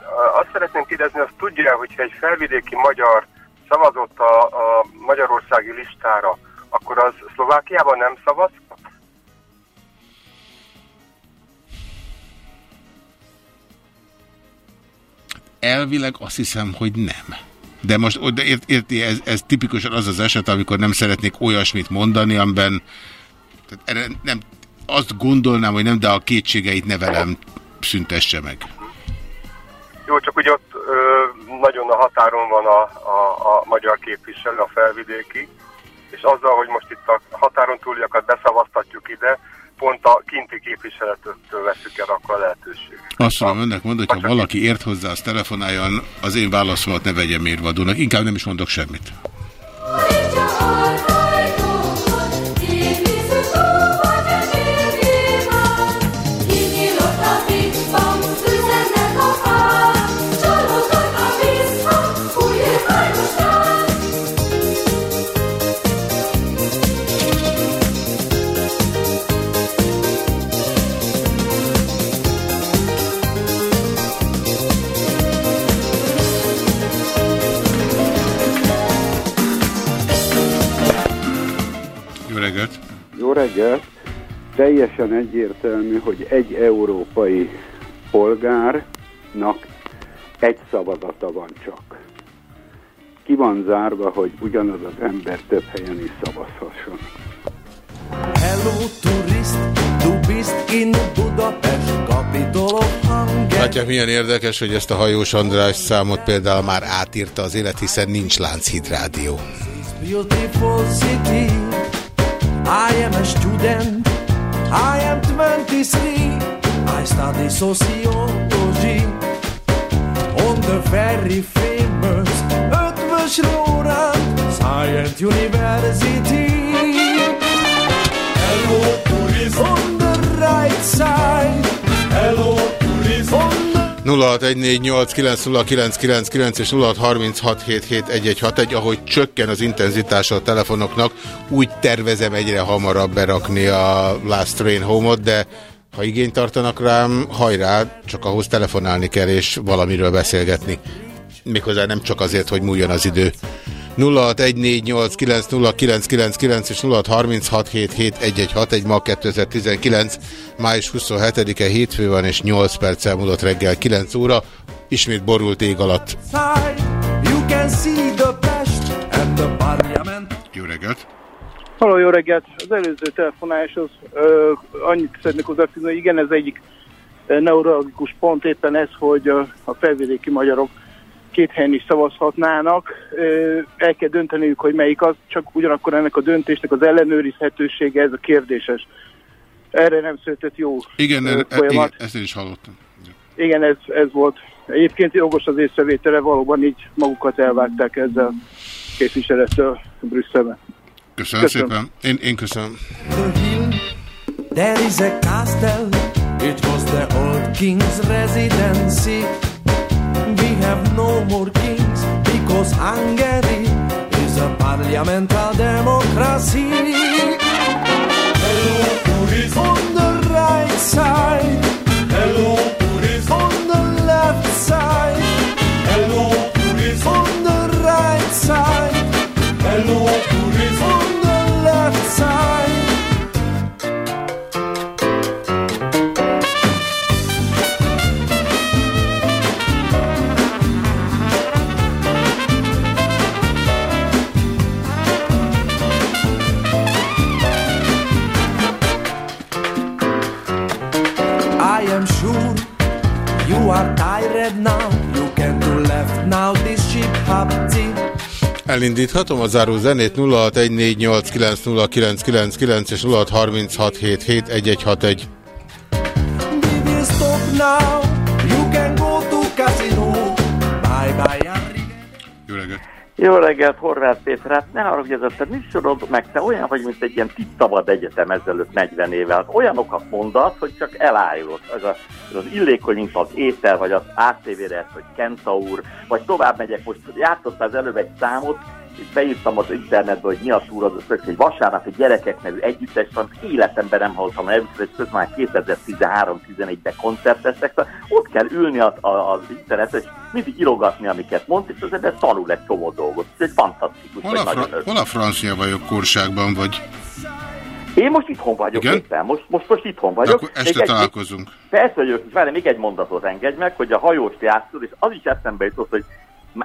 Ö, Azt szeretném kérdezni, azt tudja, hogyha egy felvidéki magyar szavazott a, a magyarországi listára, akkor az Szlovákiában nem szavaz? Elvileg azt hiszem, hogy nem. De most de ért, érti, ez, ez tipikusan az az eset, amikor nem szeretnék olyasmit mondani, amiben tehát erre nem, azt gondolnám, hogy nem, de a kétségeit ne velem szüntesse meg. Jó, csak ugye ott ö, nagyon a határon van a, a, a magyar képviselő, a felvidéki, és azzal, hogy most itt a határon túliakat beszavaztatjuk ide, pont a kinti képviselettől veszük el akkor a lehetőséget. Azt mondom önnek mondani, hogy ha valaki ért hozzá, az telefonáljon, az én válaszomat ne vegye mérvadónak. Inkább nem is mondok semmit. Reggelt! Teljesen egyértelmű, hogy egy európai polgárnak egy szavazata van csak. Ki van zárva, hogy ugyanaz az ember több helyen is szavazhasson. Hello tourist, du bist in Budapest, Hungary. Látják, milyen érdekes, hogy ezt a hajós András számot például már átírta az élet, hiszen nincs Lánchíd rádió. Beautiful city. I am a student. I am 23. I study sociology on the very famous Ötvös Loránd Science University. Hello, tourist. On the right side. 0614890999 és 0636771161, ahogy csökken az intenzitása a telefonoknak, úgy tervezem egyre hamarabb berakni a Last Train Home-ot, de ha igényt tartanak rám, hajrá, csak ahhoz telefonálni kell és valamiről beszélgetni. Méghozzá nem csak azért, hogy múljon az idő. 0614890999 és 0636771161 ma 2019. május 27-e hétfő van és 8 perccel múlott reggel 9 óra. Ismét borult ég alatt. Jó reggelt! Halló, jó reggelt! Az előző telefonáláshoz ö, annyit szeretnék hozzáfűzni, hogy igen, ez egyik neurologikus pont éppen ez, hogy a felvidéki magyarok két helyen is szavazhatnának. El kell dönteniük, hogy melyik az, csak ugyanakkor ennek a döntésnek az ellenőrizhetősége, ez a kérdéses. Erre nem született jó Igen, e, e, igen, folyamat. ezt én is hallottam. Igen, ez, ez volt. Egyébként jogos az észrevétele, valóban így magukat elvágták ezzel a képviselettől Brüsszelben. Köszönöm, Köszönöm. szépen. Én, én köszönöm. There is a castle, it was the old king's residency. We have no more kings because Hungary is a Parliamental democracy. Hello, Puris. On the right side. Hello, Puris. On the left side. Elindíthatom a záró zenét 0614890999 és 0636771161. Jó reggelt, Horváth Péter. Hát ne hogy ez a te műsorod, meg te olyan vagy, mint egy ilyen tisztavad egyetem ezelőtt 40 évvel. Hát olyanokat mondasz, hogy csak elájulod. Ez, ez az illékony, mint az étel, vagy az ATV-re, hogy Kentaur, vagy tovább megyek most. Játszottál az előbb egy számot, és beírtam az internetbe, hogy mi a túra, az egy vasárnapi gyerekek nevű együttes van, életemben nem hallottam nevüket, és közben már 2013-14-ben koncerteztek, ott kell ülni az, az internetre, és mindig írogatni, amiket mond, és az ember tanul egy csomó dolgot. Ez egy fantasztikus, Hol a, fra hol a francia vagyok korságban vagy? Én most itthon vagyok Igen? éppen, most, most, most itthon vagyok. Akkor este Még egy- találkozunk. Persze vagyok, és várj, még egy mondatot engedj meg, hogy a hajóst játszol, és az is eszembe jutott, hogy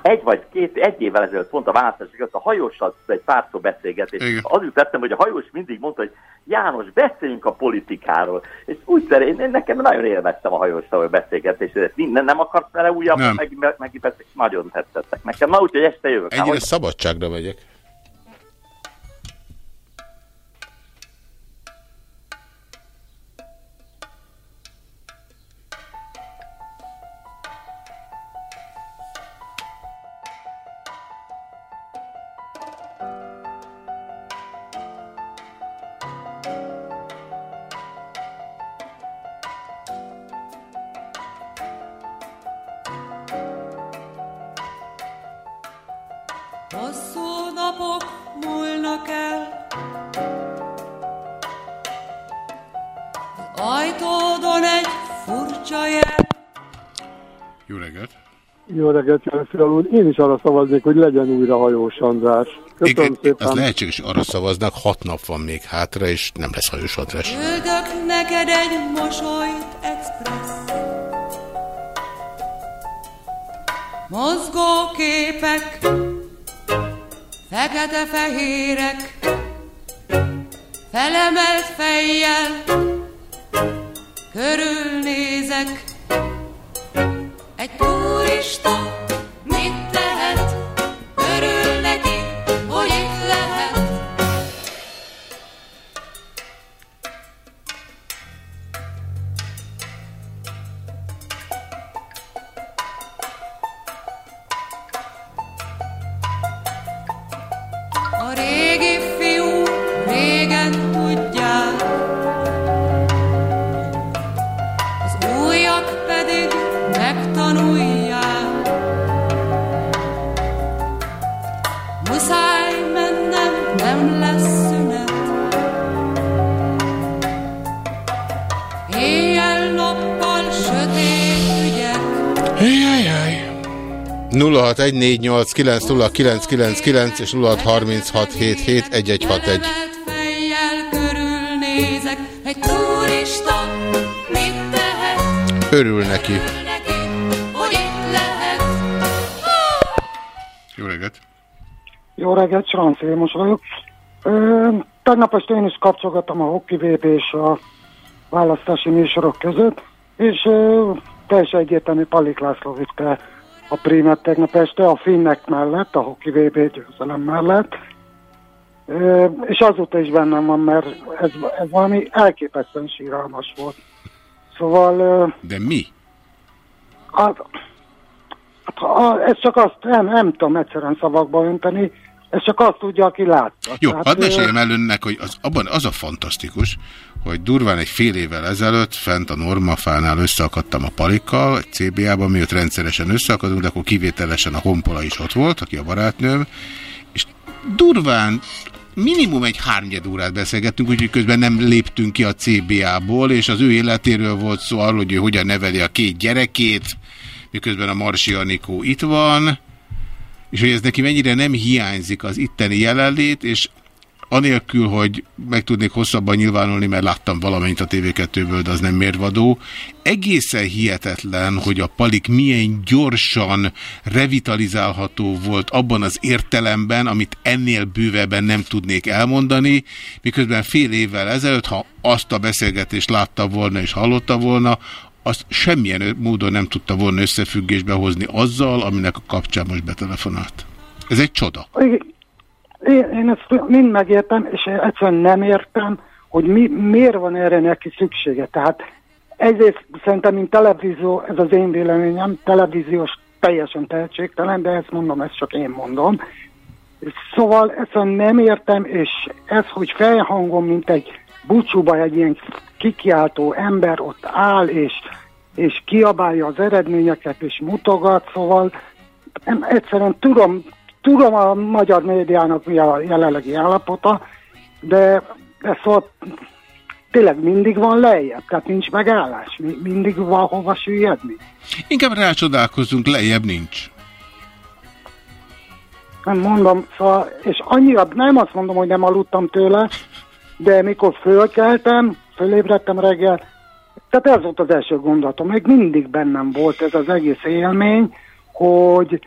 egy vagy két, egy évvel ezelőtt pont a választás előtt a hajóssal egy pár szó beszélgetés. Igen. Az eszembe, hogy a hajós mindig mondta, hogy János, beszéljünk a politikáról. És úgy szerint, én nekem nagyon élveztem a hajóssal a beszélgetést. Nem, nem akarsz vele újabb, Nem. meg, meg, meg, meg, nagyon tetszettek nekem. Na úgyhogy este jövök. Hát, Ennyire hogy- szabadságra megyek. Reggelt! Jó reggelt, Jánfél úr. Én is arra szavaznék, hogy legyen újra hajós András. Köszönöm Igen, szépen. az lehetséges, arra szavaznak, hat nap van még hátra, és nem lesz hajós András. Küldök neked egy mosolyt express Mozgó képek Fekete-fehérek Felemelt fejjel Körülnézek Egy turista 0614890999 és 0636771161. fejjel körülnézek, egy turista mit tehet, Örül neki. Jó reggelt! Jó reggelt, Sranc Vilmos vagyok. Ö, tegnap este én is kapcsolgattam a Hockey VB és a választási műsorok között, és ö, teljesen egyértelmű Palik László vitte a prímet tegnap este a finnek mellett, a Hockey VB győzelem mellett, és azóta is bennem van, mert ez, ez valami elképesztően síralmas volt. Szóval... De mi? Hát, hát, ha- ez csak azt, nem, nem tudom egyszerűen szavakba önteni, ez csak azt tudja, aki látta. Jó, Tehát, hadd meséljem el önnek, hogy az, abban az a fantasztikus, hogy durván egy fél évvel ezelőtt fent a Normafánál összeakadtam a palikkal, egy CBA-ban, miatt rendszeresen összeakadunk, de akkor kivételesen a Honpola is ott volt, aki a barátnőm, és durván minimum egy hárnyed órát beszélgettünk, úgyhogy közben nem léptünk ki a CBA-ból, és az ő életéről volt szó arról, hogy ő hogyan neveli a két gyerekét, miközben a Marsi Anikó itt van, és hogy ez neki mennyire nem hiányzik az itteni jelenlét, és anélkül, hogy meg tudnék hosszabban nyilvánulni, mert láttam valamennyit a TV2-ből, de az nem mérvadó. Egészen hihetetlen, hogy a palik milyen gyorsan revitalizálható volt abban az értelemben, amit ennél bővebben nem tudnék elmondani, miközben fél évvel ezelőtt, ha azt a beszélgetést látta volna és hallotta volna, azt semmilyen módon nem tudta volna összefüggésbe hozni azzal, aminek a kapcsán most betelefonált. Ez egy csoda. Én, én ezt mind megértem, és én egyszerűen nem értem, hogy mi, miért van erre neki szüksége. Tehát egyrészt szerintem, mint televízió, ez az én véleményem, televíziós teljesen tehetségtelen, de ezt mondom, ezt csak én mondom. Szóval egyszerűen nem értem, és ez, hogy felhangom, mint egy búcsúba egy ilyen kikiáltó ember ott áll, és, és kiabálja az eredményeket, és mutogat, szóval nem, egyszerűen tudom, tudom a magyar médiának mi a jelenlegi állapota, de, de szóval tényleg mindig van lejjebb, tehát nincs megállás, mi- mindig van hova süllyedni. Inkább rácsodálkozunk, lejjebb nincs. Nem mondom, szóval, és annyira nem azt mondom, hogy nem aludtam tőle, de mikor fölkeltem, fölébredtem reggel, tehát ez volt az első gondolatom, még mindig bennem volt ez az egész élmény, hogy,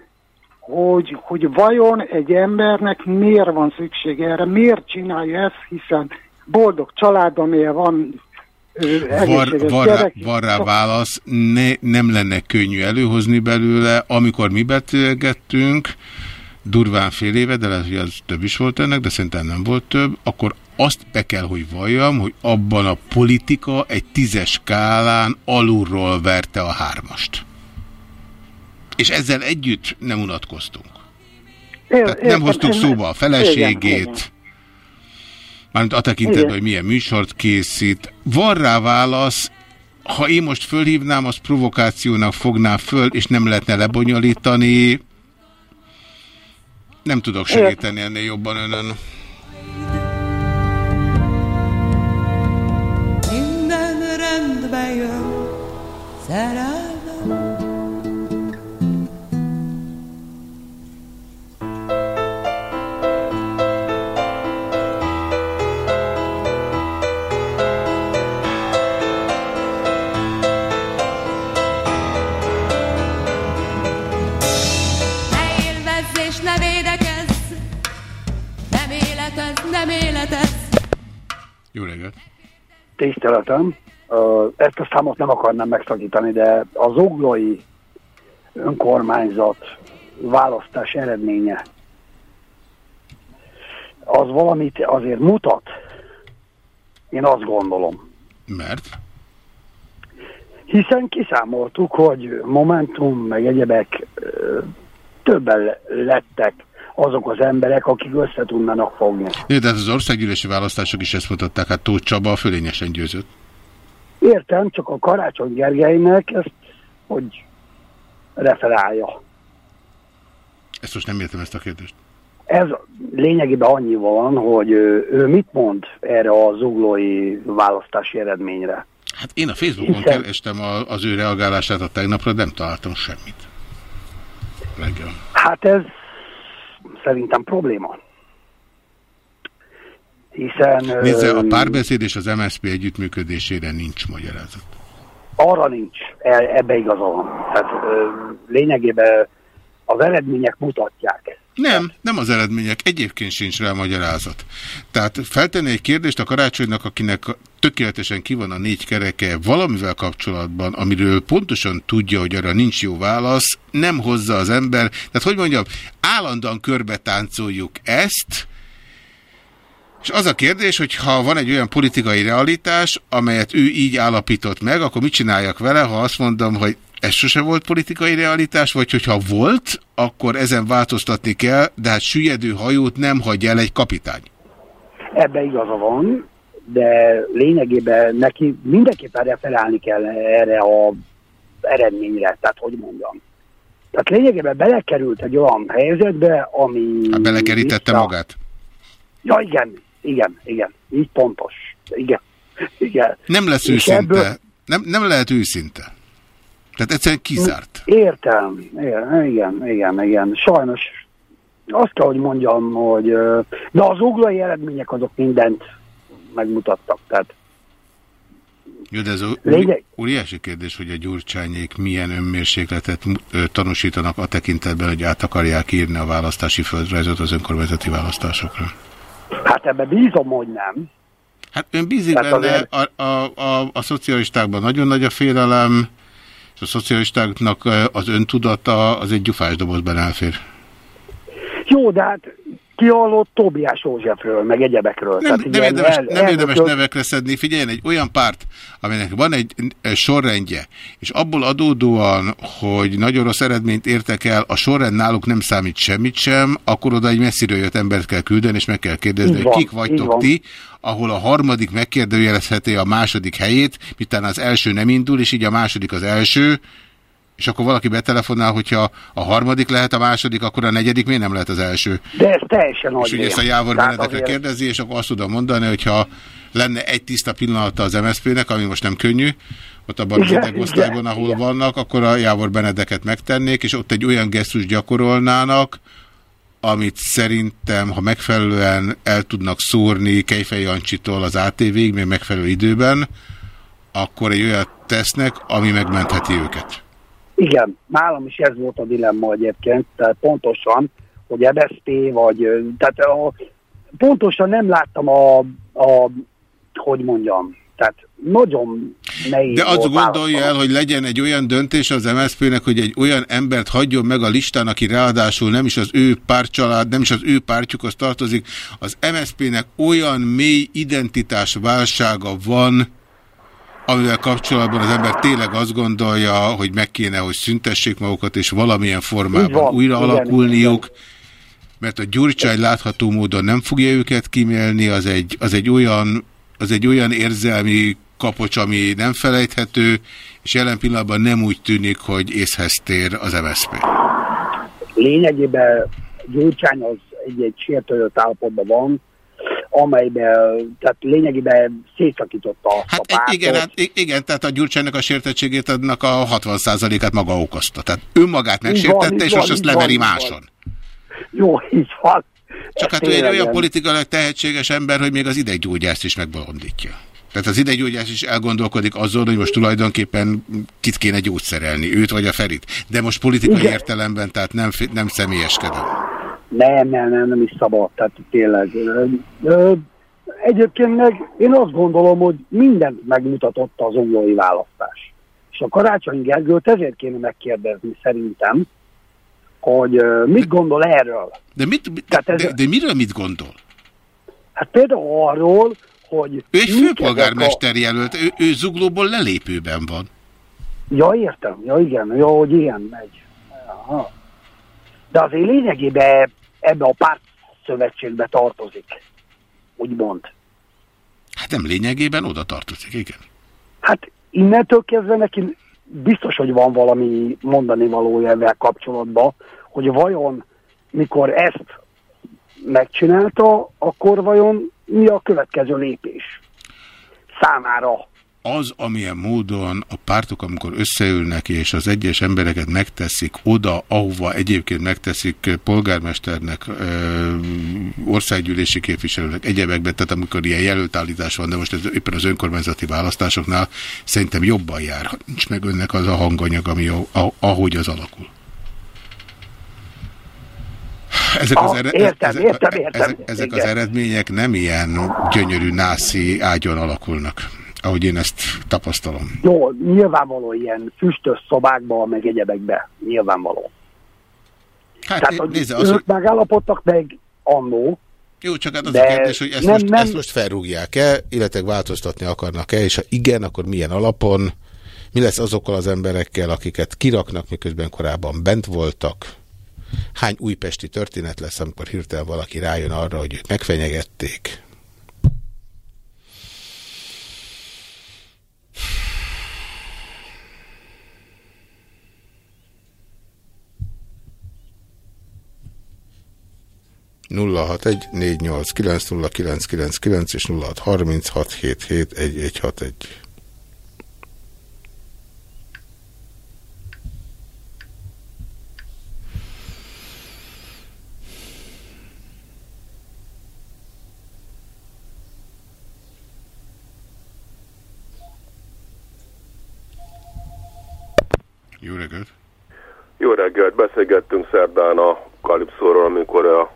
hogy, hogy vajon egy embernek miért van szüksége erre, miért csinálja ezt, hiszen boldog családom él, van Van, van, rá, van rá válasz, ne, nem lenne könnyű előhozni belőle. Amikor mi beszélgettünk, durván fél éve, de lehet, hogy az több is volt ennek, de szerintem nem volt több, akkor azt be kell, hogy valljam, hogy abban a politika egy tízes skálán alulról verte a hármast. És ezzel együtt nem unatkoztunk. Ér- Tehát nem értem, hoztuk szóba a feleségét, Igen, igen. mármint a tekintetben, hogy milyen műsort készít. Van rá válasz, ha én most fölhívnám, az provokációnak fogná föl, és nem lehetne lebonyolítani. Nem tudok segíteni ennél jobban önön. Szerelmem. Nem élet ez, nem élet ez. Jó reggelt! Tiszteletem. Ezt a számot nem akarnám megszakítani, de az oglói önkormányzat választás eredménye az valamit azért mutat. Én azt gondolom. Mert? Hiszen kiszámoltuk, hogy Momentum, meg egyebek többen lettek azok az emberek, akik össze tudnának fogni. Jó, de hát az országgyűlési választások is ezt mutatták, hát Tóth Csaba fölényesen győzött. Értem, csak a Karácsony Gergelynek ezt, hogy referálja. Ezt most nem értem ezt a kérdést. Ez lényegében annyi van, hogy ő, ő mit mond erre az zuglói választási eredményre. Hát én a Facebookon Hiszen- kerestem a, az ő reagálását a tegnapra, nem találtam semmit. Reggel. Hát ez szerintem probléma. Hiszen Nézze, a párbeszéd és az MSZP együttműködésére nincs magyarázat. arra nincs, e- ebbe igaza van. Tehát lényegében az eredmények mutatják. Nem, nem az eredmények. Egyébként sincs rá magyarázat. Tehát feltenni egy kérdést a karácsonynak, akinek tökéletesen ki van a négy kereke valamivel kapcsolatban, amiről pontosan tudja, hogy arra nincs jó válasz, nem hozza az ember. Tehát, hogy mondjam, állandóan körbe táncoljuk ezt, és az a kérdés, hogy ha van egy olyan politikai realitás, amelyet ő így állapított meg, akkor mit csináljak vele, ha azt mondom, hogy ez sose volt politikai realitás, vagy hogyha volt, akkor ezen változtatni kell, de hát süllyedő hajót nem hagyja el egy kapitány. Ebbe igaza van, de lényegében neki mindenképpen referálni kell erre a eredményre, tehát hogy mondjam. Tehát lényegében belekerült egy olyan helyzetbe, ami... Hát belekerítette vissza- magát. Ja, igen, igen, igen, így pontos. Igen, igen. Nem lesz És őszinte. ebből- Nem, nem lehet őszinte. Tehát egyszerűen kizárt. Értem, igen, igen, igen, igen. Sajnos azt kell, hogy mondjam, hogy... De az uglai eredmények azok mindent megmutattak. Tehát Jó, de ez óriási kérdés, hogy a gyurcsányék milyen önmérsékletet tanúsítanak a tekintetben, hogy át akarják írni a választási földrajzot az önkormányzati választásokra. Hát ebben bízom, hogy nem. Hát ön bízik Tehát benne, azért- a, a, a, a szocialistákban nagyon nagy a félelem, és a szocialistáknak az öntudata az egy gyufás dobozban elfér. Jó, de hát ki hallott Tóbiás Józsefről, meg egyebekről. Nem, Tehát nem, érdemes, el- nem érdemes elnökök- nevekre szedni. Figyeljen, egy olyan párt, aminek van egy sorrendje, és abból adódóan, hogy nagyon rossz eredményt értek el, a sorrend náluk nem számít semmit sem, akkor oda egy messziről jött embert kell küldeni, és meg kell kérdezni, hogy van, kik vagytok ti, ahol a harmadik megkérdőjelezheti a második helyét, miután az első nem indul, és így a második az első, és akkor valaki betelefonál, hogyha a harmadik lehet a második, akkor a negyedik miért nem lehet az első? De ez teljesen És ugye ezt a. Jávor Benedekre azért- kérdezi, és akkor azt tudom mondani, hogyha lenne egy tiszta pillanata az MSZP-nek, ami most nem könnyű, ott abban az Igen, idegosztályban, igen, ahol vannak, akkor a Jávor Benedeket megtennék, és ott egy olyan gesztus gyakorolnának, amit szerintem, ha megfelelően el tudnak szórni Kejfej Jancsitól az ATV-ig, még megfelelő időben, akkor egy olyat tesznek, ami megmentheti őket. Igen, nálam is ez volt a dilemma egyébként, tehát pontosan, hogy MSZP vagy, tehát a, pontosan nem láttam a, a, hogy mondjam, tehát nagyon nehéz De azt gondolja el, hogy legyen egy olyan döntés az MSZP-nek, hogy egy olyan embert hagyjon meg a listán, aki ráadásul nem is az ő pártcsalád, nem is az ő pártjukhoz tartozik. Az MSZP-nek olyan mély identitás válsága van, amivel kapcsolatban az ember tényleg azt gondolja, hogy meg kéne, hogy szüntessék magukat, és valamilyen formában van, újra igen, alakulniuk, mert a Gyurcsány látható módon nem fogja őket kimélni, az egy, az egy olyan az egy olyan érzelmi kapocs, ami nem felejthető, és jelen pillanatban nem úgy tűnik, hogy észhez tér az MSZP. Lényegében Gyurcsány az egy-egy sértődött állapotban van, amelyben, tehát lényegében szétszakította azt Hát a pártot. igen, hát, igen, tehát a Gyurcsánynak a sértettségét adnak a 60%-át maga okozta. Tehát önmagát van, megsértette, és van, most azt van, leveri van. máson. Jó, így van. Csak hát ő egy olyan politikailag tehetséges ember, hogy még az ideggyógyászt is megbolondítja. Tehát az ideggyógyász is elgondolkodik azon, hogy most tulajdonképpen kit kéne gyógyszerelni, őt vagy a Ferit. De most politikai Igen. értelemben, tehát nem, nem személyeskedem. Nem, nem, nem, nem is szabad, tehát tényleg. Ö, Egyébként meg én azt gondolom, hogy mindent megmutatott az ongolai választás. És a Karácsony Gergőt ezért kéne megkérdezni szerintem, hogy mit gondol erről. De, mit, Tehát de, ez- de, de miről mit gondol? Hát például arról, hogy... Ő egy főpolgármester jelölt, ő, ő zuglóból lelépőben van. A... Ja, értem, ja igen, ja, hogy ilyen megy. Aha. De azért lényegében ebbe a párt szövetségbe tartozik, úgymond. Hát nem lényegében oda tartozik, igen. Hát innentől kezdve neki biztos, hogy van valami mondani valója ezzel kapcsolatban, hogy vajon mikor ezt megcsinálta, akkor vajon mi a következő lépés számára. Az, amilyen módon a pártok, amikor összeülnek, és az egyes embereket megteszik oda, ahova egyébként megteszik polgármesternek, ö, országgyűlési képviselőnek, egyebekben, tehát amikor ilyen jelöltállítás van, de most ez éppen az önkormányzati választásoknál szerintem jobban jár. Nincs meg önnek az a hanganyag, ami ahogy az alakul. Ezek az, Ah, ered, értem, ezek, értem, értem. ezek, ezek az eredmények nem ilyen gyönyörű nászi ágyon alakulnak, ahogy én ezt tapasztalom. Jó, nyilvánvaló ilyen füstös szobákban, meg egyebekbe, nyilvánvaló. Hát Tehát, hogy nézze, ők az, hogy... megállapodtak meg annó, Jó, csak hát az De a kérdés, hogy ezt, nem- most, nem- ezt most felrúgják-e, illetve változtatni akarnak-e, és ha igen, akkor milyen alapon, mi lesz azokkal az emberekkel, akiket kiraknak, miközben korábban bent voltak, hány újpesti történet lesz, amikor hirtelen valaki rájön arra, hogy őt megfenyegették. 061 489 0999 és 0636 77 1161. Jó reggelt! Jó reggelt, beszélgettünk szerdán a Kalipszóról, amikor a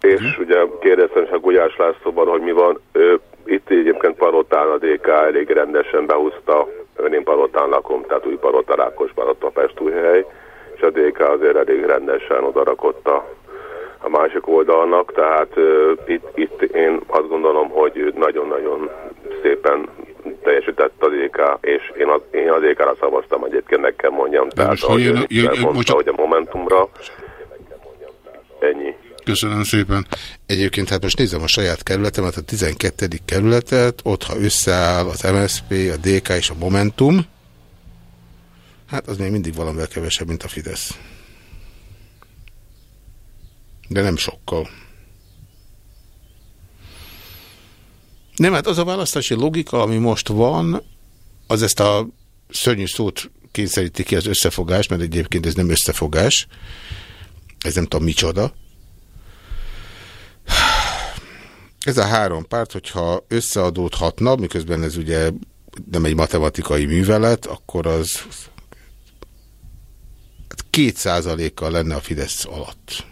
és ugye kérdeztem csak Gulyás Lászlóban, hogy mi van. Ő, itt egyébként Palotán a DK elég rendesen behúzta, én Palotán lakom, tehát új Palota, Rákosban ott a Pestújhely, és a DK azért elég rendesen odarakott a, a másik oldalnak, tehát uh, itt, itt én azt gondolom, hogy nagyon-nagyon szépen teljesített a DK, és én, az, én a DK-ra szavaztam egyébként, meg kell mondjam. Tehát, most ahogy jön- ön is jön- elmondta, most- hogy a Momentumra ennyi. Köszönöm szépen. Egyébként hát most nézem a saját kerületemet, a 12. kerületet, ott ha összeáll az MSZP, a DK és a Momentum, hát az még mindig valamivel kevesebb, mint a Fidesz. De nem sokkal. Nem, hát az a választási logika, ami most van, az ezt a szörnyű szót kényszeríti ki az összefogás, mert egyébként ez nem összefogás, ez nem tudom micsoda. Ez a három párt, hogyha összeadódhatna, miközben ez ugye nem egy matematikai művelet, akkor az hát két százalékkal lenne a Fidesz alatt.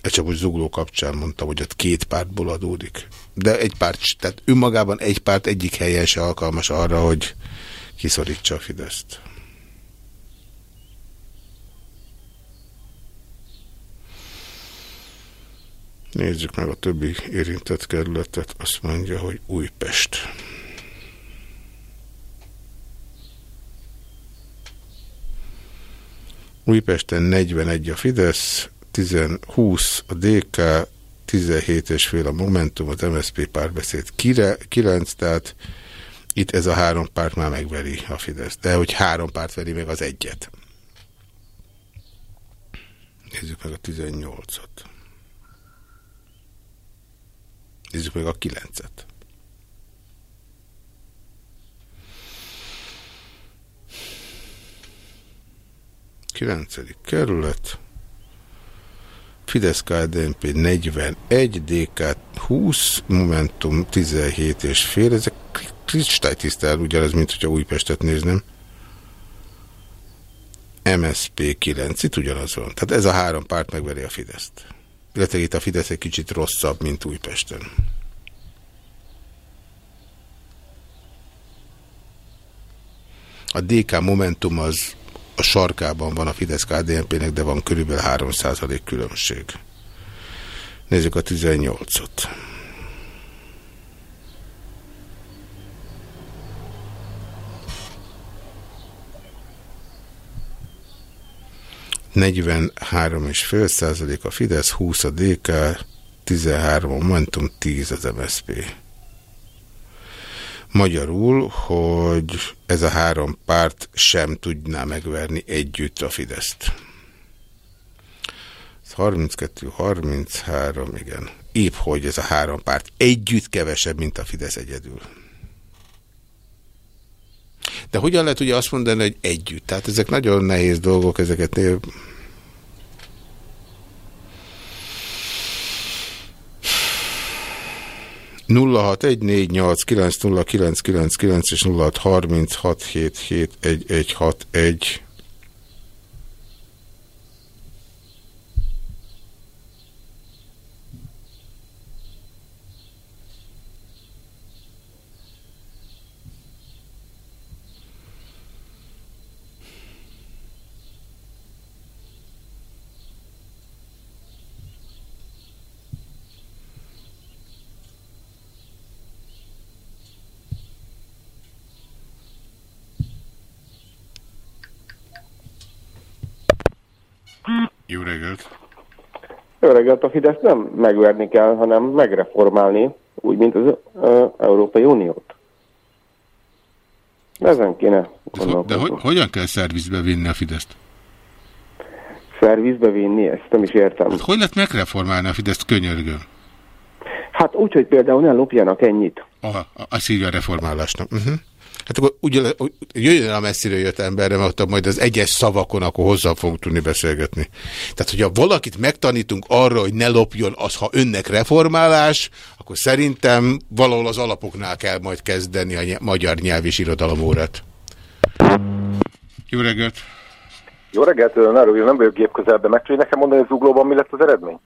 Ez csak most zugló kapcsán mondtam, hogy ott két pártból adódik. De egy párt, tehát önmagában egy párt egyik helyen se alkalmas arra, hogy kiszorítsa a Fideszt. Nézzük meg a többi érintett kerületet, azt mondja, hogy Újpest. Újpesten 41 a Fidesz, 10, 20 a DK, 17 és a Momentum, az MSZP párbeszéd 9, tehát itt ez a három párt már megveri a Fidesz. De hogy három párt veri meg az egyet. Nézzük meg a 18-at. Nézzük meg a 9-et. Kilencedik kerület. Fidesz KDNP 41, DK 20, Momentum 17 és fél. Ezek kristálytisztán ugyanaz, mint hogyha Újpestet nézném. MSP 9, itt ugyanaz van. Tehát ez a három párt megveri a Fideszt. Illetve itt a Fidesz egy kicsit rosszabb, mint Újpesten. A DK Momentum az a sarkában van a Fidesz KDNP-nek, de van körülbelül 3% különbség. Nézzük a 18-ot. És fél százalék a Fidesz, 20 a DK, 13 a Momentum, 10 az MSZP. Magyarul, hogy ez a három párt sem tudná megverni együtt a Fideszt. 32, 33, igen. Épp hogy ez a három párt együtt kevesebb, mint a Fidesz egyedül. De hogyan lehet ugye azt mondani, hogy együtt? Tehát ezek nagyon nehéz dolgok, ezeket név... nulla hat egy négy nyolc kilenc nulla kilenc kilenc kilenc és nulla hat harminc hat hét hét egy egy hat egy Jó reggelt! Jó reggelt, a Fidesz nem megverni kell, hanem megreformálni, úgy, mint az ö, Európai Uniót. Ezen kéne De, ho- hogyan kell szervizbe vinni a Fideszt? Szervizbe vinni, ezt nem is értem. Hát hogy lehet megreformálni a Fideszt könyörgöm? Hát úgy, hogy például ne lopjanak ennyit. Aha, azt hívja a reformálásnak. Uh-huh. Hát akkor ugye, jöjjön a messziről jött emberre, mert majd az egyes szavakon akkor hozzá fogunk tudni beszélgetni. Tehát, hogyha valakit megtanítunk arra, hogy ne lopjon, az ha önnek reformálás, akkor szerintem valahol az alapoknál kell majd kezdeni a magyar nyelv és irodalom órát. Jó reggelt! Jó reggelt, Náról, nem vagyok gép közelben. Meg tudja nekem mondani, hogy zuglóban mi lett az eredmény?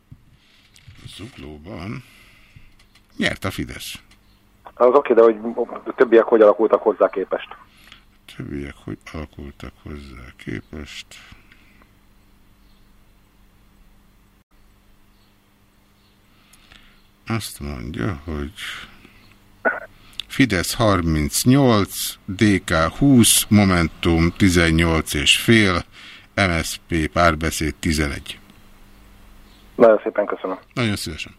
Zuglóban nyert a Fidesz. Az oké, de hogy a többiek hogy alakultak hozzá képest? Többiek hogy alakultak hozzá képest. Azt mondja, hogy Fidesz 38, DK 20, Momentum 18 és fél, MSP párbeszéd 11. Nagyon szépen köszönöm. Nagyon szívesen.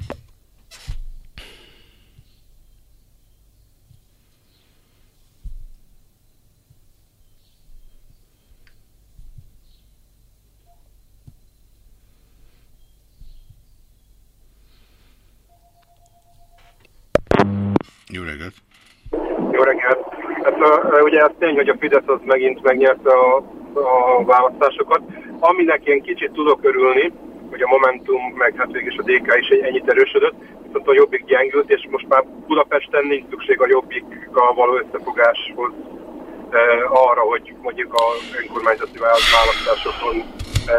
Jó reggelt! Jó reggelt! Hát, a, ugye az tény, hogy a Fidesz az megint megnyerte a, a választásokat. Aminek én kicsit tudok örülni, hogy a Momentum, meg hát végig is a DK is ennyit erősödött, viszont a Jobbik gyengült, és most már Budapesten nincs szükség a Jobbikkal való összefogáshoz e, arra, hogy mondjuk a önkormányzati választásokon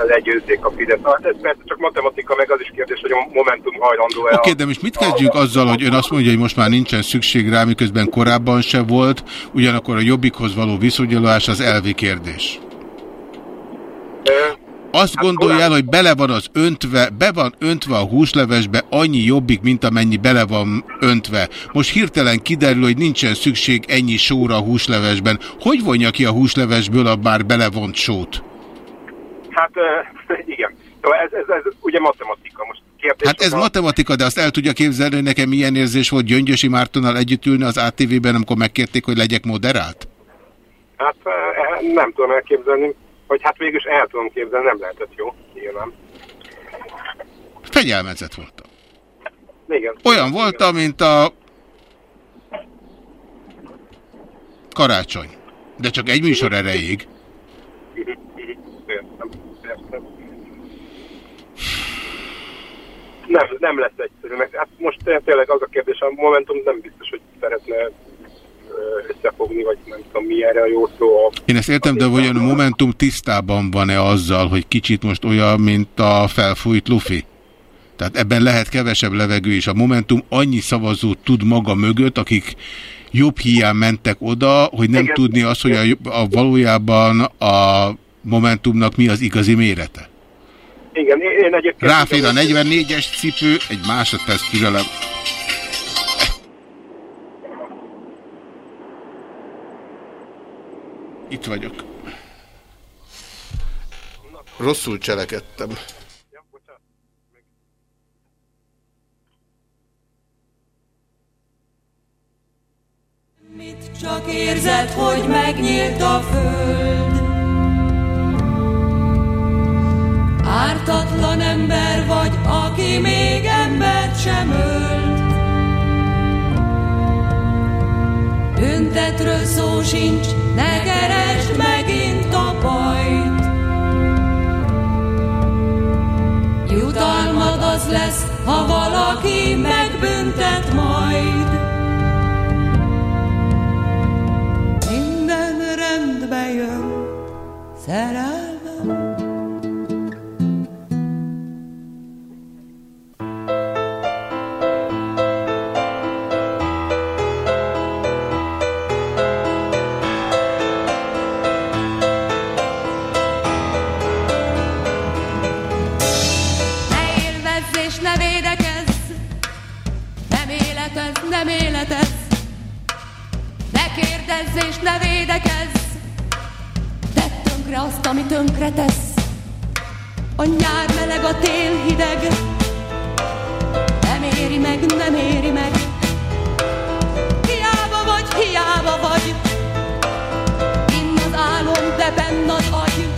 legyőzzék a Fidesz. Hát ez persze csak matematika, meg az is kérdés, hogy a Momentum hajlandó-e Oké, de most mit kezdjünk azzal, hogy ön azt mondja, hogy most már nincsen szükség rá, miközben korábban se volt, ugyanakkor a jobbikhoz való viszonyulás az elvi kérdés. Azt gondolja el, hogy bele van az öntve, be van öntve a húslevesbe annyi jobbik, mint amennyi bele van öntve. Most hirtelen kiderül, hogy nincsen szükség ennyi sóra a húslevesben. Hogy vonja ki a húslevesből a már belevont sót? Hát igen. Ez, ez, ez ugye matematika. Most kérdés, Hát ez hogy a- matematika, de azt el tudja képzelni, hogy nekem milyen érzés volt Gyöngyösi Mártonnal együtt ülni az ATV-ben, amikor megkérték, hogy legyek moderált? Hát nem tudom elképzelni, vagy hát végül is el tudom képzelni, nem lehetett jó, nyilván. Fegyelmezett voltam. Igen. Olyan voltam, mint a karácsony. De csak egy műsor erejéig. Értem, értem. Nem, nem lesz egyszerű. Meg, hát most tényleg az a kérdés, a Momentum nem biztos, hogy szeretne összefogni, vagy nem tudom mi erre a jó szó. A, Én ezt értem, de vajon a Momentum tisztában van-e azzal, hogy kicsit most olyan, mint a felfújt lufi? Tehát ebben lehet kevesebb levegő, és a Momentum annyi szavazót tud maga mögött, akik jobb hiány mentek oda, hogy nem Igen. tudni azt, hogy a, a valójában a Momentumnak mi az igazi mérete. Igen, én, én egyébként... Ráfér a 44-es cipő, egy másodperc türelem. Itt vagyok. Rosszul cselekedtem. Csak érzed, hogy megnyílt a föld. Ártatlan ember vagy, aki még embert sem ölt. Büntetről szó sincs, ne keresd megint a bajt. Jutalmad az lesz, ha valaki megbüntet majd. Minden rendbe jön, szerelmem. Kérdezz és ne védekezz, tedd tönkre azt, ami tönkre tesz. A nyár meleg, a tél hideg, nem éri meg, nem éri meg. Hiába vagy, hiába vagy, le benn az agy.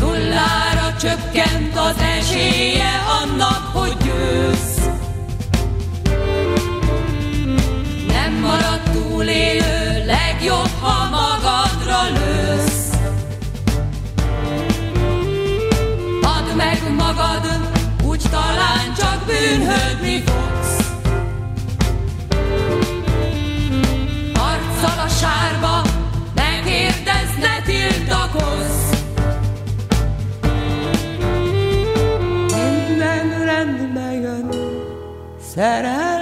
Nullára csökkent az esélye annak, hogy győz. Marad túlélő, legjobb, ha magadra lősz. Add meg magad, úgy talán csak bűnhődni fogsz. Arccal a sárba, ne kérdezz, ne tiltakozz. Minden rendbe jön, szerelmem.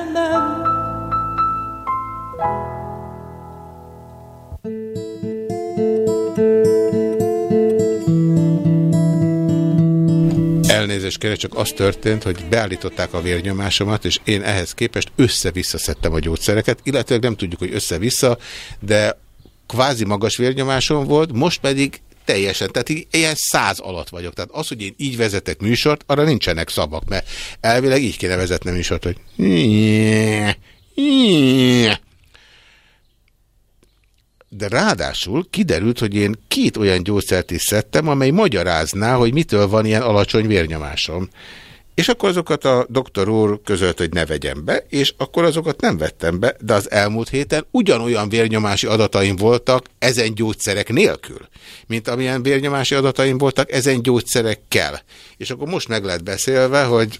Elnézést kérek, csak az történt, hogy beállították a vérnyomásomat, és én ehhez képest össze-vissza szedtem a gyógyszereket, illetve nem tudjuk, hogy össze-vissza, de kvázi magas vérnyomásom volt, most pedig teljesen, tehát így ilyen száz alatt vagyok. Tehát az, hogy én így vezetek műsort, arra nincsenek szavak, mert elvileg így kéne vezetnem műsort, hogy de ráadásul kiderült, hogy én két olyan gyógyszert is szedtem, amely magyarázná, hogy mitől van ilyen alacsony vérnyomásom. És akkor azokat a doktor úr közölt, hogy ne vegyem be, és akkor azokat nem vettem be, de az elmúlt héten ugyanolyan vérnyomási adataim voltak ezen gyógyszerek nélkül, mint amilyen vérnyomási adataim voltak ezen gyógyszerekkel. És akkor most meg lehet beszélve, hogy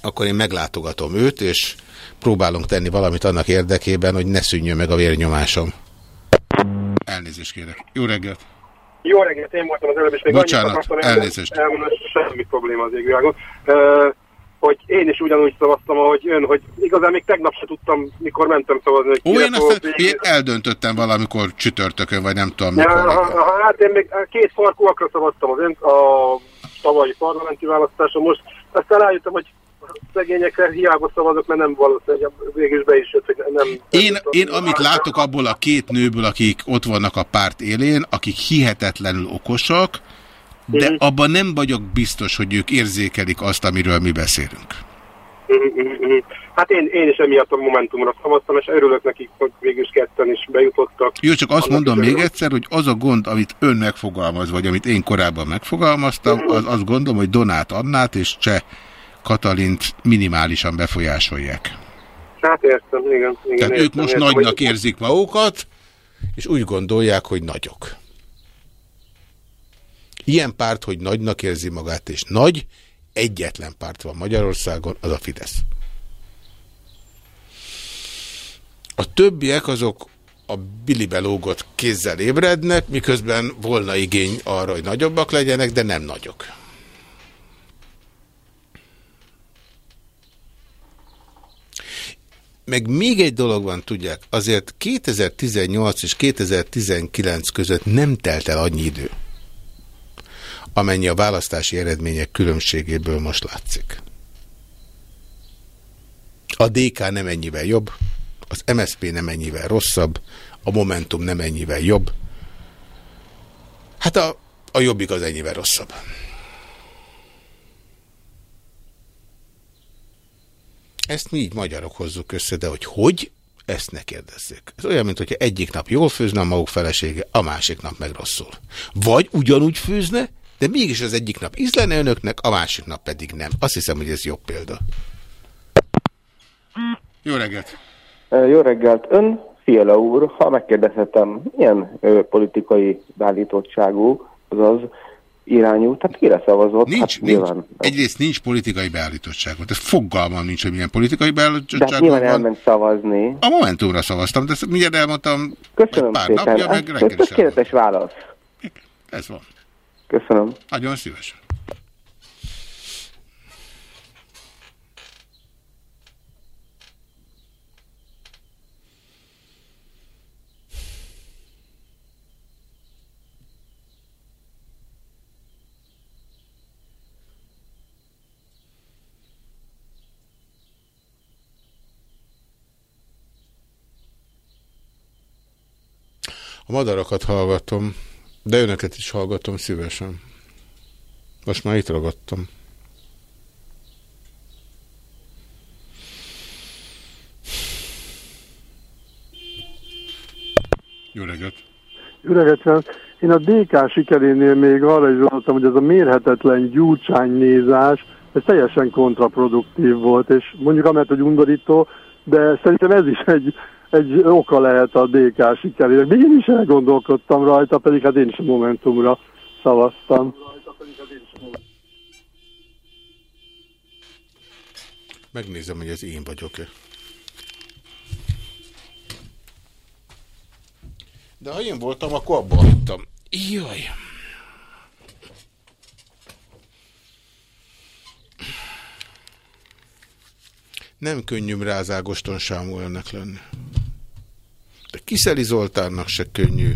akkor én meglátogatom őt, és próbálunk tenni valamit annak érdekében, hogy ne szűnjön meg a vérnyomásom. Elnézést kérek. Jó reggelt! Jó reggelt, én voltam az előbb, és még Bocsánat, annyit akartam elnézést. elmondani, semmi probléma az égvilágon. Hogy én is ugyanúgy szavaztam, ahogy ön, hogy igazán még tegnap se tudtam, mikor mentem szavazni, hogy Ó, én azt én eldöntöttem valamikor csütörtökön, vagy nem tudom Ja, mikor. ha- ha- hát én még két farkúakra szavaztam az ön, a tavalyi parlamenti választáson most. Aztán rájöttem, hogy szegényekre hiába szavazok, mert nem valószínűleg végül is be is jött, hogy nem... Én, én amit látok abból a két nőből, akik ott vannak a párt élén, akik hihetetlenül okosak, de Mhm. abban nem vagyok biztos, hogy ők érzékelik azt, amiről mi beszélünk. Mhm, mhm, mhm. Hát én, én is emiatt a Momentumra szavaztam, és örülök nekik, hogy végül is ketten is bejutottak. Jó, csak azt Annak mondom még egyszer, hogy az a gond, amit ön megfogalmaz, vagy amit én korábban megfogalmaztam, az azt gondolom, hogy Donát Annát és Cseh Katalint minimálisan befolyásolják. Hát értem, igen. igen Tehát értem, ők most értem, nagynak hogy- érzik magukat, és úgy gondolják, hogy nagyok. Ilyen párt, hogy nagynak érzi magát, és nagy, egyetlen párt van Magyarországon, az a Fidesz. A többiek azok a bilibe lógott kézzel ébrednek, miközben volna igény arra, hogy nagyobbak legyenek, de nem nagyok. Meg még egy dolog van, tudják, azért 2018 és 2019 között nem telt el annyi idő, amennyi a választási eredmények különbségéből most látszik. A DK nem ennyivel jobb, az MSP nem ennyivel rosszabb, a Momentum nem ennyivel jobb, hát a, a Jobbik az ennyivel rosszabb. Ezt mi így magyarok hozzuk össze, de hogy hogy, ezt ne kérdezzék. Ez olyan, mint hogyha egyik nap jól főzne a maguk felesége, a másik nap meg rosszul. Vagy ugyanúgy főzne, de mégis az egyik nap ízlene önöknek, a másik nap pedig nem. Azt hiszem, hogy ez jobb példa. Jó reggelt! Jó reggelt! Ön, Fiala úr, ha megkérdezhetem, milyen ö, politikai beállítottságú, azaz irányú, tehát kire szavazott? Nincs, hát, nincs, nyilván, egyrészt nincs politikai beállítottságot. Ez fogalmam nincs, hogy milyen politikai de hát nyilván van. elment szavazni. A Momentumra szavaztam, de ezt mindjárt elmondtam Köszönöm pár szépen. napja, meg reggel is válasz. Ez van. Köszönöm. Nagyon szívesen. A madarakat hallgatom, de önöket is hallgatom szívesen. Most már itt ragadtam. Jó reggelt! Üreget kívánok. Én a DK sikerénél még arra is gondoltam, hogy ez a mérhetetlen gyurcsánynézás, ez teljesen kontraproduktív volt, és mondjuk amellett, hogy undorító, de szerintem ez is egy, egy oka lehet a DK sikerének. Még én is elgondolkodtam rajta, pedig hát én is a Momentumra szavaztam. Megnézem, hogy ez én vagyok-e. De ha én voltam, akkor abba hagytam. Jaj! Nem könnyű Rázágoston Sámuelnek lenni. De Kiszeli Zoltánnak se könnyű.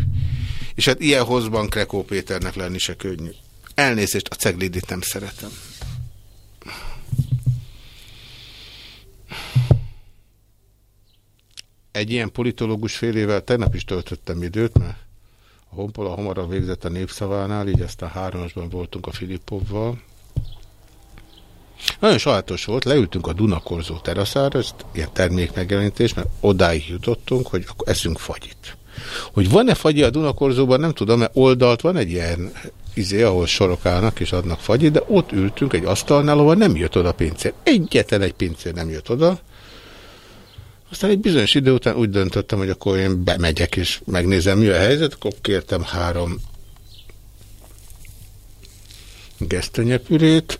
És hát ilyen hozban Krekó Péternek lenni se könnyű. Elnézést, a ceglidit nem szeretem. Egy ilyen politológus fél évvel tegnap is töltöttem időt, mert a Honpola hamarabb végzett a népszavánál, így aztán hármasban voltunk a Filippovval. Nagyon sajátos volt, leültünk a Dunakorzó teraszára, ezt ilyen termékmegjelenítés, mert odáig jutottunk, hogy akkor eszünk fagyit. Hogy van-e fagyi a Dunakorzóban, nem tudom, mert oldalt van egy ilyen izé, ahol sorok állnak és adnak fagyit, de ott ültünk egy asztalnál, ahol nem jött oda pincér. Egyetlen egy pincér nem jött oda. Aztán egy bizonyos idő után úgy döntöttem, hogy akkor én bemegyek és megnézem, mi a helyzet, akkor kértem három gesztenyepürét,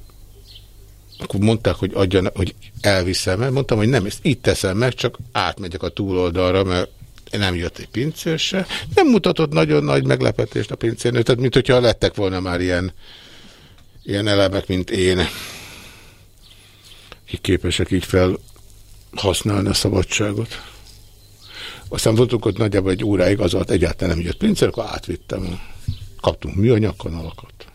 akkor mondták, hogy adjan, hogy elviszem el. Mondtam, hogy nem, ezt itt teszem meg, csak átmegyek a túloldalra, mert nem jött egy pincér se. Nem mutatott nagyon nagy meglepetést a pincérnő, tehát mint hogyha lettek volna már ilyen, ilyen elemek, mint én, akik képesek így fel használni a szabadságot. Aztán voltunk ott nagyjából egy óráig, az alatt egyáltalán nem jött pincér, akkor átvittem. Kaptunk műanyag kanalakat.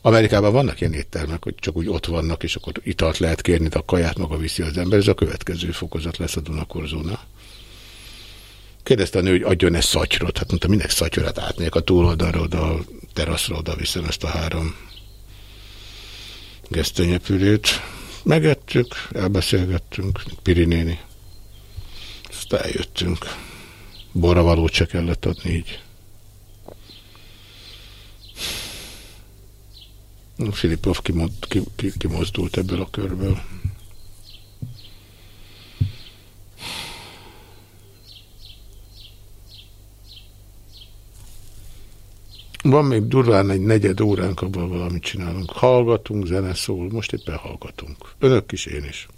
Amerikában vannak ilyen éttermek, hogy csak úgy ott vannak, és akkor italt lehet kérni, de a kaját maga viszi az ember. Ez a következő fokozat lesz a Dunakorzóna. Kérdezte a nő, hogy adjon-e szatyrot. Hát mondta, minek szatyrot átmegyek a túloldalra, oda a teraszra, oda viszem ezt a három gesztenyepürét. Megettük, elbeszélgettünk, Pirinéni. Aztán eljöttünk. Borravalót se kellett adni így. Filipov kimozdult ebből a körből. Van még durván egy negyed óránk, abban valamit csinálunk. Hallgatunk, zene szól, most éppen hallgatunk. Önök is, én is.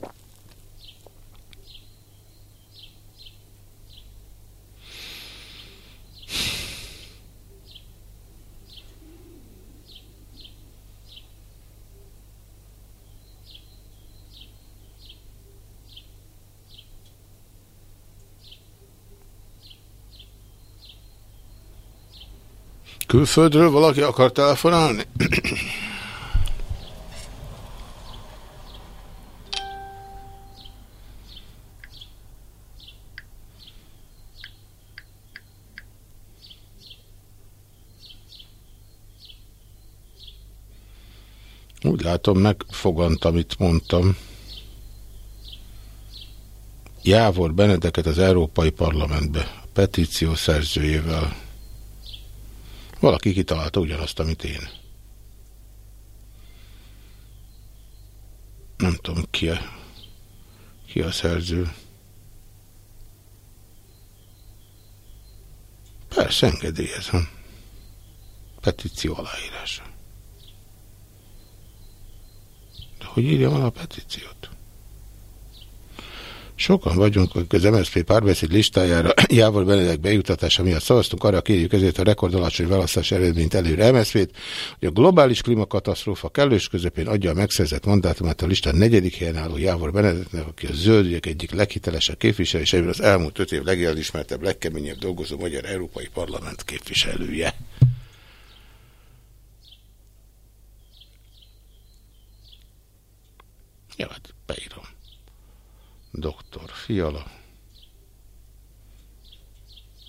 Külföldről valaki akar telefonálni? Úgy látom, megfogant, amit mondtam. Jávor Benedeket az Európai Parlamentbe, a petíció szerzőjével. Valaki kitalálta ugyanazt, amit én. Nem tudom, ki a, ki a szerző. Persze engedélyezem. Petíció aláírása. De hogy írjam alá a petíciót? Sokan vagyunk, akik az MSZP párbeszéd listájára Jávor Benedek bejutatása miatt szavaztunk, arra kérjük ezért a rekordalacsony választás eredményt előre MSZP-t, hogy a globális klímakatasztrófa kellős közepén adja a megszerzett mandátumát a lista negyedik helyen álló Jávor Benedeknek, aki a zöldügyek egyik leghitelesebb képviselő, és az elmúlt öt év legelismertebb, legkeményebb dolgozó magyar európai parlament képviselője. Jó, hát beírom. Doktor Fiala,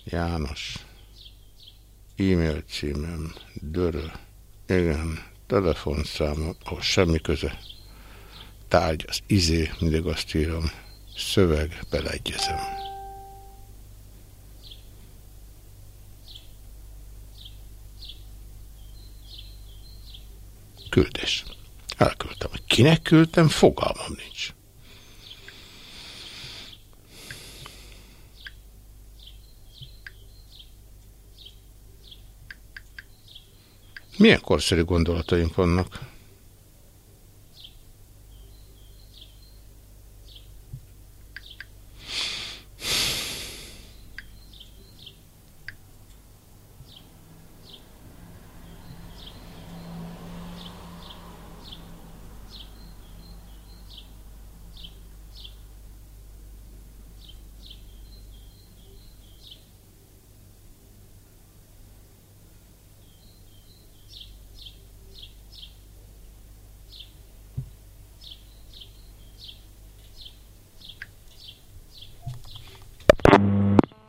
János, e-mail címem, dörö, igen, telefonszámom, ahol semmi köze, tárgy, az izé, mindig azt írom, szöveg, beleegyezem. Küldés. Elküldtem. Kinek küldtem, fogalmam nincs. Milyen korszerű gondolataink vannak?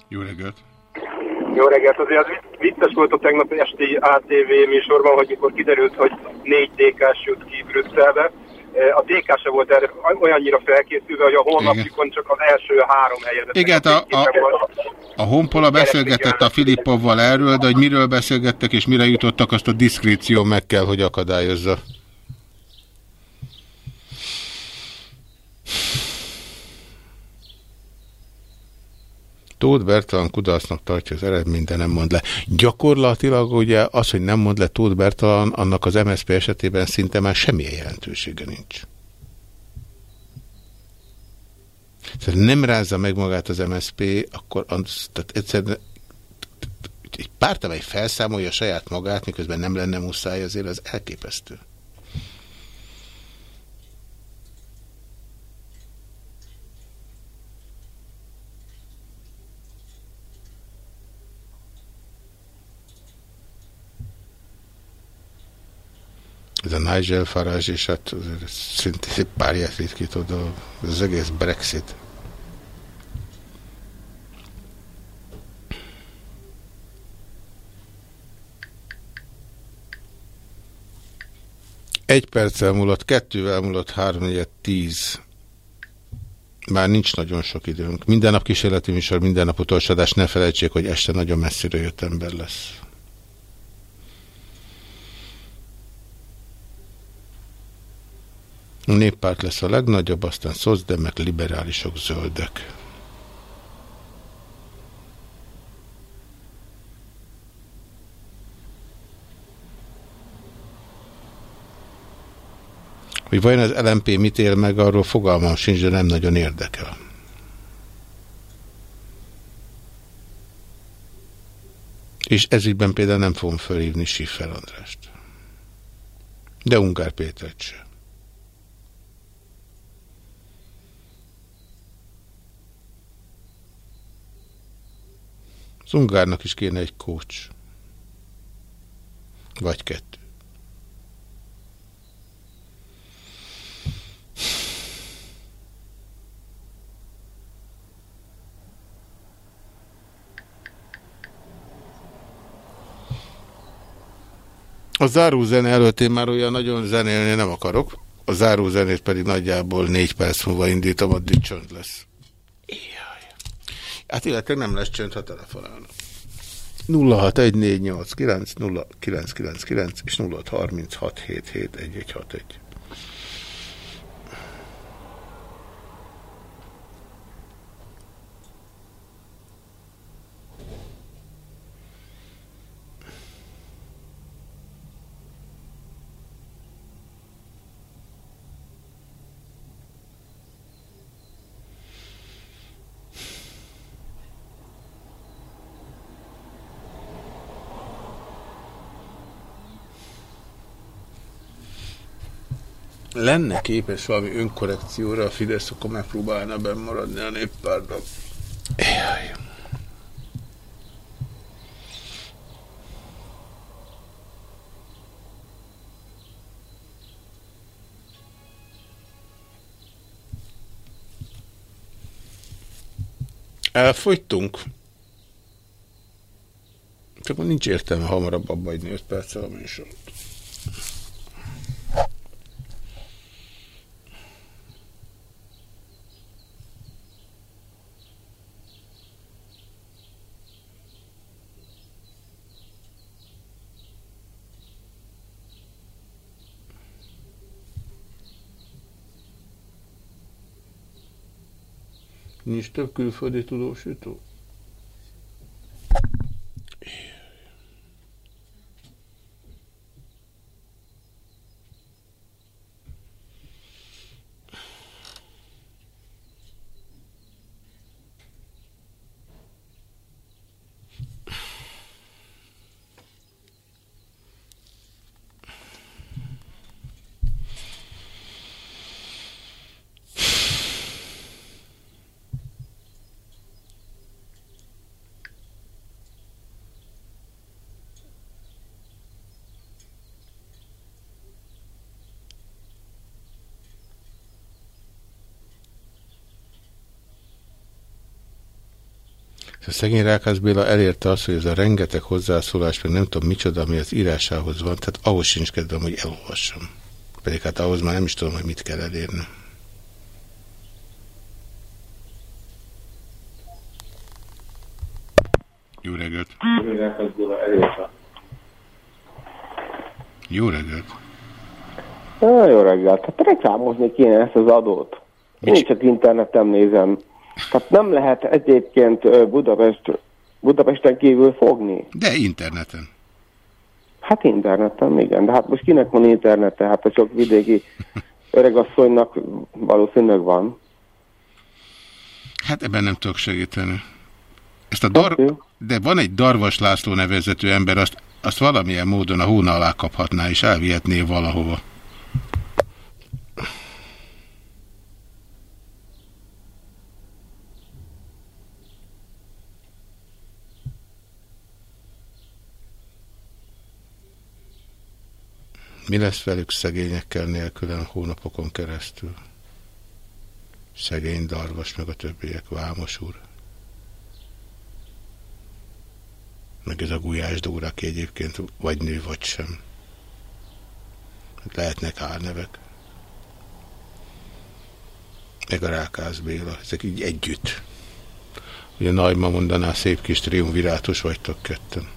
Jó reggelt! Jó reggelt, azért az vic- vicces volt a tegnap esti ATV műsorban, hogy mikor kiderült, hogy négy DK-s jut ki Brüsszelbe. E, A DK se volt erre olyannyira felkészülve, hogy a honlapjukon csak az első három helyedet. Igen, a, a, a Honpola beszélgetett a Filippovval erről, de hogy miről beszélgettek és mire jutottak, azt a diszkréció meg kell, hogy akadályozza. Tóth Bertalan kudarcnak tartja az eredményt, de nem mond le. Gyakorlatilag ugye az, hogy nem mond le Tóth Bertalan, annak az MSZP esetében szinte már semmilyen jelentősége nincs. Tehát nem rázza meg magát az MSZP, akkor az, tehát egyszerűen egy párt, amely felszámolja saját magát, miközben nem lenne muszáj, azért az elképesztő. Ez a Nigel Farage, és hát szintén egy párját ritkít oda, ez az egész Brexit. Egy perccel múlott, kettővel múlott, háromnegyed, tíz. Már nincs nagyon sok időnk. Minden nap kísérleti műsor, minden nap utolsó adás. Ne felejtsék, hogy este nagyon messziről jött ember lesz. A néppárt lesz a legnagyobb, aztán szocdemek, liberálisok, zöldek. Hogy vajon az LMP mit él meg, arról fogalmam sincs, de nem nagyon érdekel. És ezügyben például nem fogom felhívni Siffer Andrást. De Ungár Pétert sem. Az Ungárnak is kéne egy coach. Vagy kettő. A zárózene előtt én már olyan nagyon zenélni nem akarok. A zárózenét pedig nagyjából négy perc múlva indítom, addig csönd lesz. Hát illetve nem lesz csönd, ha telefonálnak. 061489 0999 és 0636771161. lenne képes valami önkorrekcióra a Fidesz, akkor megpróbálna benn a néppárnak. Jaj. Elfogytunk. Csak nincs értelme hamarabb abba hagyni 5 perccel a műsort. Nincs több külföldi tudósító? A szegény Rákász Béla elérte azt, hogy ez a rengeteg hozzászólás, meg nem tudom micsoda, ami az írásához van, tehát ahhoz sincs kedvem, hogy elolvassam. Pedig hát ahhoz már nem is tudom, hogy mit kell elérni. Jó reggelt! Jó reggelt! Ah, jó reggelt. Hát reklámozni kéne ezt az adót. Én csak interneten nézem. Tehát nem lehet egyébként Budapest, Budapesten kívül fogni. De interneten. Hát interneten, igen. De hát most kinek van internete? Hát a sok vidéki öregasszonynak valószínűleg van. Hát ebben nem tudok segíteni. Ezt a dar... De van egy Darvas László nevezető ember, azt, azt valamilyen módon a hóna alá kaphatná és elvihetné valahova. Mi lesz velük szegényekkel nélkülen hónapokon keresztül? Szegény Darvas, meg a többiek, Vámos úr. Meg ez a Gulyás Dóra, aki egyébként vagy nő, vagy sem. Lehetnek árnevek. Meg a Rákász Béla, ezek így együtt. Ugye Nagyma mondaná, szép kis triumvirátus vagytok ketten.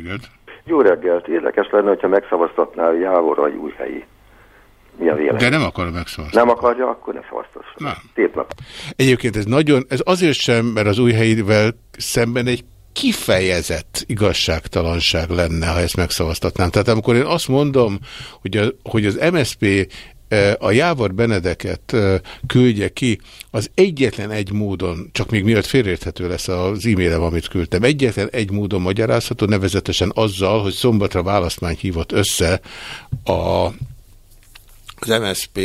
reggelt! Jó reggelt! Érdekes lenne, hogyha megszavaztatnál Jávor a újhelyi. Mi a vélemény? De nem akarom megszavazni. Nem akarja, akkor ne szavaztasson. Nem. Szép nap. Egyébként ez nagyon, ez azért sem, mert az új helyivel szemben egy kifejezett igazságtalanság lenne, ha ezt megszavaztatnám. Tehát amikor én azt mondom, hogy, a, hogy az MSP a Jávor Benedeket küldje ki, az egyetlen egy módon, csak még miatt félreérthető lesz az e-mailem, amit küldtem, egyetlen egy módon magyarázható, nevezetesen azzal, hogy szombatra választmány hívott össze a, az MSP,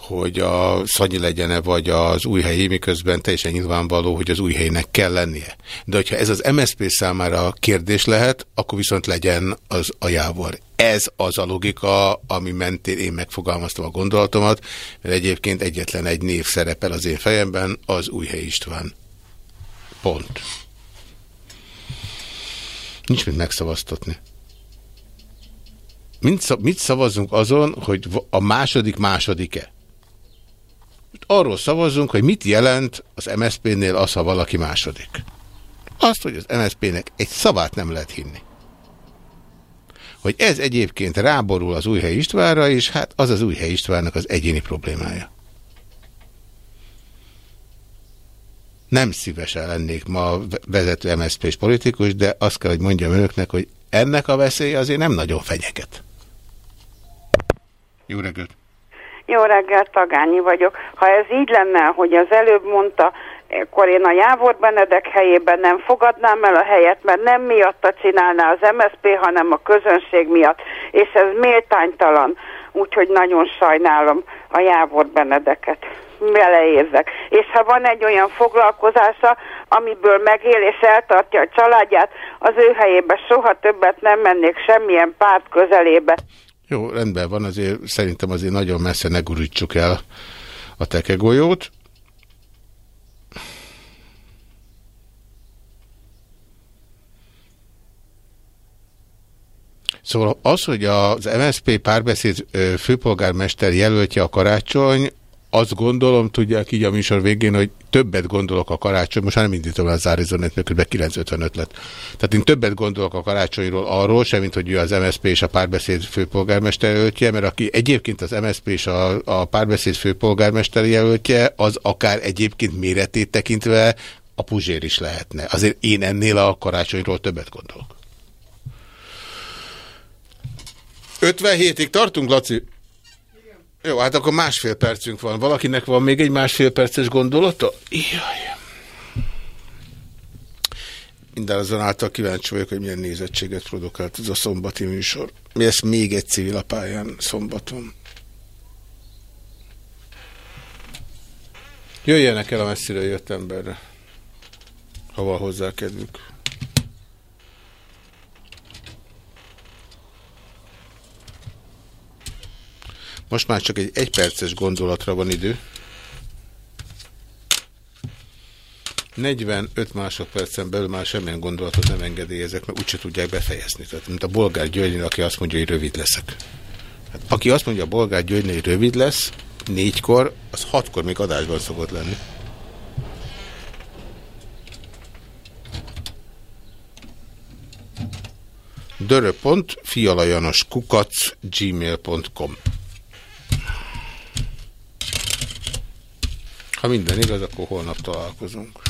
hogy a Szanyi legyene, vagy az új helyi, miközben teljesen nyilvánvaló, hogy az új helynek kell lennie. De hogyha ez az MSP számára kérdés lehet, akkor viszont legyen az a jávor. Ez az a logika, ami mentén én megfogalmaztam a gondolatomat, mert egyébként egyetlen egy név szerepel az én fejemben, az Újhely István. Pont. Nincs mit megszavaztatni. Mit szavazunk azon, hogy a második második-e? Arról szavazzunk, hogy mit jelent az MSZP-nél az, ha valaki második. Azt, hogy az MSZP-nek egy szavát nem lehet hinni. Hogy ez egyébként ráborul az Újhely Istvánra, és hát az az Újhely Istvánnak az egyéni problémája. Nem szívesen lennék ma vezető MSZP-s politikus, de azt kell, hogy mondjam önöknek, hogy ennek a veszélye azért nem nagyon fenyeget. Jó reggelt! Jó reggelt, Tagányi vagyok. Ha ez így lenne, hogy az előbb mondta, akkor én a Jávor Benedek helyében nem fogadnám el a helyet, mert nem miatta csinálná az MSZP, hanem a közönség miatt. És ez méltánytalan, úgyhogy nagyon sajnálom a Jávor Benedeket. beleérzek. És ha van egy olyan foglalkozása, amiből megél és eltartja a családját, az ő helyébe soha többet nem mennék semmilyen párt közelébe. Jó, rendben van, azért szerintem azért nagyon messze ne gurítsuk el a tekegolyót. Szóval az, hogy az MSZP párbeszéd főpolgármester jelöltje a karácsony, azt gondolom, tudják így a műsor végén, hogy többet gondolok a karácsony, most már nem indítom el az Arizonet, mert kb. 955 lett. Tehát én többet gondolok a karácsonyról arról, semmint, hogy ő az MSZP és a párbeszéd főpolgármester jelöltje, mert aki egyébként az MSZP és a, a párbeszéd főpolgármester jelöltje, az akár egyébként méretét tekintve a Puzsér is lehetne. Azért én ennél a karácsonyról többet gondolok. 57-ig tartunk, Laci? Jó, hát akkor másfél percünk van. Valakinek van még egy másfél perces gondolata? Jaj. Minden azonáltal kíváncsi vagyok, hogy milyen nézettséget produkált ez a szombati műsor. Mi lesz még egy civil a pályán szombaton? Jöjjenek el a messzire jött emberre, ha van hozzá kedvük. Most már csak egy egyperces gondolatra van idő. 45 másodpercen belül már semmilyen gondolatot nem engedélyezek, mert úgyse tudják befejezni. Tehát, mint a bolgár Györgynél, aki azt mondja, hogy rövid leszek. Hát, aki azt mondja a bolgár Györgynél, rövid lesz, négykor, az hatkor még adásban szokott lenni. dörö.fialajanos kukac gmail.com Ha minden igaz, akkor holnap találkozunk.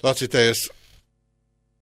Laci, te jössz.